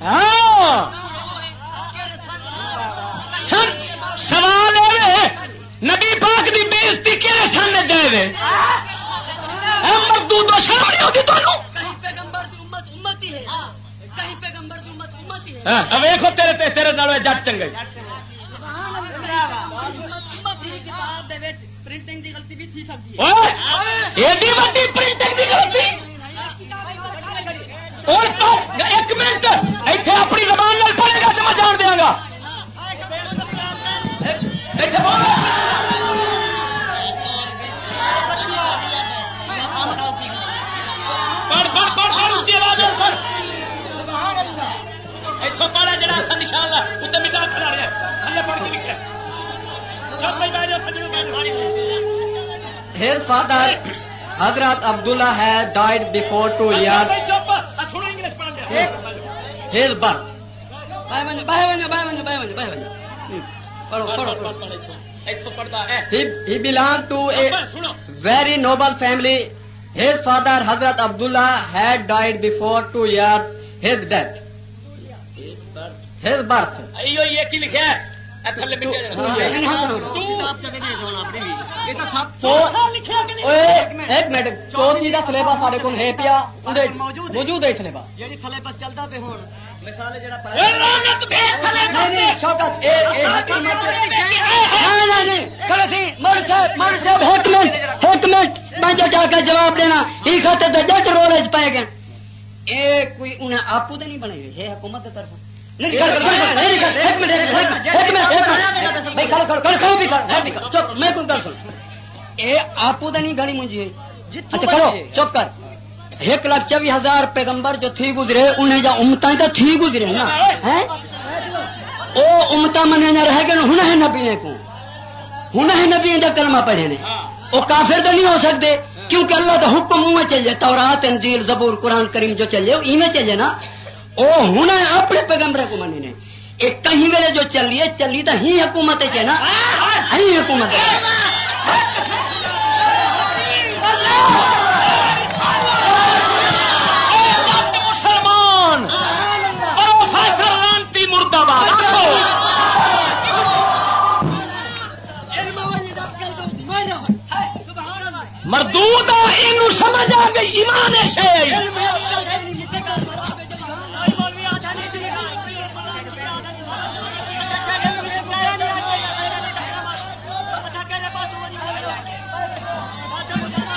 ہاں۔ سوال نبی پاک دی بےزتی کہڑے سن نے دے دے مردود شرم نہیں ہوتی تمہیں کہیں پیغمبر امت ہے کہیں پیغمبر امت ہے ویخو تیرے تے تیرے نال جٹ چنگے۔ پرنٹنگ دی غلطی بھی تھی سکتی ہے ایڈی وڈی پرنٹنگ دی غلطی؟ اور تو ایک منٹ، ایتھے اپنی زبان نال پڑھے گا تو میں جان دیاں گا۔ مٹا کھڑا رہیا تھلے پڑھ کے چپ پہ بیٹھ جا سجنوں بیٹھ His father, Hazrat Abdullah, had died before two years. چپ سنو انگلش پڑھ دیا his birth. باہر ونجو باہر ونجو باہر ونجو باہر یہ کی ہے؟ تو چوتھی کا سلیبس سارے کو ہے پیا۔ موجود ہے۔ جی سلیبس۔ چلتا پہ ہوں میں جا کے جواب دینا یہ جٹ رول پائے گئے۔ اے کوئی انہیں آپو تے نہیں بنے ہوئے ہے حکومت طرف کھڑ نہیں گھڑی منجی ہوئی اچھا چپ کر۔ ایک لاکھ چوبی ہزار پیغمبر جو تھی گزرے انہیں جا امتیں تو تھی گزرے نا۔ او امتا منیا نہ رہ گئے ہن ہے نبی نے کو۔ ہن ہے نبی دا کلمہ پڑھے نے۔ او کافر تو نہیں ہو سکتے کیونکہ اللہ دا حکم منہ میں چل جائے تورات انجیل زبور قرآن کریم جو چل جائے وہ میں چل جائے نا۔ وہ ہوں اپنے پیغمبر کو منی نے ایک کہیں ویلے جو چلی ہے، چلی تو ہی حکومت ہے نا۔ ہی حکومت مردو تو یہ سمجھ آ گئی، ایمان ہے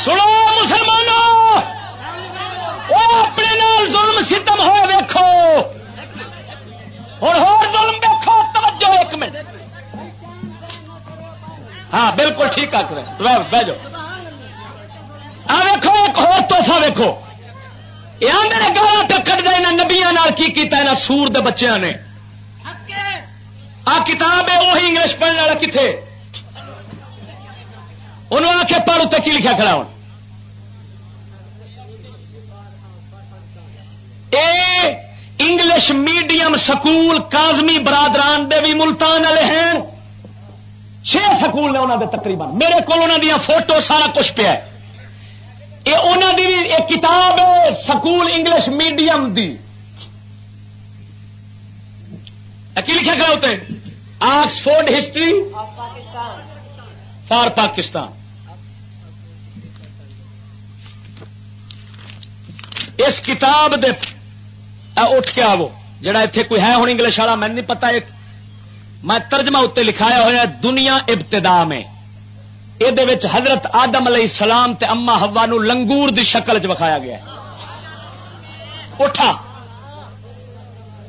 سنو مسلمانوں وہ اپنے نال ظلم ستم ہو ویکھو۔ اور ہو ظلم ویکھو، توجہ ایک منٹ۔ ہاں بالکل ٹھیک آ کر بہ جاؤ۔ آ ویکھو، ایک ہو توحفہ ویکھو۔ یہ میرے گالا پہ کٹ دے یہاں نبیا کی کیتا ہے؟ سور دے بچیاں نے۔ آ کتاب ہے وہی انگلش پڑھنے والا کتنے انہوں نے آ کے پڑھ اتنے کی لکھا کھڑا ہوں اے انگلش میڈیم سکول کازمی برادران دے بھی ملتان والے ہیں۔ چھ سکول نے انہوں دے تقریباً۔ میرے کو فوٹو سارا کچھ پیا یہ انہوں دی بھی ایک کتاب ہے سکول انگلش میڈیم دی۔ کی لکھا کھڑا ہوتے آکسفورڈ ہسٹری فار پاکستان۔ اس کتاب دے اٹھ کے آو جڑا اتنے کوئی ہے ہوں انگلش والا میں نہیں پتا ایک۔ میں ترجمہ اتنے لکھایا ہوا دنیا ابتدا میں۔ یہ حضرت آدم علیہ السلام تے اما ہوا نو لنگور دی شکل چ وکھایا گیا اٹھا۔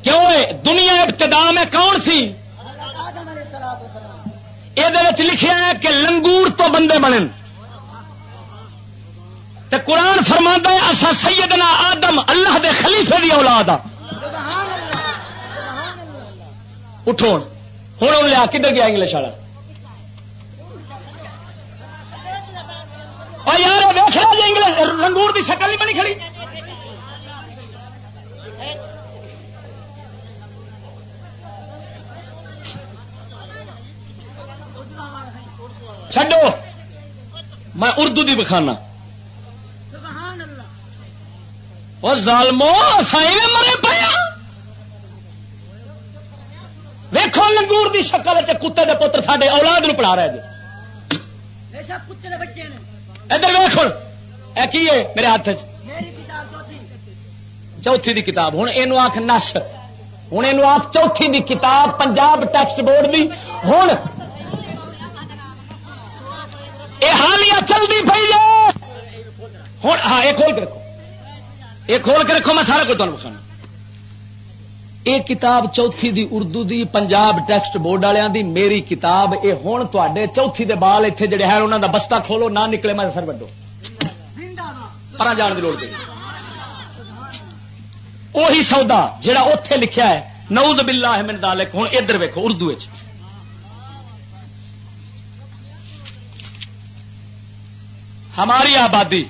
کیوں دنیا ابتدا میں کون سی؟ یہ لکھا ہے کہ لنگور تو بندے بنن۔ تے قرآن فرما ہے اصا سیدنا آدم اللہ دے خلیفے دی اولاد اٹھو ہوں لیا، کدھر گیا انگلش والا؟ اور یار ویخ جی انگلش، رنگور دی شکل نہیں بنی کھڑی۔ چڈو میں اردو دی بخانا اور ظالمو سائی مرے لنگور دی شکل کتے دے پتر سارے اولاد نو پڑھا رہے ادھر ویخ کی میرے ہاتھ چوتھی۔ دی کتاب۔ ہوں یہ آخ نس۔ ہوں یہ آخ چوتھی دی کتاب پنجاب ٹیکسٹ بورڈ دی۔ ہوں یہ حالیہ چلتی پی ہوں ہاں یہ کھول کے یہ کھول کے رکھو، میں سارا کچھ تمہیں سنا یہ کتاب چوتھی دی اردو دی، پنجاب ٹیکسٹ بورڈ والوں دی، میری کتاب یہ ہوں تے چوتھی دے بال اتنے جڑے ہیں انہوں دا بستہ کھولو، نہ نکلے میں سر وڈو۔ پر جان کی لوڑ پی وہی سودا جڑا اتے لکھیا ہے، نعوذ باللہ من ذالک ہوں ادھر ویکو اردو ہماری آبادی،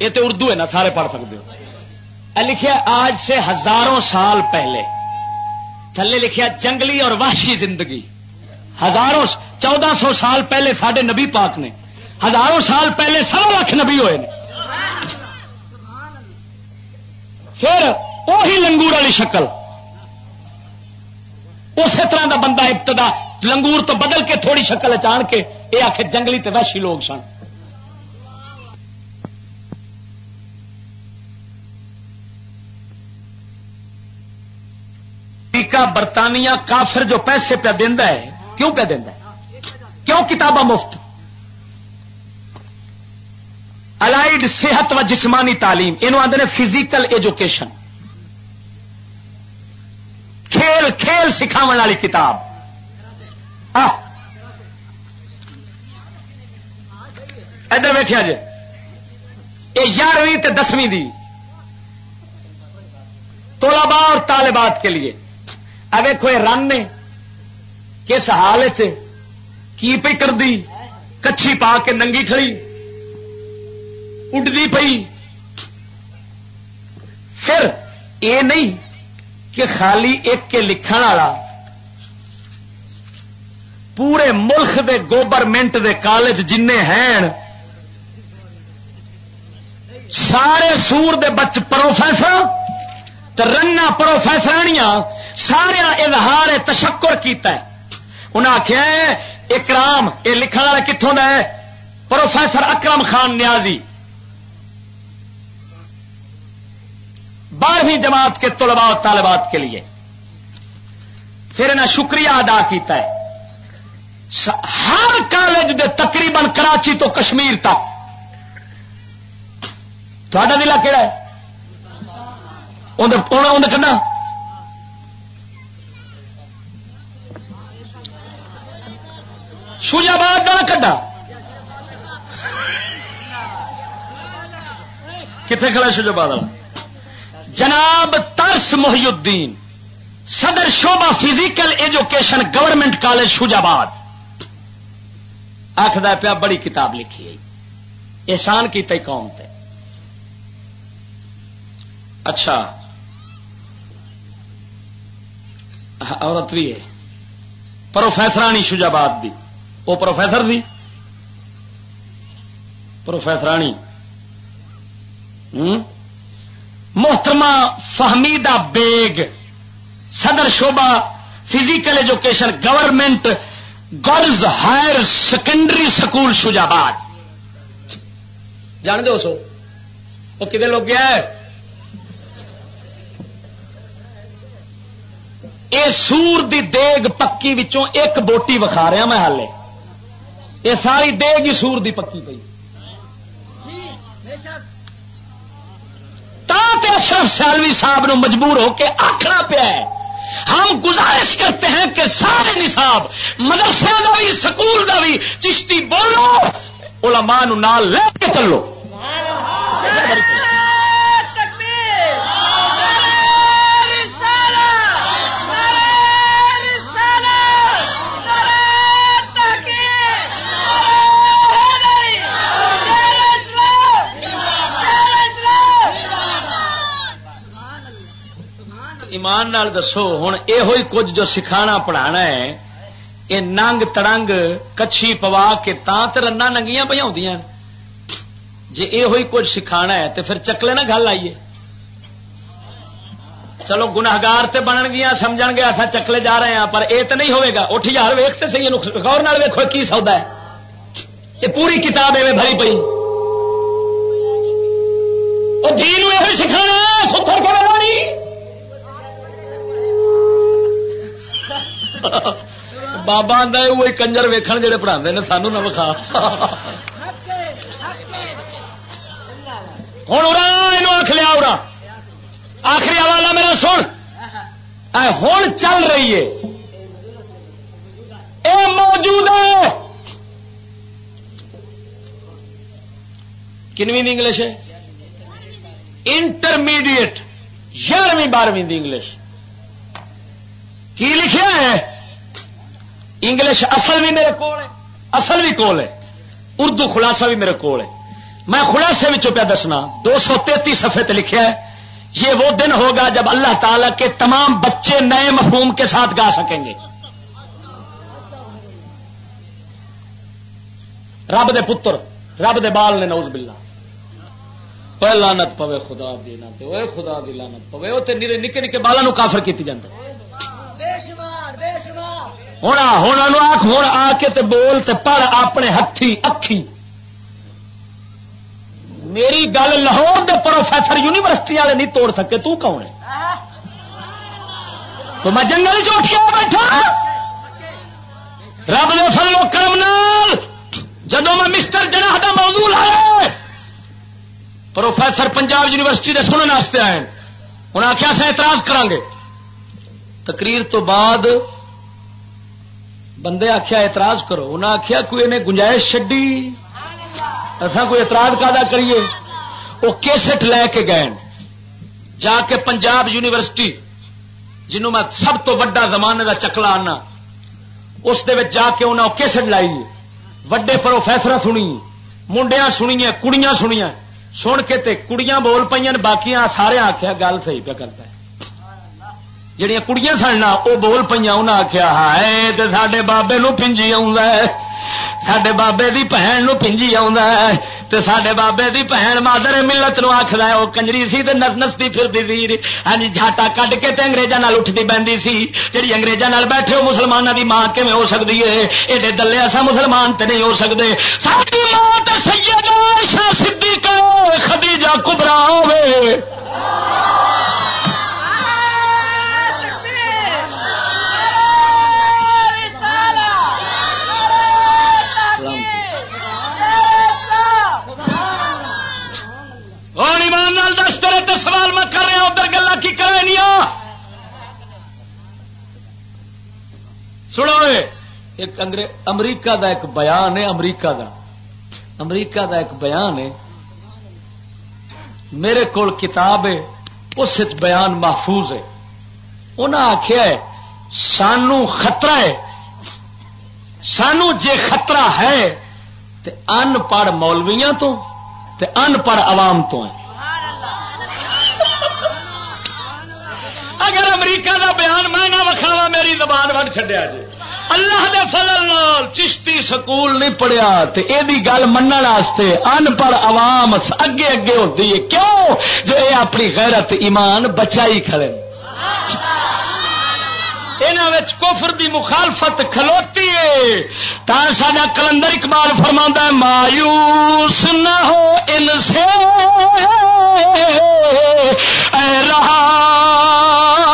یہ تو اردو ہے نا، سارے پڑھ سکتے ہو۔ لکھا آج سے ہزاروں سال پہلے۔ تھلے لکھیا جنگلی اور وحشی زندگی۔ ہزاروں چودہ سو سال پہلے سڈے نبی پاک نے۔ ہزاروں سال پہلے سو لاکھ نبی ہوئے نے۔ پھر وہی لنگور والی شکل۔ اسی طرح کا بندہ ابتدا، لنگور تو بدل کے تھوڑی شکل چان کے یہ آخر جنگلی تو وحشی لوگ سن۔ امریکہ برطانیہ کافر جو پیسے پہ دینا ہے، کیوں پہ دینا ہے؟ کیوں کتاباں مفت؟ الائڈ صحت و جسمانی تعلیم یہ آدھے فزیکل ایجوکیشن کھیل کھیل سکھاو والی کتاب. ادھر بیٹھے جی یہ یارویں دسویں دی۔ طلباء اور طالبات کے لیے۔ ویکو یہ رن نے، کس حال کی پی کر دی کچھی پا کے ننگی کھڑی اڈتی پئی۔ پھر یہ نہیں کہ خالی ایک کے لکھن والا، پورے ملک دے گورنمنٹ دے کالج جن ہیں، سارے سور دے بچ پروفیسر رنا پروفیسرانیاں سارا اظہار تشکر کیتا ہے۔ انہیں آخیا اکرام یہ لکھن والا کتوں کا ہے؟ پروفیسر اکرم خان نیازی۔ بارہویں جماعت کے طلباء و طالبات کے لیے۔ پھر انہیں شکریہ ادا کیتا ہے۔ ہر کالج دے تقریباً کراچی تو کشمیر تک۔ تھوڑا ضلع کہڑا ہے؟ اندر کہنا شوجاباد کا کڈا۔ کتنے کھڑا شوجاباد والا؟ جناب ترس محی الدین، صدر شعبہ physical education government college Shujabad آخر پیا بڑی کتاب لکھی ہے۔ احسان کی تی قوم تے۔ اچھا۔ عورت بھی ہے۔ پروفیسرانی شوجاباد دی۔ وہ پروفیسر دی۔ پروفیسرانی۔ محترمہ فہمیدہ بیگ، صدر شعبہ physical education government, girls higher secondary school Shujabad جان دو سو؟ وہ کتنے لوگ گیا ہے؟ اے سور دی دیگ پکی وچوں ایک بوٹی وکھا رہا میں ہالے یہ ساری دیگ ہی سور دی پکی پی اشرف سیالوی صاحب نو مجبور ہو کے آخنا پیا ہے۔ ہم گزارش کرتے ہیں کہ سارے نصاب مدرسے کا بھی، سکول کا بھی، چشتی بولو، علماء نال لے کے چلو۔ ایمان نال دسو ہوں یہ کچھ جو سکھانا پڑھانا ہے یہ ننگ تڑنگ کچھی پوا کے تے رنا ننگیاں پہ آدی جی یہ کچھ سکھانا ہے تو پھر چکلے نہ گل آئیے چلو گناگار تے بنن گیا سمجھ گے اصا چکلے جا رہے ہیں، پر یہ تو نہیں ہوئے گا۔ اٹھ یار ویختے سی غور نال ویکو کی سودا ہے۔ یہ پوری کتاب ایویں بھری پی وہ دین یہ سکھانا ستر کے بنانی بابا وہی کنجر ویکھن جڑے پڑھا نے سانو نہ وکھا ہوں ارا آخ لیا ارا آخری حوالہ میرا سن ہوں چل رہی ہے اے موجود ہے کنویں انگلش ہے انٹرمیڈیٹ گیارہویں بارہویں انگلش کی لکھا ہے انگلش اصل بھی میرے کو اصل بھی کول ہے۔ اردو خلاصہ بھی میرے کو میں خلاصے میں دسنا، دو سو تینتیس سفے لکھا ہے، یہ وہ دن ہوگا جب اللہ تعالی کے تمام بچے نئے مفہوم کے ساتھ گا سکیں گے۔ رب دے پتر، رب دے بال نے نوز بلا لانت پوے خدا دی خدا دی لانت پوے۔ وہ نکے نکے بالا کافر کی جاتا ہوں ہوں آخ ہوں آ کے تے بول تے پڑھ اپنے ہاتھی اکھی۔ میری گل لاہور دے پروفیسر یونیورسٹی والے نہیں توڑ سکے، تو کون ہے؟ تو میں جنگل چوٹیا بیٹھا۔ رب نے فلو کرم نال جدو میں مسٹر جناح کا موضوع لایا پروفیسر پنجاب یونیورسٹی کے سننے واسطے آئے انہیں آخیا سا اعتراض کریں گے تقریر تو بعد بندے آخیا اعتراض کرو انہیں آخیا کوئی انہیں گنجائش چڈی اصا کوئی اعتراض کا کریے؟ وہ کیسٹ لے کے گئے۔ جا کے پنجاب یونیورسٹی جنوں میں سب تو وڈا زمانے کا چکلا آنا، اس جا کے انہیں کیسٹ لائی وڈے پروفیسر سنی منڈیا سنیا کڑیاں سنیا سن کے تے کڑیاں بول پہ باقی سارے آخیا گل صحیح پہ کرتا ہے۔ جہیا کڑیاں سننا وہ بول پہ انہیں آخیا ہائے تو سڈے بابے نو پنجی آ سڈے بابے کی بھن نو پنجی تے سڈے بابے دی بہن مادر ملت نو آخر ہے وہ کنجری سی نس نستی پھرتی ویر ہاں جی جھاٹا کڈ کے اگریزاں اٹھتی بہتی سی جی اگریزاں بیٹھے مسلمانوں کی ماں کم ہو سکتی ہے ایڈے دلے اصا مسلمان تے نہیں ہو سکتے ساری ماں سیدہ صدیق خدیجہ کبرا ہوے ایمان نال تیرے تے سوال میں کر رہا ادھر گلا کی کرے نہیں سنو ایک امریکہ دا ایک بیان ہے، امریکہ دا۔ امریکہ دا ایک بیان ہے۔ میرے کول کتاب ہے، اس بیان محفوظ ہے۔ انہیں آخیا ہے، سانو خطرہ ہے۔ سانو جے خطرہ ہے، تے ان پڑھ مولویاں تو، تے ان پڑھ عوام تو ہے۔ اگر امریکہ دا بیان میں نہ وکھاوا میری زبان وڈ چڈیا جی۔ اللہ دے فضل نال چشتی سکول نہیں پڑھیا تے اے دی گل منن واسطے ان پڑھ عوام اگے اگے ہوتی ہے۔ کیوں؟ جو اے اپنی غیرت ایمان بچائی کھڑے کفر دی مخالفت کھلوتی ہے۔ تا سا کلندر اقبال فرما مایوس نہ ہو ان سے۔ اے رہا۔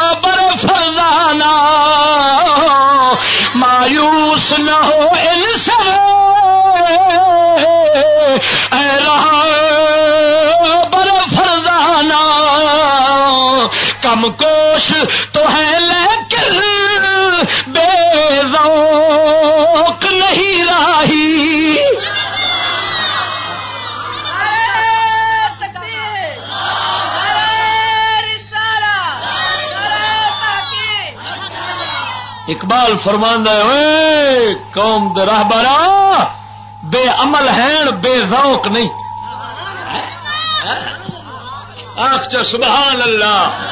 اقبال فرماندہ ہے قوم راہ بارا بے عمل ہیں، بے روک نہیں۔ آخ چ سبحان اللہ۔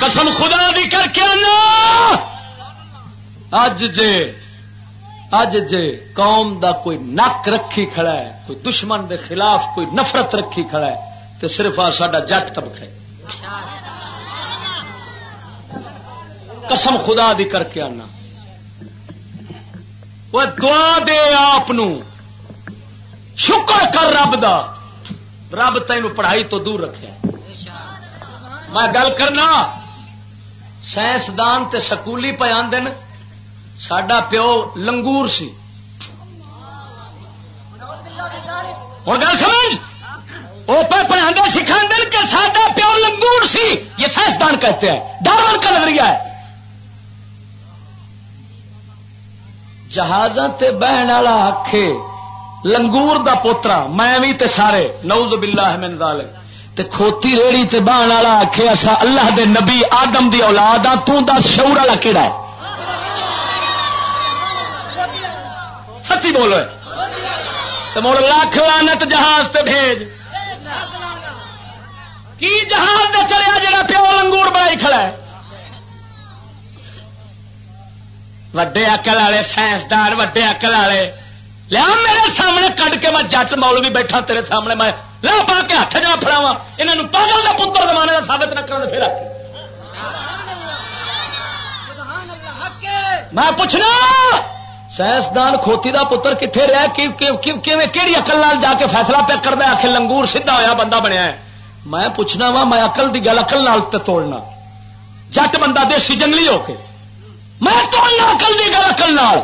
قسم خدا دی کر کے آنا۔ اج جے اج جے قوم دا کوئی نک رکھی کھڑا ہے، کوئی دشمن دے خلاف کوئی نفرت رکھی کھڑا ہے تو صرف آ سا جٹ طبقہ ہے۔ قسم خدا دی کر کے آنا۔ وہ دعا دے آپ شکر کر رب دا۔ رب تین پڑھائی تو دور رکھے۔ میں گل کرنا، سائنسدان تے سکولی پہ آدھے سڈا پیو لنگور سی۔ ہوں گل سمجھ؟ وہ پہ پڑھا سکھا دن کہ سڈا پیو لنگور سی۔ یہ سائنسدان کہتے ہیں۔ ڈارون کا نظریہ ہے۔ جہاز بہن والا آخے لنگور دا پوترا، میں بھی تے سارے نوز باللہ من ذالک۔ تے کھوتی ریڑی تے بہن والا آخے اصا اللہ دے نبی آدم دی اولاد ہاں تو دس شعور والا کہڑا ہے؟ سچی بولو۔ تو مڑ لاکھ لانت جہاز تے بھیج۔ کی جہاز دے چلیا جڑا پیو لنگور بنائی کھڑا ہے؟ وڈے اکل والے سائنسدان وڈے اکل والے لیا میرے سامنے کڈ کے میں جٹ مول بھی بیٹھا تیرے سامنے میں لا پا کے ہاتھ جا فراوا یہ پاگل کا پتر زمانے کا سابت نہ کرنا پھر میں پوچھنا سائنسدان کھوتی دا پتر کتنے رہا کہڑی اقل نال جا کے فیصلہ پہ کرنا آخر لنگور سیدھا ہویا بندہ بنیا ہے میں پوچھنا وا میں اقل دی گل اقل نال توڑنا جٹ بندہ دیسی جنگلی ہو کے میں توڑنا اقل دی گل اقل نال۔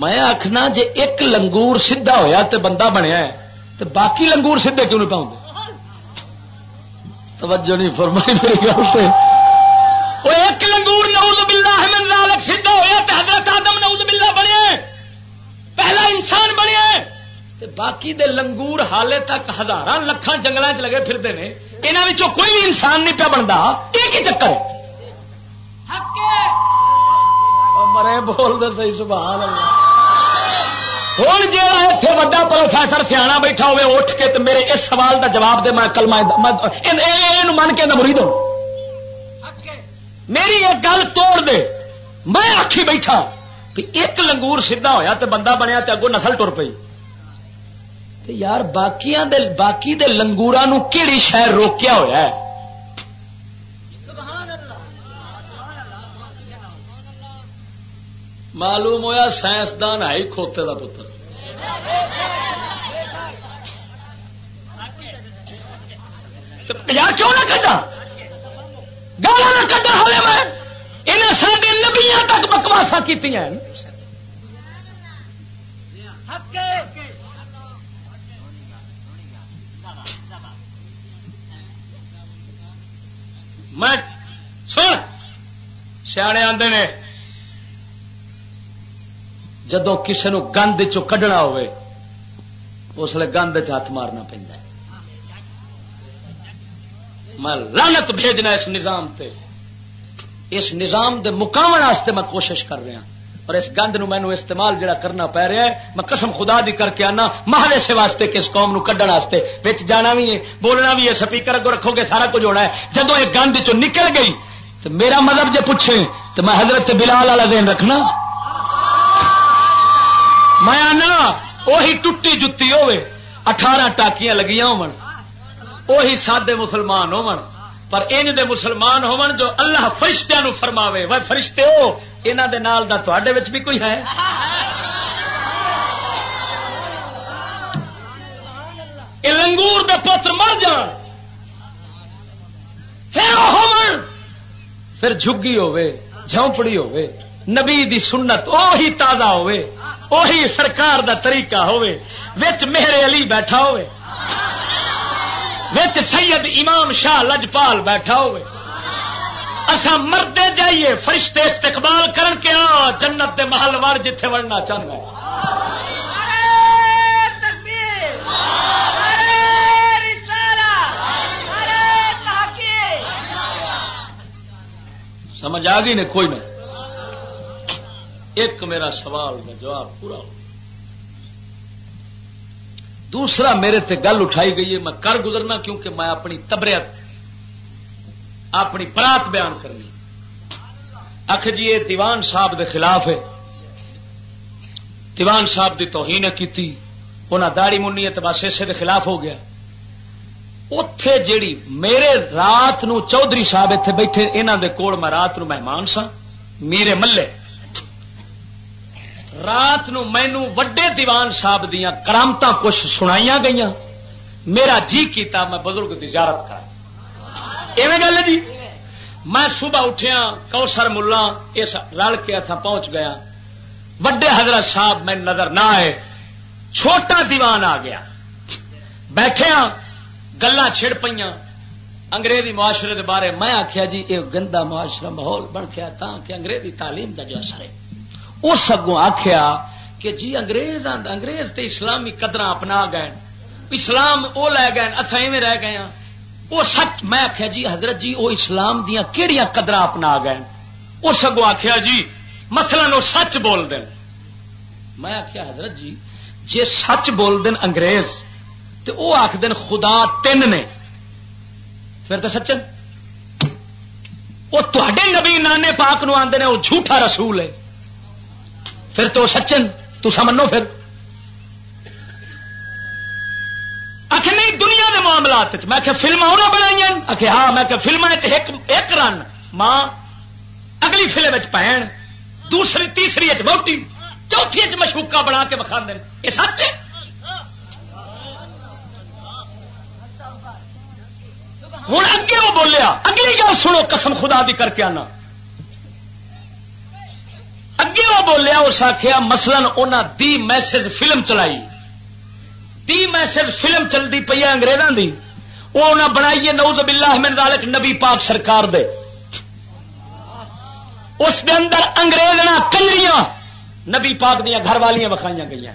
میں آخنا جے ایک لنگور سیدھا ہویا تے بندہ بنیا ہے تو باقی لنگور سیدھے کیوں نہیں پاؤں توجہ نہیں فرمائی میری گل سے وہ ایک لنگور نعوذ باللہ من ذالک سیدھا ہویا تے حضرت آدم نعوذ باللہ بنے پہلا انسان بنے باقی دے لنگور حالے تک ہزار لکھان جنگل چ لگے پھرتے ہیں یہاں کوئی انسان نہیں پیا بنتا ایک ہی چکر مرے بول دے صحیح، سبحان اللہ۔ ہوں جی، جا اتنے وا پروفیسر سیاح بیٹھا ہوئے، اٹھ کے تو میرے اس سوال دا جواب دے، میں کل من کے مرید ہوں۔ میری ایک گل توڑ دے۔ میں آخی بیٹھا کہ ایک لنگور سیدھا ہویا تو بندہ بنیا تو اگوں نسل ٹر پی تے یار، باقیاں دے باقی دے لنگورا نو کیڑی شہر روکیا ہوا ہے؟ معلوم ہویا سائنسدان ہے کھوتے دا پتر۔ کیوں نہ کٹا گالا نہ کٹا ہلے میں۔ انہیں سارے نبیاں تک بکواسا کی میں سن! سیانے آدھے نے جدو کسی نو گند چڈنا ہوئے، اس لیے گند چ ہاتھ مارنا پہ میں لانت بھیجنا اس نظام تے۔ اس نظام دے مقام واسطے میں کوشش کر رہا اور اس گند نو مینو استعمال جڑا کرنا پی رہا ہے، میں قسم خدا دی کر کے آنا مہارے سے واسطے کس قوم نو کڈن واسطے۔ بچ جانا بھی ہے، بولنا بھی ہے، سپیکر اگو رکھو گے، سارا کچھ ہونا ہے۔ جدو یہ گند چ نکل گئی، تو میرا مذہب جے پوچھے تو میں حضرت بلال والا دین رکھنا۔ میں آنا وہی ٹوٹی جتی ہوے اٹھارہ ٹاکیاں لگیاں ہوہی سادے مسلمان ہون، پر ان دے مسلمان ہون جو اللہ فرشتیاں نو فرماوے وہ فرشتے ہو، انہاں دے نال دا تواڈے وچ بھی کوئی ہے؟ اے لنگور دے پتر مر جان، پھر ہون، پھر جھگی ہوے جھونپڑی ہوے نبی دی سنت، اوہی تازہ ہوے اوہی سرکار دا طریقہ ہوے وچ میرے علی بیٹھا ہوے وچ سید امام شاہ لجپال بیٹھا ہوئے۔ اسا مردے جائیے، فرشتے استقبال کرن کے، آ، جنت دے محل وار جتھے وڑنا چاہنا سمجھ آ گئی نے کوئی نہیں؟ ایک میرا سوال میں جواب پورا ہو۔ دوسرا میرے تے گل اٹھائی گئی ہے، میں کر گزرنا کیونکہ میں اپنی تبریت، اپنی برات بیان کرنی۔ اکھ جی یہ دیوان صاحب دے خلاف ہے۔ دیوان صاحب کی توہین کی انہیں داڑی منی ہے تو بس اسے دے خلاف ہو گیا۔ اتے جیڑی میرے رات نو چودھری صاحب اتنے بیٹھے یہاں دے کول میں رات نو مہمان سا میرے ملے۔ رات نو مینو وڈے دیوان صاحب دیا کرامت کچھ سنائی گئی میرا جی کیتا، میں بزرگ کی زیارت کرا ایویں گل جی؟ میں صبح اٹھیا کوسر ملا، اس رل کے اتنا پہنچ گیا۔ وڈے حضرت صاحب میں نظر نہ آئے۔ چھوٹا دیوان آ گیا۔ بیٹھے گلا چڑ پہ انگریزی معاشرے کے بارے میں آخیا جی یہ گندا معاشرہ ماحول بن گیا تا کہ انگریزی تعلیم کا جو اثر ہے۔ اس اگوں آخیا کہ جی انگریز انگریز تے اسلامی قدر اپنا گئے اسلام وہ لے گئے اتنا ایویں رہ گئے ہاں۔ وہ سچ میں آخیا جی حضرت جی وہ اسلام دیا کہڑی قدر اپنا گئے اس اگوں آخیا جی مسلا وہ سچ بول دین۔ میں آخیا حضرت جی جی سچ بول دین انگریز تو وہ آخ دین خدا تین نے۔ پھر تو سچن؟ وہ تے نبی نانے پاک نو آدھے وہ جھوٹا رسول ہے۔ پھر تو سچن تو سمنو پھر۔ آخ نہیں، دنیا کے معاملات میں کہ فلم اور بنائی آخ ہاں میں کہ فلم ایک رن۔ ماں، اگلی فلم پہن، دوسری، تیسری بہتی چوتھی مشوکا بنا کے بکھا دیں یہ سچ ہے؟ ہوں اگے وہ بولیا، اگلی گل سنو، قسم خدا دی کر کے آنا۔ اگے وہ بولیا، اس آخیا مسلم انہیں دی میسج فلم چلائی۔ دی میسج فلم چلتی پی ہے انگریزوں کی وہ انہیں بنائی ہے نوز باللہ من ذالک، نبی پاک سرکار دے۔ اس دے اندر انگریز نہ کنجریاں، نبی پاک دیا گھر والیاں وکھائی گئی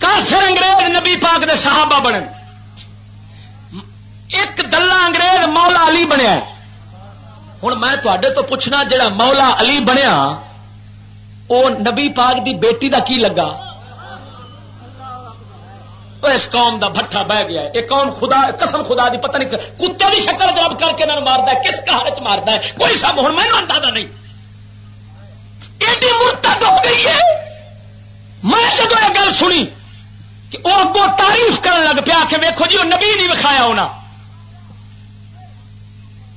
کافر انگریز نبی پاک دے صحابہ بنے ایک دلہ انگریز مولا علی بنیا ہوں میں تے تو پوچھنا جڑا مولا علی بنیا وہ نبی پاک دی بیٹی دا کی لگا؟ اس قوم دا بٹھا بہ گیا یہ قوم خدا، قسم خدا دی پتہ نہیں، کتے بھی شکل جاب کر کے مارتا ہے، کس کہار چ مارتا ہے؟ کوئی سب ہوں میں اندازہ نہیں۔ ایڈی مورتا ڈب گئی ہے۔ میں جب یہ گل سنی کہ وہ اگوں تعریف کرن لگ پیا کہ ویکو جی وہ نبی نہیں وکھایا ہونا۔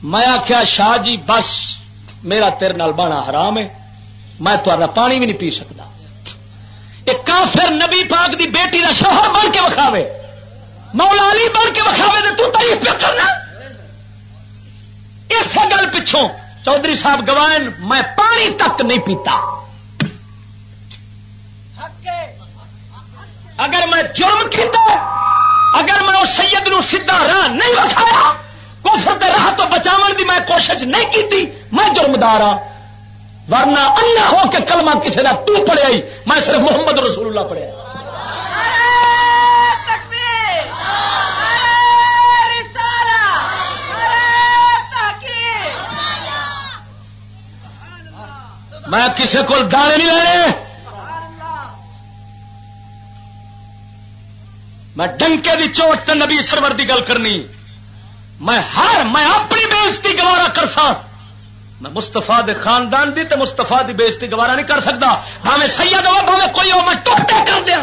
میں آخیا شاہ جی بس، میرا تیرے نال حرام ہے۔ میں تا پانی بھی نہیں پی سکتا ایک کافر نبی پاک دی بیٹی دا شوہر بن کے وکھاوے۔ مولا علی بن کے وکھاوے تو تو تعریف پہ کرنا؟ اس گل پچھوں چودھری صاحب گوائن، میں پانی تک نہیں پیتا۔ اگر میں جرم کیتا، اگر میں اس سید نو سیدھا راہ نہیں وکھایا کوفر دے راہ تو بچاؤ دی میں کوشش نہیں کی میں جرمدار ہاں۔ ورنہ اللہ ہو کے کلمہ کسی نے تو پڑھیا ہی میں صرف محمد رسول اللہ پڑھیا میں کسی کو دانے نہیں لینے۔ میں ڈنکے دی چوٹ تے نبی سرور دی گل کرنی۔ میں ہر میں اپنی بےزتی گوارا کر سا میں مستفا دے خاندان دی تے مستفا دی بےزتی گوارا نہیں کر سکتا۔ بھاوے سید ہو، بھاوے کوئی ہو، میں ٹوٹے کر دیا۔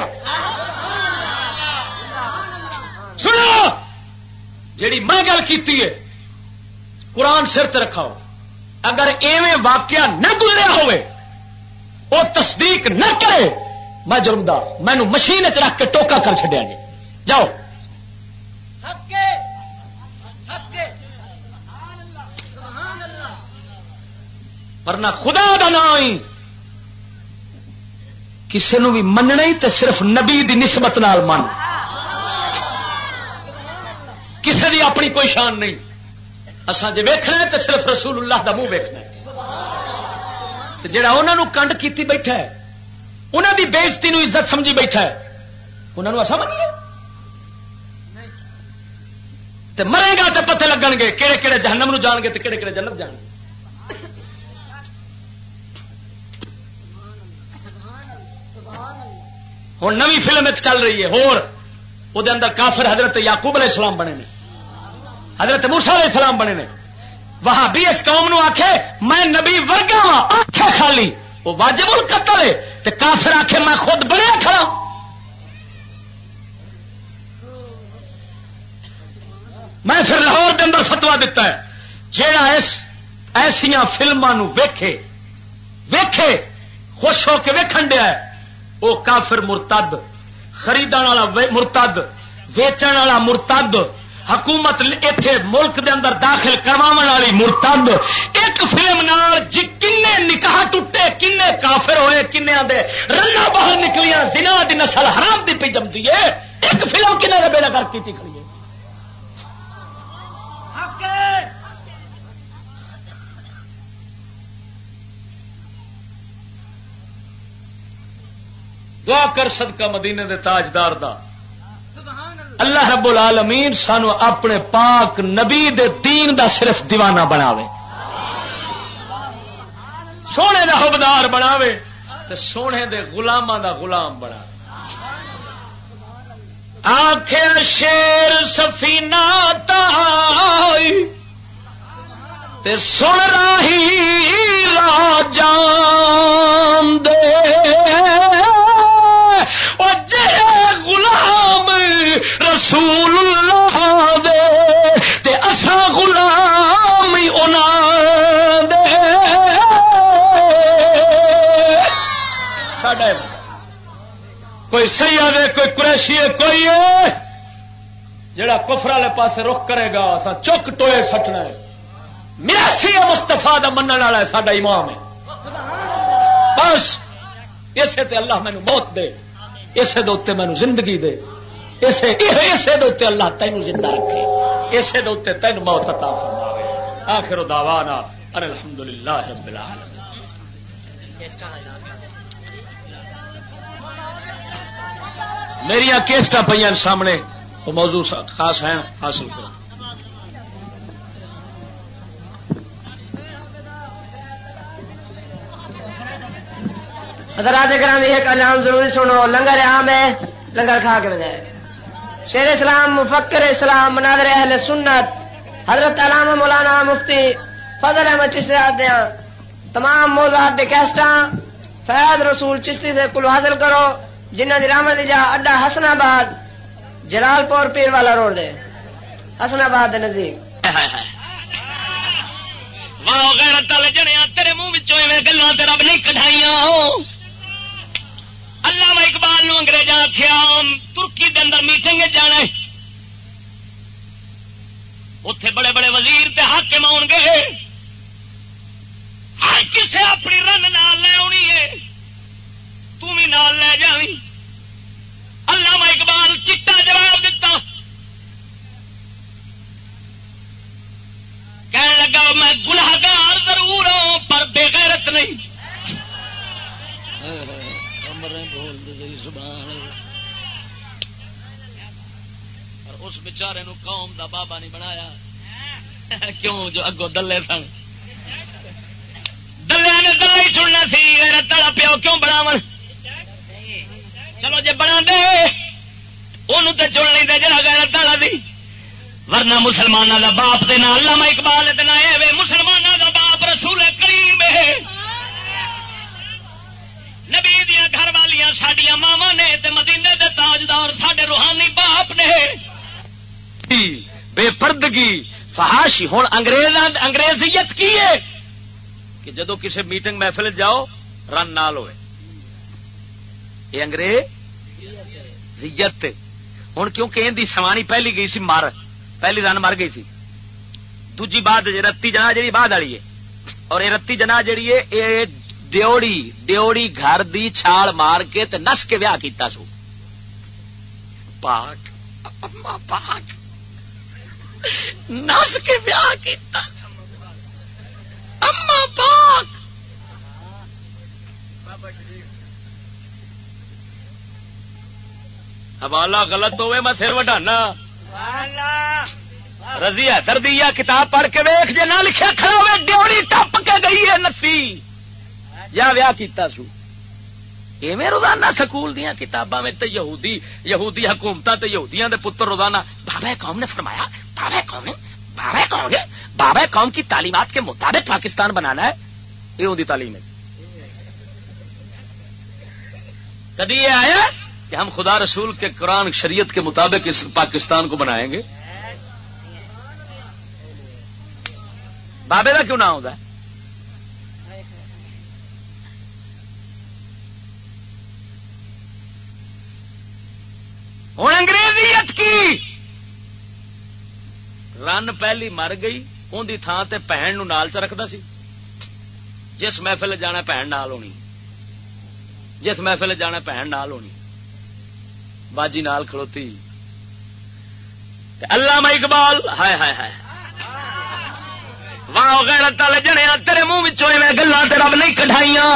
سنو، جیڑی میں گل کی قرآن سر تے رکھا اگر ایویں واقعہ نہ گزریا ہوئے وہ تصدیق نہ کرے، میں جرمدار مینو مشین چ رکھ کے ٹوکا کر چڈیا جی۔ جاؤ۔ ورنہ خدا کا نام کسی نو بھی مننا ہی تو صرف نبی دی نسبت نال من۔ کسی دی اپنی کوئی شان نہیں۔ اسان جی ویخنا ہے تو صرف رسول اللہ دا منہ ویخنا جا کنڈ کیتی بیٹھا ہے انہوں دی بےزتی نو عزت سمجھی بیٹھا ہے انہوں نے ایسا منیے مرے گا تو پتے لگن گے کہڑے کہڑے جہنم نو جان گے تو کہڑے کہڑے جنت جان گے۔ ہوں نو فلم ایک چل رہی ہے، ہور۔ وہ اندر کافر حضرت یاقوب علیہ السلام بنے نے۔ حضرت موسا علیہ السلام بنے نے۔ وہاں بھی اس قوم نو آخے میں نبی ورگا ہاں، وا آخے خالی۔ وہ واجب القتل ہے۔ تے کافر آخے میں خود بنیا کھڑا۔ میں پھر لاہور کے اندر فتوا دیتا ہے۔ جہاں اس ایسیا فلموں ویکھے ویکھے، خوش ہو کے ویکھن دیا ہے۔ وہ کافر مرتد خرید والا مرتد ویچن والا مرتد، حکومت اتے ملک دے اندر داخل کروا والی مرتد، ایک فلم نال جی کن نکاح ٹوٹے کن کافر ہوئے کن دے رنا باہر نکلیاں، زنا دی نسل حرام دی پی جمتی ہے۔ ایک فلم کن بیڑا کر کی کھڑی ہے۔ دعا کر صدقہ مدینے دے تاجدار دا۔ اللہ۔ رب العالمین سانو اپنے پاک نبی دے دین دا صرف دیوانہ بناوے۔ سونے دا حبدار بناوے تے سونے دے غلاماں دا غلام بنا۔ آخر شیر سفینہ تائی تے سن رہی را جان دے۔ رسول اللہ دے تے اسا غلام ہی انہاں دے۔ ساڈا کوئی سیاح دے کوئی قریشی ہے، کوئی ہے۔ جڑا کفر والے پاس رخ کرے گا اسا چک ٹوئے سٹنا ہے۔ میاسی مستفا کا من والا ہے، ساڈا امام ہے۔ بس، اسے تے اللہ مینو موت دے۔ اسے دے مینو زندگی دے۔ اسے اسے دے اللہ تین زندہ رکھے۔ اسے دے تین موت عطا فرماوے۔ آخر دعوانا ان الحمدللہ رب العالمین۔ میری کیسٹا پہ سامنے، وہ موضوع خاص ہیں، حاصل کروں حضرات گرامی ایک کلام ضروری سنو۔ لنگر عام ہے، لنگر کھا کے بجائے۔ شیر اسلام، مفکر اسلام، مناظر اہل سنت، حضرت علامہ مولانا مفتی فضل احمد چشتی دیا ہاں، تمام موضوعات دے کیسٹا فیض رسول چشتی سے کلو حاصل کرو جنہ دی رحمت جا اڈا حسن آباد جلال پور پیر والا روڈ دے حسن آباد نزدیک۔ واہ، غیرت والے جڑیا تیرے منہ وچوں ایویں گلاں تے رب نہیں کڈھائیاں۔ اللہ اقبال نو انگریز آخیا ترکی دے اندر میٹنگ جانا ہے۔ اتے بڑے بڑے وزیر تے حاکم آن گے ہر کسے اپنی رن نال لے آنی ہے۔ تم بھی نال لے جی اللہ اقبال چٹا جواب دیتا کہنے لگا، میں گناہگار ضرور ہوں، پر بے غیرت نہیں اور اس بچارے نو قوم دا بابا نہیں بنایا۔ (laughs) کیوں جو اگو دلے سن؟ دلیا نے دلے ہی چڑنا سی، غیرت والا پیو کیوں بناو چلو جی بنا دے انہوں تے چن لیں جرا غیرت والا دی۔ ورنہ مسلمانوں دا باپ دے نال، علامہ اقبال دے نال اے مسلمانوں دا باپ رسول کریم ہے نبی دیا گھر والیاں سڈیا ماوا نے تے مدینے دے تاجدار، ساڈے روحانی باپ نے۔ بے پردگی، فحاشی۔ ہوں انگریزیت کی ہے؟ کہ جدو کسی میٹنگ محفل جاؤ، رن نال ہوئے۔ یہ انگریزیت ہوں کیونکہ ان کی سوانی پہلی گئی سی مر پہلی رن مر گئی تھی۔ دوجی بات جی رتی جنا جی بعد والی ہے۔ اور یہ رتی جنا جیڑی ہے یہ ڈیوڑی ڈیوڑی گھر دی چھال مار کے تے نس کے ویاہ کیتا سو۔ پاک، اما پاک۔ نس کے ویاہ کیتا۔ اما پاک۔ حوالہ غلط ہوئے میں سر وڈانا رضیا دردیا کتاب پڑھ کے ویخ جی نہ لکھا کھڑا ہوئے ڈیوڑی ٹپ کے گئی ہے نسی۔ یا ویاہ کیتا سو۔ ایویں روزانہ سکول دیا کتاباں میں تو یہودی یہودی حکومت تو یہودیاں دے پتر روزانہ، بابا قوم نے فرمایا، بابا قوم نے، بابا قوم نے، بابا قوم کی تعلیمات کے مطابق پاکستان بنانا ہے یہ ہوتی تعلیم ہے۔ کدی یہ آیا کہ ہم خدا رسول کے قرآن شریعت کے مطابق اس پاکستان کو بنائیں گے؟ بابے کا کیوں نہ ہوتا ہے ہوں انگریزیت کی۔ رن پہلی مر گئی اندی تھان تے بھن نو نال چ رکھتا سی۔ جس محفل جانا بھن نال ہونی۔ جس محفل جانا بھن نال ہونی۔ باجی نال کھڑوتی اللہ اقبال، ہائے ہائے ہائے۔ واہ غیرت والے جنے تیرے منہ گلا رب نہیں کٹائیاں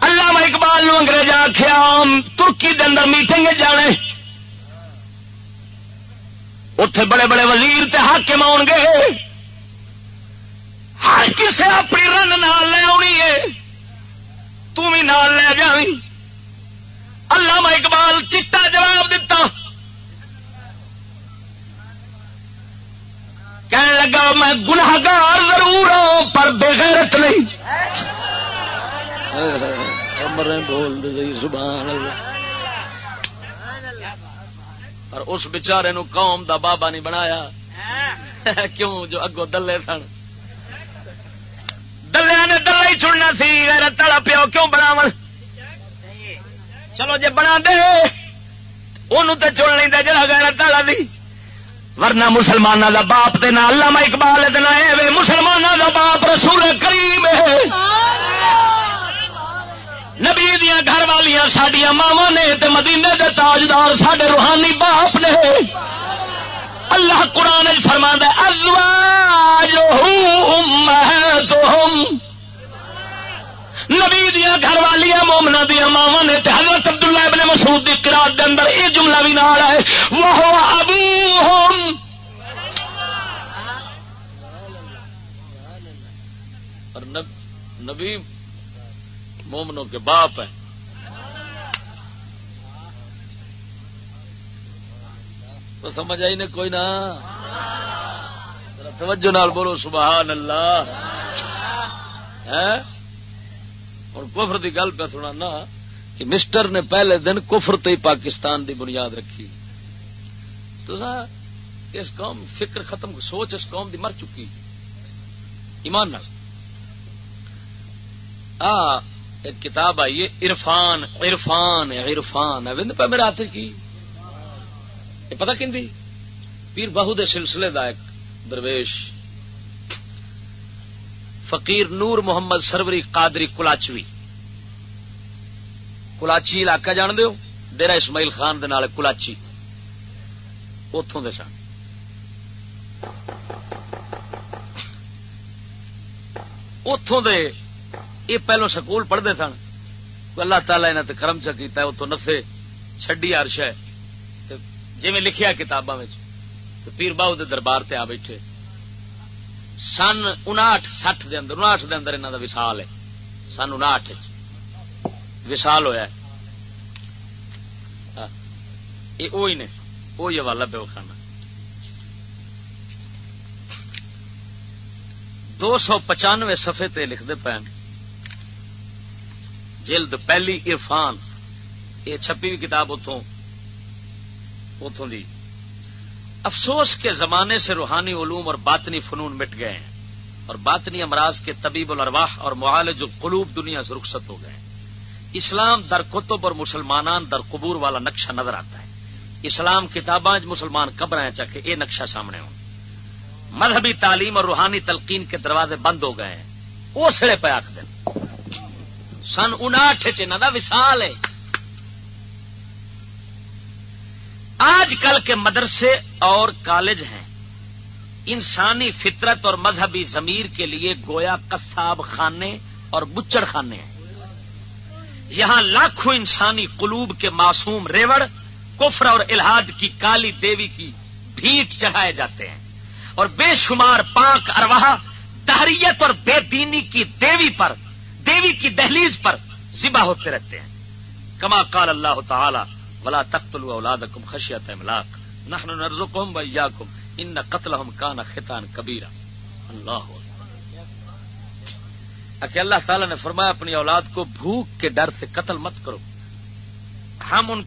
اللہ اقبال نو انگریز آخیا ترکی دے اندر میٹنگ جانے اتے بڑے بڑے وزیر تے حاکم آن گے ہر کسے اپنی رن نال لے آنی ہے۔ تھی نال لے جا اللہ اقبال چٹا جواب دیتا کہنے لگا، میں گناہگار ضرور ہوں، پر بےغیرت نہیں۔ بول دے سبحان اللہ۔ اور اس بچارے نو قوم دا بابا نہیں بنایا۔ (laughs) کیوں جو اگو دلے سن؟ دلیا نے دلہ ہی چھڑنا سی تلا پیو کیوں بناو چلو جی بنا دے انہوں تے چن لیں جا گیا تالا دی۔ ورنہ مسلمانوں دا باپ نہ علامہ اقبال دے نہ مسلمانوں دا باپ رسول کریم ہے۔ نبی دیا گھر والیاں سڈیا ماوا نے تے مدینے دے تاجدار سڈے روحانی باپ نے۔ اللہ قرآن فرما ازواج نبی دیا گھر والیا مومنا دیا ماوا نے تے حضرت عبداللہ ابن مسعود کی قرآن دے اندر یہ جملہ بھی نال ہے وہ ابو نبی مومنوں کے باپ ہیں۔ تو سمجھ آئی نے کوئی نہ توجہ نال بولو سبحان اللہ ہوں کفر کی گل پہ سنا نا کہ مسٹر نے پہلے دن کفر تے پاکستان دی بنیاد رکھی۔ تو اس قوم فکر ختم، سوچ اس قوم دی مر چکی۔ ایمان نال۔ آ ایک کتاب آئی ہے، عرفان عرفان عرفان۔ پہ میرے ہاتھ کی۔ یہ پتا کہ پیر بہو دے سلسلے دا ایک درویش۔ فقیر نور محمد سروری قادری کلاچوی۔ کلاچی علاقہ جان دیو ڈیرا اسماعیل خان دے نال کلاچی۔ اتوں دے سن۔ اتوں دے یہ پہلو سکول پڑھتے سن۔ اللہ تعالی نے کرم چکیتا اتوں نسے چڈی ارش ہے۔ جی لکھیا کتاباں پیر باہو دے دربار تے آ بیٹھے۔ سن انٹھ سٹھ دے اندر انٹھ دے اندر انہوں کا وسال ہے۔ سن انٹھ وسال ہوا ہاں۔ یہ نے وہی حوالہ پہ کھانا دو سو پچانوے سفے تے لکھتے پے جلد پہلی عرفان، یہ چھپی ہوئی کتاب اتوں اتوں دی۔ افسوس کے زمانے سے روحانی علوم اور باطنی فنون مٹ گئے ہیں اور باطنی امراض کے طبیب الرواح اور معالج القلوب دنیا سے رخصت ہو گئے ہیں۔ اسلام در کتب اور مسلمانان در قبور والا نقشہ نظر آتا ہے۔ اسلام کتاباں مسلمان قبر ہیں چکے یہ نقشہ سامنے ہو مذہبی تعلیم اور روحانی تلقین کے دروازے بند ہو گئے ہیں۔ وہ سڑے پہ آخ دن۔ سن انٹھ چاہ وسال ہے۔ آج کل کے مدرسے اور کالج ہیں۔ انسانی فطرت اور مذہبی ضمیر کے لیے گویا کساب خانے اور بچڑ خانے ہیں۔ یہاں لاکھوں انسانی قلوب کے معصوم ریوڑ، کفر اور الہاد کی کالی دیوی کی بھیٹ چڑھائے جاتے ہیں۔ اور بے شمار پاک ارواہ دہریت اور بے دینی کی دیوی پر دیوی کی دہلیز پر ذبح ہوتے رہتے ہیں۔ کما کال اللہ تعالی، ولا تخت اولاد کم خشیت املاک، نحن نرزقهم وإياكم ان قتلهم كان خطان کبیرا۔ اللہ کہ اللہ تعالی نے فرمایا، اپنی اولاد کو بھوک کے ڈر سے قتل مت کرو۔ ہم ان